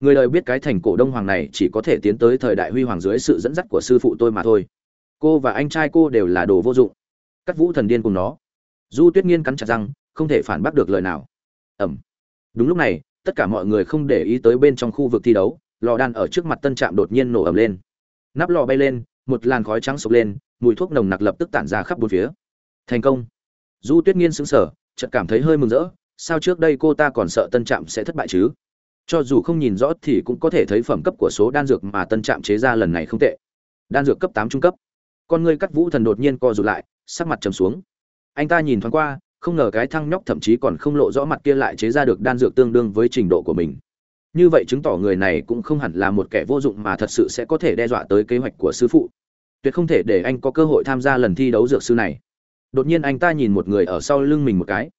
Người đời biết cái thành cổ đông hoàng này chỉ có thể tiến tới thời đại huy hoàng dưới sự dẫn dắt của sư phụ tôi mà thôi cô và anh trai cô đều là đồ vô dụng. Cắt vũ thần điên cùng nó. Du tuyết nghiên cắn chặt răng, không thể phản bác được lời nào. Ẩm đúng lúc này, tất cả mọi người không để ý tới bên trong khu vực thi đấu, lò đan ở trước mặt tân trạm đột nhiên nổ ẩm lên. Nắp lò bay lên, một làn khói trắng sộc lên, mùi thuốc nồng nặc lập tức tản ra khắp bốn phía. Thành công. Du tuyết nghiên sững sờ, chợt cảm thấy hơi mừng rỡ, sao trước đây cô ta còn sợ tân trạm sẽ thất bại chứ? Cho dù không nhìn rõ thì cũng có thể thấy phẩm cấp của số đan dược mà tân trạm chế ra lần này không tệ. Đan dược cấp tám trung cấp con ngươi cắt vũ thần đột nhiên co rụt lại, sắc mặt trầm xuống. Anh ta nhìn thoáng qua, không ngờ cái thăng nhóc thậm chí còn không lộ rõ mặt kia lại chế ra được đan dược tương đương với trình độ của mình. Như vậy chứng tỏ người này cũng không hẳn là một kẻ vô dụng mà thật sự sẽ có thể đe dọa tới kế hoạch của sư phụ. Tuyệt không thể để anh có cơ hội tham gia lần thi đấu dược sư này. Đột nhiên anh ta nhìn một người ở sau lưng mình một cái.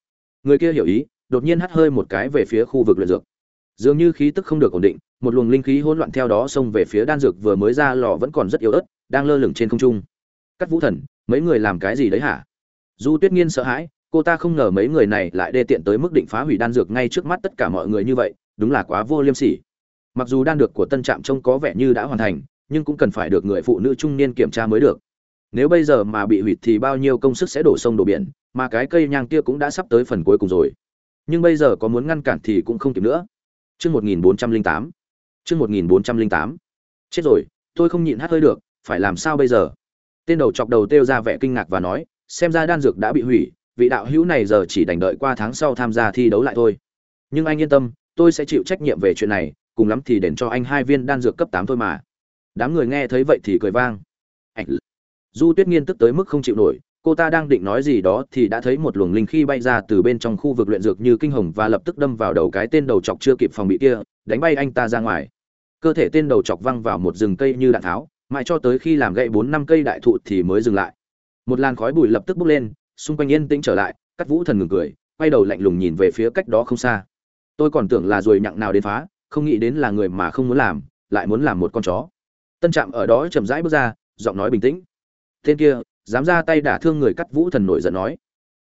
Người kia hiểu ý, đột nhiên hắt hơi một cái về phía khu vực luyện dược. Dường như khí tức không được ổn định, một luồng linh khí hỗn loạn theo đó xông về phía đan dược vừa mới ra lò vẫn còn rất yếu ớt, đang lơ lửng trên không trung cắt vũ thần, mấy người làm cái gì đấy hả? Du tuyết nghiên sợ hãi, cô ta không ngờ mấy người này lại đê tiện tới mức định phá hủy đan dược ngay trước mắt tất cả mọi người như vậy, đúng là quá vô liêm sỉ. Mặc dù đan dược của tân trạm trông có vẻ như đã hoàn thành, nhưng cũng cần phải được người phụ nữ trung niên kiểm tra mới được. Nếu bây giờ mà bị hủy thì bao nhiêu công sức sẽ đổ sông đổ biển, mà cái cây nhang kia cũng đã sắp tới phần cuối cùng rồi. Nhưng bây giờ có muốn ngăn cản thì cũng không kịp nữa. Chương một nghìn bốn trăm linh tám. Chương một nghìn bốn trăm linh tám. Chết rồi, tôi không nhịn hát hơi được, phải làm sao bây giờ? Tên đầu chọc đầu têu ra vẻ kinh ngạc và nói, xem ra đan dược đã bị hủy, vị đạo hữu này giờ chỉ đành đợi qua tháng sau tham gia thi đấu lại thôi. Nhưng anh yên tâm, tôi sẽ chịu trách nhiệm về chuyện này, cùng lắm thì đền cho anh hai viên đan dược cấp tám thôi mà. Đám người nghe thấy vậy thì cười vang. Ảnh du tuyết nghiên tức tới mức không chịu nổi, cô ta đang định nói gì đó thì đã thấy một luồng linh khí bay ra từ bên trong khu vực luyện dược như kinh hồng và lập tức đâm vào đầu cái tên đầu chọc chưa kịp phòng bị kia, đánh bay anh ta ra ngoài. Cơ thể tên đầu chọc văng vào một rừng cây như đạn tháo mãi cho tới khi làm gãy bốn năm cây đại thụ thì mới dừng lại. Một làn khói bụi lập tức bốc lên, xung quanh yên tĩnh trở lại, cắt vũ thần ngừng cười, quay đầu lạnh lùng nhìn về phía cách đó không xa. Tôi còn tưởng là ruồi nhặng nào đến phá, không nghĩ đến là người mà không muốn làm, lại muốn làm một con chó. Tân trạm ở đó chậm rãi bước ra, giọng nói bình tĩnh. Tên kia, dám ra tay đả thương người cắt vũ thần nổi giận nói.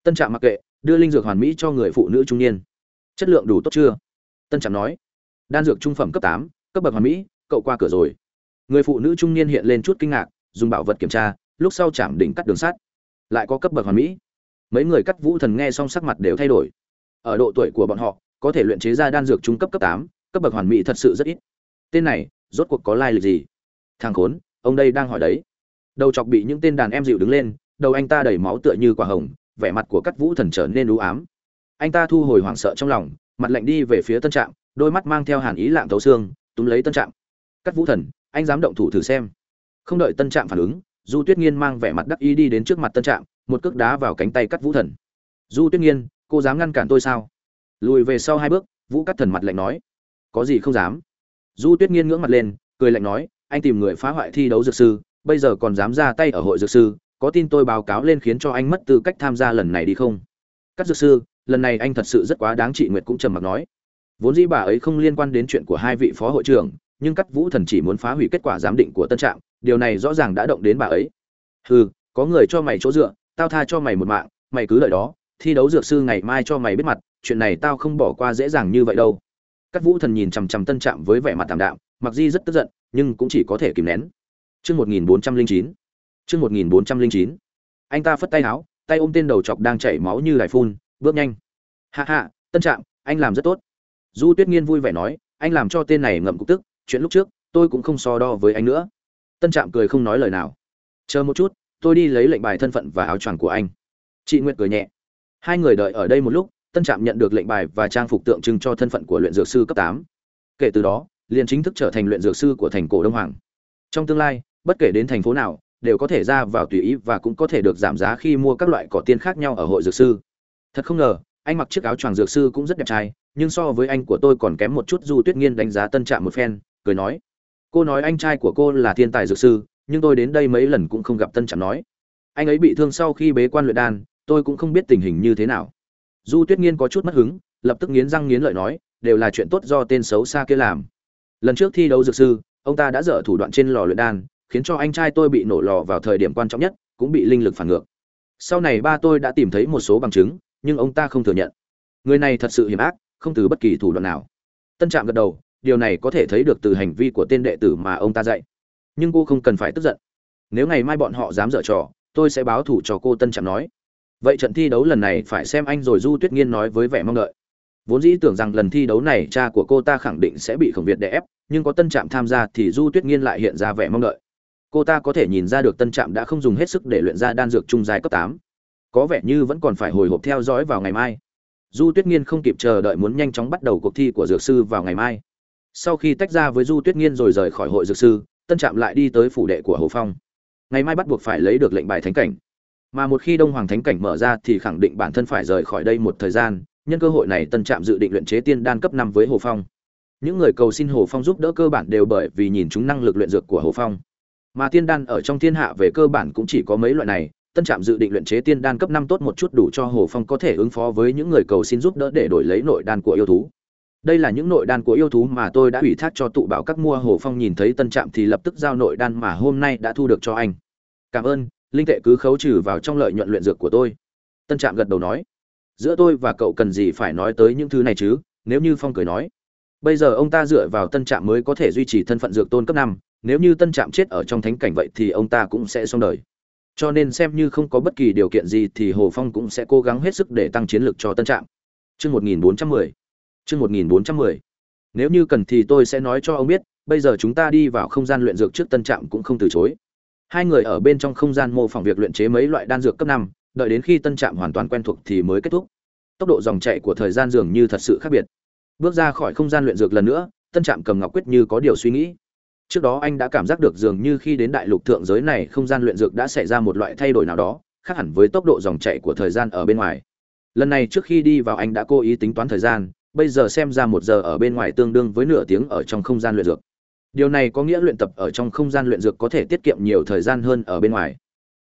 Tân trạm mặc kệ, đưa linh dược hoàn mỹ cho người phụ nữ trung niên. Chất lượng đủ tốt chưa? Tân trạm nói. Đan dược trung phẩm cấp tám, cấp bậc hoàn mỹ, cậu qua cửa rồi người phụ nữ trung niên hiện lên chút kinh ngạc, dùng bảo vật kiểm tra, lúc sau chạm đỉnh cắt đường sắt. Lại có cấp bậc hoàn mỹ. Mấy người cắt vũ thần nghe xong sắc mặt đều thay đổi. Ở độ tuổi của bọn họ, có thể luyện chế ra đan dược trung cấp cấp tám, cấp bậc hoàn mỹ thật sự rất ít. Tên này, rốt cuộc có lai lịch gì? Thằng khốn, ông đây đang hỏi đấy. Đầu chọc bị những tên đàn em dịu đứng lên, đầu anh ta đầy máu tựa như quả hồng, vẻ mặt của cắt vũ thần trở nên u ám. Anh ta thu hồi hoảng sợ trong lòng, mặt lạnh đi về phía tân trạm, đôi mắt mang theo hàn ý lạng thấu xương, túm lấy tân trạm. Cắt vũ thần anh dám động thủ thử xem. Không đợi tân trạm phản ứng, du tuyết nghiên mang vẻ mặt đắc ý đi đến trước mặt tân trạm, một cước đá vào cánh tay cắt vũ thần. Du tuyết nghiên, cô dám ngăn cản tôi sao? Lùi về sau hai bước, vũ cắt thần mặt lạnh nói. Có gì không dám? Du tuyết nghiên ngưỡng mặt lên, cười lạnh nói, anh tìm người phá hoại thi đấu dược sư, bây giờ còn dám ra tay ở hội dược sư, có tin tôi báo cáo lên khiến cho anh mất tư cách tham gia lần này đi không? Các dược sư, lần này anh thật sự rất quá đáng, chị nguyệt cũng trầm mặc nói. Vốn dĩ bà ấy không liên quan đến chuyện của hai vị phó hội trưởng nhưng cắt vũ thần chỉ muốn phá hủy kết quả giám định của tân trạm điều này rõ ràng đã động đến bà ấy hừ có người cho mày chỗ dựa tao tha cho mày một mạng mày cứ lợi đó thi đấu dược sư ngày mai cho mày biết mặt chuyện này tao không bỏ qua dễ dàng như vậy đâu cắt vũ thần nhìn chằm chằm tân trạm với vẻ mặt tạm đạm mặc di rất tức giận nhưng cũng chỉ có thể kìm nén Chương 1409. Chương 1409. Anh ta phất tay áo, tay ôm tên đầu chọc đang chảy máu như đài phun, bước nhanh. Hạ hạ, Tân Trạm, anh làm rất tốt. Du Tuyết Nghiên vui vẻ nói, anh làm cho tên này ngậm cục tức, chuyện lúc trước, tôi cũng không so đo với anh nữa. Tân Trạm cười không nói lời nào. Chờ một chút, tôi đi lấy lệnh bài thân phận và áo choàng của anh. Chị Nguyệt cười nhẹ. Hai người đợi ở đây một lúc, Tân Trạm nhận được lệnh bài và trang phục tượng trưng cho thân phận của luyện dược sư cấp tám. Kể từ đó, liền chính thức trở thành luyện dược sư của thành cổ Đông Hoàng. Trong tương lai, bất kể đến thành phố nào đều có thể ra vào tùy ý và cũng có thể được giảm giá khi mua các loại cỏ tiên khác nhau ở hội dược sư thật không ngờ anh mặc chiếc áo choàng dược sư cũng rất đẹp trai nhưng so với anh của tôi còn kém một chút du tuyết nghiên đánh giá tân trạm một phen cười nói, cô nói anh trai của cô là thiên tài dược sư, nhưng tôi đến đây mấy lần cũng không gặp tân trạm nói. Anh ấy bị thương sau khi bế quan luyện đan, tôi cũng không biết tình hình như thế nào. Du tuyết nghiên có chút mất hứng, lập tức nghiến răng nghiến lợi nói, đều là chuyện tốt do tên xấu xa kia làm. Lần trước thi đấu dược sư, ông ta đã dở thủ đoạn trên lò luyện đan, khiến cho anh trai tôi bị nổ lò vào thời điểm quan trọng nhất, cũng bị linh lực phản ngược. Sau này ba tôi đã tìm thấy một số bằng chứng, nhưng ông ta không thừa nhận. Người này thật sự hiểm ác, không từ bất kỳ thủ đoạn nào. Tân trạm gật đầu điều này có thể thấy được từ hành vi của tên đệ tử mà ông ta dạy. Nhưng cô không cần phải tức giận. Nếu ngày mai bọn họ dám dở trò, tôi sẽ báo thủ cho cô tân trạm nói. Vậy trận thi đấu lần này phải xem anh rồi du tuyết nghiên nói với vẻ mong đợi. Vốn dĩ tưởng rằng lần thi đấu này cha của cô ta khẳng định sẽ bị khổng việt đè ép, nhưng có tân trạm tham gia thì du tuyết nghiên lại hiện ra vẻ mong đợi. Cô ta có thể nhìn ra được tân trạm đã không dùng hết sức để luyện ra đan dược trung dài cấp tám. Có vẻ như vẫn còn phải hồi hộp theo dõi vào ngày mai. Du tuyết nghiên không kịp chờ đợi muốn nhanh chóng bắt đầu cuộc thi của dược sư vào ngày mai sau khi tách ra với du tuyết nghiên rồi rời khỏi hội dược sư, tân trạm lại đi tới phủ đệ của hồ phong. Ngày mai bắt buộc phải lấy được lệnh bài thánh cảnh. Mà một khi đông hoàng thánh cảnh mở ra thì khẳng định bản thân phải rời khỏi đây một thời gian, nhân cơ hội này tân trạm dự định luyện chế tiên đan cấp năm với hồ phong. Những người cầu xin hồ phong giúp đỡ cơ bản đều bởi vì nhìn chúng năng lực luyện dược của hồ phong. Mà tiên đan ở trong thiên hạ về cơ bản cũng chỉ có mấy loại này, tân trạm dự định luyện chế tiên đan cấp năm tốt một chút đủ cho hồ phong có thể ứng phó với những người cầu xin giúp đỡ để đổi lấy nội đan của yêu thú đây là những nội đan của yêu thú mà tôi đã ủy thác cho tụ bảo các mua hồ phong nhìn thấy tân trạm thì lập tức giao nội đan mà hôm nay đã thu được cho anh. Cảm ơn linh tệ cứ khấu trừ vào trong lợi nhuận luyện dược của tôi. Tân trạm gật đầu nói. Giữa tôi và cậu cần gì phải nói tới những thứ này chứ? Nếu như phong cười nói. Bây giờ ông ta dựa vào tân trạm mới có thể duy trì thân phận dược tôn cấp năm. Nếu như tân trạm chết ở trong thánh cảnh vậy thì ông ta cũng sẽ xong đời. Cho nên xem như không có bất kỳ điều kiện gì thì hồ phong cũng sẽ cố gắng hết sức để tăng chiến lược cho tân trạm. Trước 1410, chương một nghìn bốn trăm mười. Nếu như cần thì tôi sẽ nói cho ông biết, bây giờ chúng ta đi vào không gian luyện dược trước tân trạm cũng không từ chối. Hai người ở bên trong không gian mô phỏng việc luyện chế mấy loại đan dược cấp năm, đợi đến khi tân trạm hoàn toàn quen thuộc thì mới kết thúc. Tốc độ dòng chảy của thời gian dường như thật sự khác biệt. Bước ra khỏi không gian luyện dược lần nữa, tân trạm cầm ngọc quyết như có điều suy nghĩ. Trước đó anh đã cảm giác được dường như khi đến đại lục thượng giới này không gian luyện dược đã xảy ra một loại thay đổi nào đó, khác hẳn với tốc độ dòng chảy của thời gian ở bên ngoài. Lần này trước khi đi vào anh đã cố ý tính toán thời gian bây giờ xem ra một giờ ở bên ngoài tương đương với nửa tiếng ở trong không gian luyện dược. Điều này có nghĩa luyện tập ở trong không gian luyện dược có thể tiết kiệm nhiều thời gian hơn ở bên ngoài.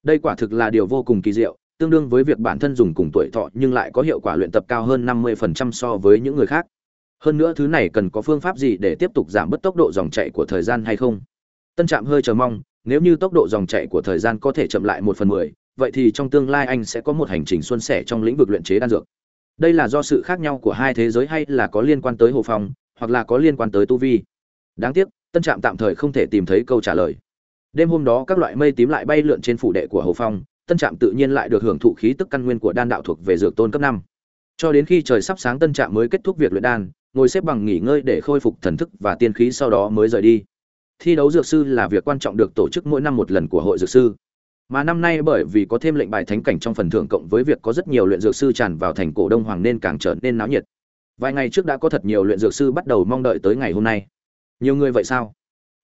Đây quả thực là điều vô cùng kỳ diệu, tương đương với việc bản thân dùng cùng tuổi thọ nhưng lại có hiệu quả luyện tập cao hơn 50% so với những người khác. Hơn nữa thứ này cần có phương pháp gì để tiếp tục giảm bớt tốc độ dòng chạy của thời gian hay không? Tân trạm hơi chờ mong, nếu như tốc độ dòng chạy của thời gian có thể chậm lại một phần mười, vậy thì trong tương lai anh sẽ có một hành trình xuân sẻ trong lĩnh vực luyện chế đan dược đây là do sự khác nhau của hai thế giới hay là có liên quan tới hồ phong, hoặc là có liên quan tới tu vi? Đáng tiếc, tân trạm tạm thời không thể tìm thấy câu trả lời. Đêm hôm đó, các loại mây tím lại bay lượn trên phủ đệ của hồ phong, tân trạm tự nhiên lại được hưởng thụ khí tức căn nguyên của đan đạo thuộc về dược tôn cấp năm. Cho đến khi trời sắp sáng, tân trạm mới kết thúc việc luyện đan, ngồi xếp bằng nghỉ ngơi để khôi phục thần thức và tiên khí sau đó mới rời đi. Thi đấu dược sư là việc quan trọng được tổ chức mỗi năm một lần của hội dược sư mà năm nay bởi vì có thêm lệnh bài thánh cảnh trong phần thưởng cộng với việc có rất nhiều luyện dược sư tràn vào thành cổ đông hoàng nên càng trở nên náo nhiệt. Vài ngày trước đã có thật nhiều luyện dược sư bắt đầu mong đợi tới ngày hôm nay. Nhiều người vậy sao?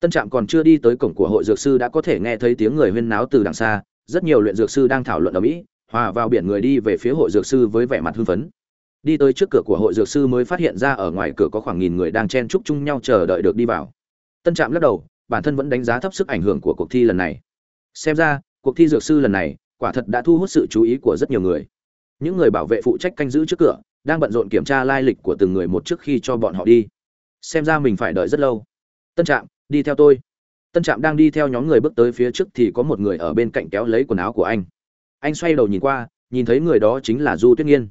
Tân trạm còn chưa đi tới cổng của hội dược sư đã có thể nghe thấy tiếng người huyên náo từ đằng xa. Rất nhiều luyện dược sư đang thảo luận ở mỹ, hòa vào biển người đi về phía hội dược sư với vẻ mặt hưng phấn. Đi tới trước cửa của hội dược sư mới phát hiện ra ở ngoài cửa có khoảng nghìn người đang chen chúc chung nhau chờ đợi được đi vào. Tân trạm lắc đầu, bản thân vẫn đánh giá thấp sức ảnh hưởng của cuộc thi lần này. Xem ra cuộc thi dược sư lần này, quả thật đã thu hút sự chú ý của rất nhiều người. Những người bảo vệ phụ trách canh giữ trước cửa, đang bận rộn kiểm tra lai lịch của từng người một trước khi cho bọn họ đi. Xem ra mình phải đợi rất lâu. Tân trạm, đi theo tôi. Tân trạm đang đi theo nhóm người bước tới phía trước thì có một người ở bên cạnh kéo lấy quần áo của anh. Anh xoay đầu nhìn qua, nhìn thấy người đó chính là du tuyết nghiên.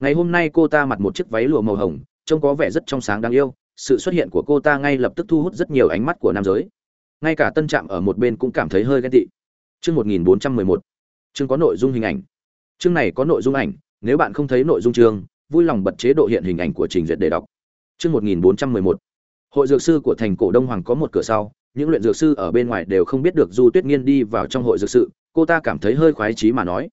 Ngày hôm nay cô ta mặc một chiếc váy lụa màu hồng, trông có vẻ rất trong sáng đáng yêu, sự xuất hiện của cô ta ngay lập tức thu hút rất nhiều ánh mắt của nam giới. Ngay cả tân trạm ở một bên cũng cảm thấy hơi ghen tị chương một nghìn bốn trăm mười một. Chương có nội dung hình ảnh. Chương này có nội dung ảnh, nếu bạn không thấy nội dung chương, vui lòng bật chế độ hiện hình ảnh của trình duyệt để đọc. Chương một nghìn bốn trăm mười một. Hội dược sư của thành cổ đông hoàng có một cửa sau, những luyện dược sư ở bên ngoài đều không biết được du tuyết nghiên đi vào trong hội dược sự, cô ta cảm thấy hơi khoái trí mà nói.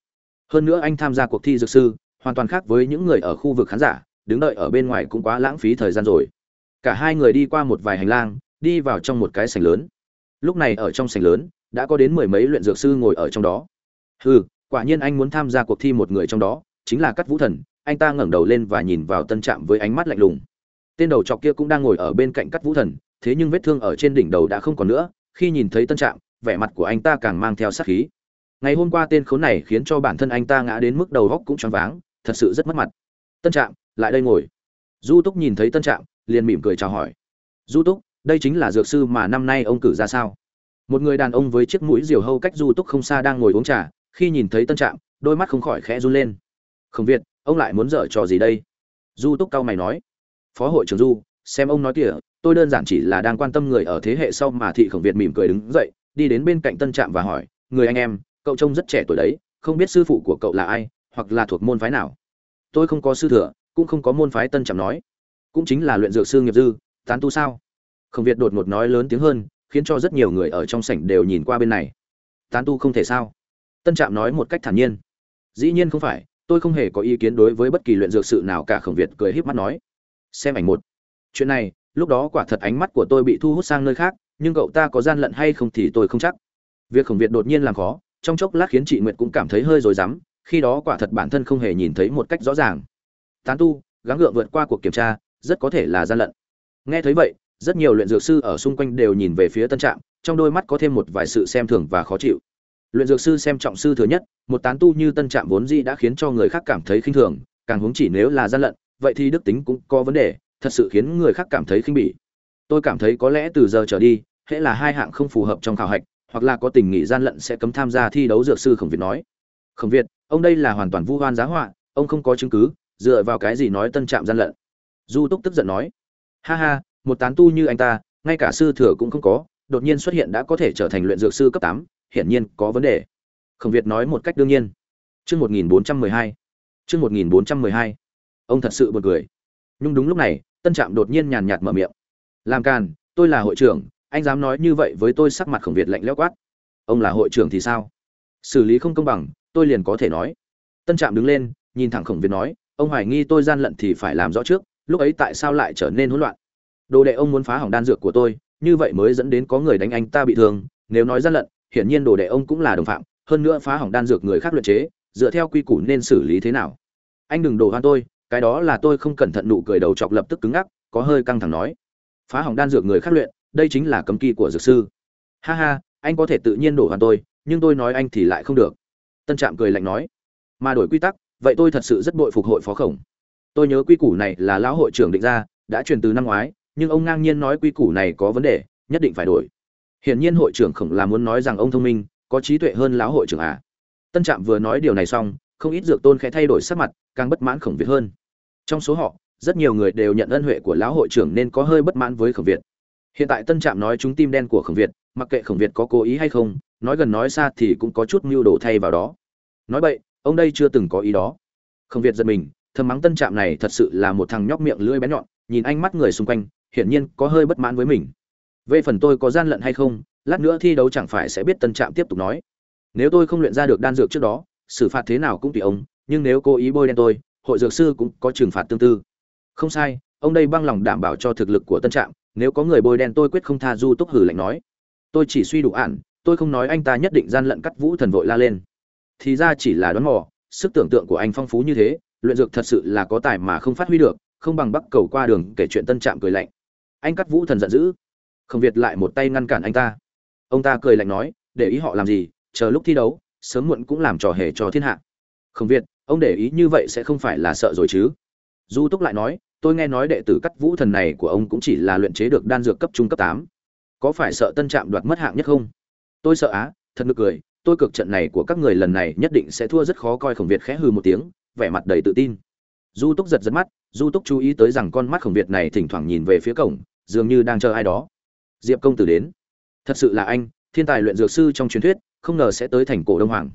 Hơn nữa anh tham gia cuộc thi dược sư, hoàn toàn khác với những người ở khu vực khán giả, đứng đợi ở bên ngoài cũng quá lãng phí thời gian rồi. Cả hai người đi qua một vài hành lang, đi vào trong một cái sảnh lớn. Lúc này ở trong sảnh lớn đã có đến mười mấy luyện dược sư ngồi ở trong đó. Hừ, quả nhiên anh muốn tham gia cuộc thi một người trong đó, chính là cắt vũ thần, anh ta ngẩng đầu lên và nhìn vào tân trạm với ánh mắt lạnh lùng. Tên đầu trọc kia cũng đang ngồi ở bên cạnh cắt vũ thần, thế nhưng vết thương ở trên đỉnh đầu đã không còn nữa, khi nhìn thấy tân trạm, vẻ mặt của anh ta càng mang theo sát khí. Ngày hôm qua tên khốn này khiến cho bản thân anh ta ngã đến mức đầu góc cũng choáng váng, thật sự rất mất mặt. Tân trạm, lại đây ngồi. Du túc nhìn thấy tân trạm, liền mỉm cười chào hỏi. Du túc, đây chính là dược sư mà năm nay ông cử ra sao? Một người đàn ông với chiếc mũi diều hâu cách du túc không xa đang ngồi uống trà, khi nhìn thấy tân trạm, đôi mắt không khỏi khẽ run lên. Không việt ông lại muốn dở trò gì đây? Du túc cao mày nói. Phó hội trưởng du, xem ông nói kìa, tôi đơn giản chỉ là đang quan tâm người ở thế hệ sau mà thị khổng việt mỉm cười đứng dậy, đi đến bên cạnh tân trạm và hỏi, người anh em, cậu trông rất trẻ tuổi đấy, không biết sư phụ của cậu là ai, hoặc là thuộc môn phái nào? Tôi không có sư thừa, cũng không có môn phái, tân trạm nói. Cũng chính là luyện dược sư nghiệp dư, tán tu sao? Khổng việt đột ngột nói lớn tiếng hơn khiến cho rất nhiều người ở trong sảnh đều nhìn qua bên này. Tán tu không thể sao? Tân trạm nói một cách thản nhiên. Dĩ nhiên không phải, tôi không hề có ý kiến đối với bất kỳ luyện dược sự nào cả khổng việt cười híp mắt nói. Xem ảnh một. Chuyện này, lúc đó quả thật ánh mắt của tôi bị thu hút sang nơi khác, nhưng cậu ta có gian lận hay không thì tôi không chắc. Việc khổng việt đột nhiên làm khó, trong chốc lát khiến chị nguyệt cũng cảm thấy hơi rồi dám khi đó quả thật bản thân không hề nhìn thấy một cách rõ ràng. Tán tu, gắng gượng vượt qua cuộc kiểm tra, rất có thể là gian lận. Nghe thấy vậy rất nhiều luyện dược sư ở xung quanh đều nhìn về phía tân trạm, trong đôi mắt có thêm một vài sự xem thường và khó chịu. Luyện dược sư xem trọng sư thừa nhất, một tán tu như tân trạm vốn dĩ đã khiến cho người khác cảm thấy khinh thường, càng huống chỉ nếu là gian lận, vậy thì đức tính cũng có vấn đề, thật sự khiến người khác cảm thấy khinh bỉ. Tôi cảm thấy có lẽ từ giờ trở đi, hễ là hai hạng không phù hợp trong khảo hạch, hoặc là có tình nghị gian lận sẽ cấm tham gia thi đấu dược sư khổng việt nói. Khổng việt, ông đây là hoàn toàn vu oan giá họa, ông không có chứng cứ, dựa vào cái gì nói tân trạm gian lận? Du túc tức giận nói. Ha ha một tán tu như anh ta, ngay cả sư thừa cũng không có, đột nhiên xuất hiện đã có thể trở thành luyện dược sư cấp tám, hiển nhiên có vấn đề. Khổng việt nói một cách đương nhiên. Chương một nghìn bốn trăm mười hai. Chương một nghìn bốn trăm mười hai. Ông thật sự buồn cười. Nhưng đúng lúc này, tân trạm đột nhiên nhàn nhạt mở miệng. Làm càn, tôi là hội trưởng, anh dám nói như vậy với tôi sắc mặt khổng việt lạnh lẽo quát. Ông là hội trưởng thì sao? Xử lý không công bằng, tôi liền có thể nói. Tân trạm đứng lên, nhìn thẳng khổng việt nói, ông hoài nghi tôi gian lận thì phải làm rõ trước, lúc ấy tại sao lại trở nên hỗn loạn? Đồ đệ ông muốn phá hỏng đan dược của tôi, như vậy mới dẫn đến có người đánh anh ta bị thương, nếu nói gian lận, hiển nhiên đồ đệ ông cũng là đồng phạm, hơn nữa phá hỏng đan dược người khác luyện chế, dựa theo quy củ nên xử lý thế nào? Anh đừng đổ hoan tôi, cái đó là tôi không cẩn thận nụ cười đầu chọc lập tức cứng ngắc, có hơi căng thẳng nói. Phá hỏng đan dược người khác luyện, đây chính là cấm kỵ của dược sư. Ha ha, anh có thể tự nhiên đổ hoàn tôi, nhưng tôi nói anh thì lại không được. Tân trạm cười lạnh nói. Mà đổi quy tắc, vậy tôi thật sự rất bội phục hội phó khổng. Tôi nhớ quy củ này là lão hội trưởng định ra, đã truyền từ năm ngoái nhưng ông ngang nhiên nói quy củ này có vấn đề, nhất định phải đổi. Hiển nhiên hội trưởng khổng là muốn nói rằng ông thông minh, có trí tuệ hơn lão hội trưởng à. Tân trạm vừa nói điều này xong, không ít dược tôn khẽ thay đổi sắc mặt, càng bất mãn khổng việt hơn. Trong số họ, rất nhiều người đều nhận ân huệ của lão hội trưởng nên có hơi bất mãn với khổng việt. Hiện tại tân trạm nói chúng tim đen của khổng việt, mặc kệ khổng việt có cố ý hay không, nói gần nói xa thì cũng có chút mưu đồ thay vào đó. Nói vậy ông đây chưa từng có ý đó. Khổng việt giật mình, thầm mắng tân trạm này thật sự là một thằng nhóc miệng lưỡi bén nhọn, nhìn ánh mắt người xung quanh hiển nhiên có hơi bất mãn với mình. Về phần tôi có gian lận hay không, lát nữa thi đấu chẳng phải sẽ biết tân trạm tiếp tục nói. Nếu tôi không luyện ra được đan dược trước đó, xử phạt thế nào cũng tùy ông, nhưng nếu cố ý bôi đen tôi, hội dược sư cũng có trừng phạt tương tự không sai, ông đây băng lòng đảm bảo cho thực lực của tân trạm, nếu có người bôi đen tôi quyết không tha du túc hử lạnh nói. Tôi chỉ suy đủ ản, tôi không nói anh ta nhất định gian lận cắt vũ thần vội la lên. Thì ra chỉ là đoán mò, sức tưởng tượng của anh phong phú như thế, luyện dược thật sự là có tài mà không phát huy được, không bằng bắc cầu qua đường kể chuyện tân trạm cười lạnh anh cắt vũ thần giận dữ. Không việt lại một tay ngăn cản anh ta. Ông ta cười lạnh nói, để ý họ làm gì, chờ lúc thi đấu, sớm muộn cũng làm trò hề cho thiên hạ. Không việt, ông để ý như vậy sẽ không phải là sợ rồi chứ. Du túc lại nói, tôi nghe nói đệ tử cắt vũ thần này của ông cũng chỉ là luyện chế được đan dược cấp trung cấp tám. Có phải sợ tân trạm đoạt mất hạng nhất không? Tôi sợ á, thật nực cười, tôi cực trận này của các người lần này nhất định sẽ thua rất khó coi khổng việt khẽ hừ một tiếng, vẻ mặt đầy tự tin du túc giật giật mắt du túc chú ý tới rằng con mắt khổng việt này thỉnh thoảng nhìn về phía cổng, dường như đang chờ ai đó. Diệp công tử đến. Thật sự là anh, thiên tài luyện dược sư trong truyền thuyết, không ngờ sẽ tới thành cổ đông hoàng.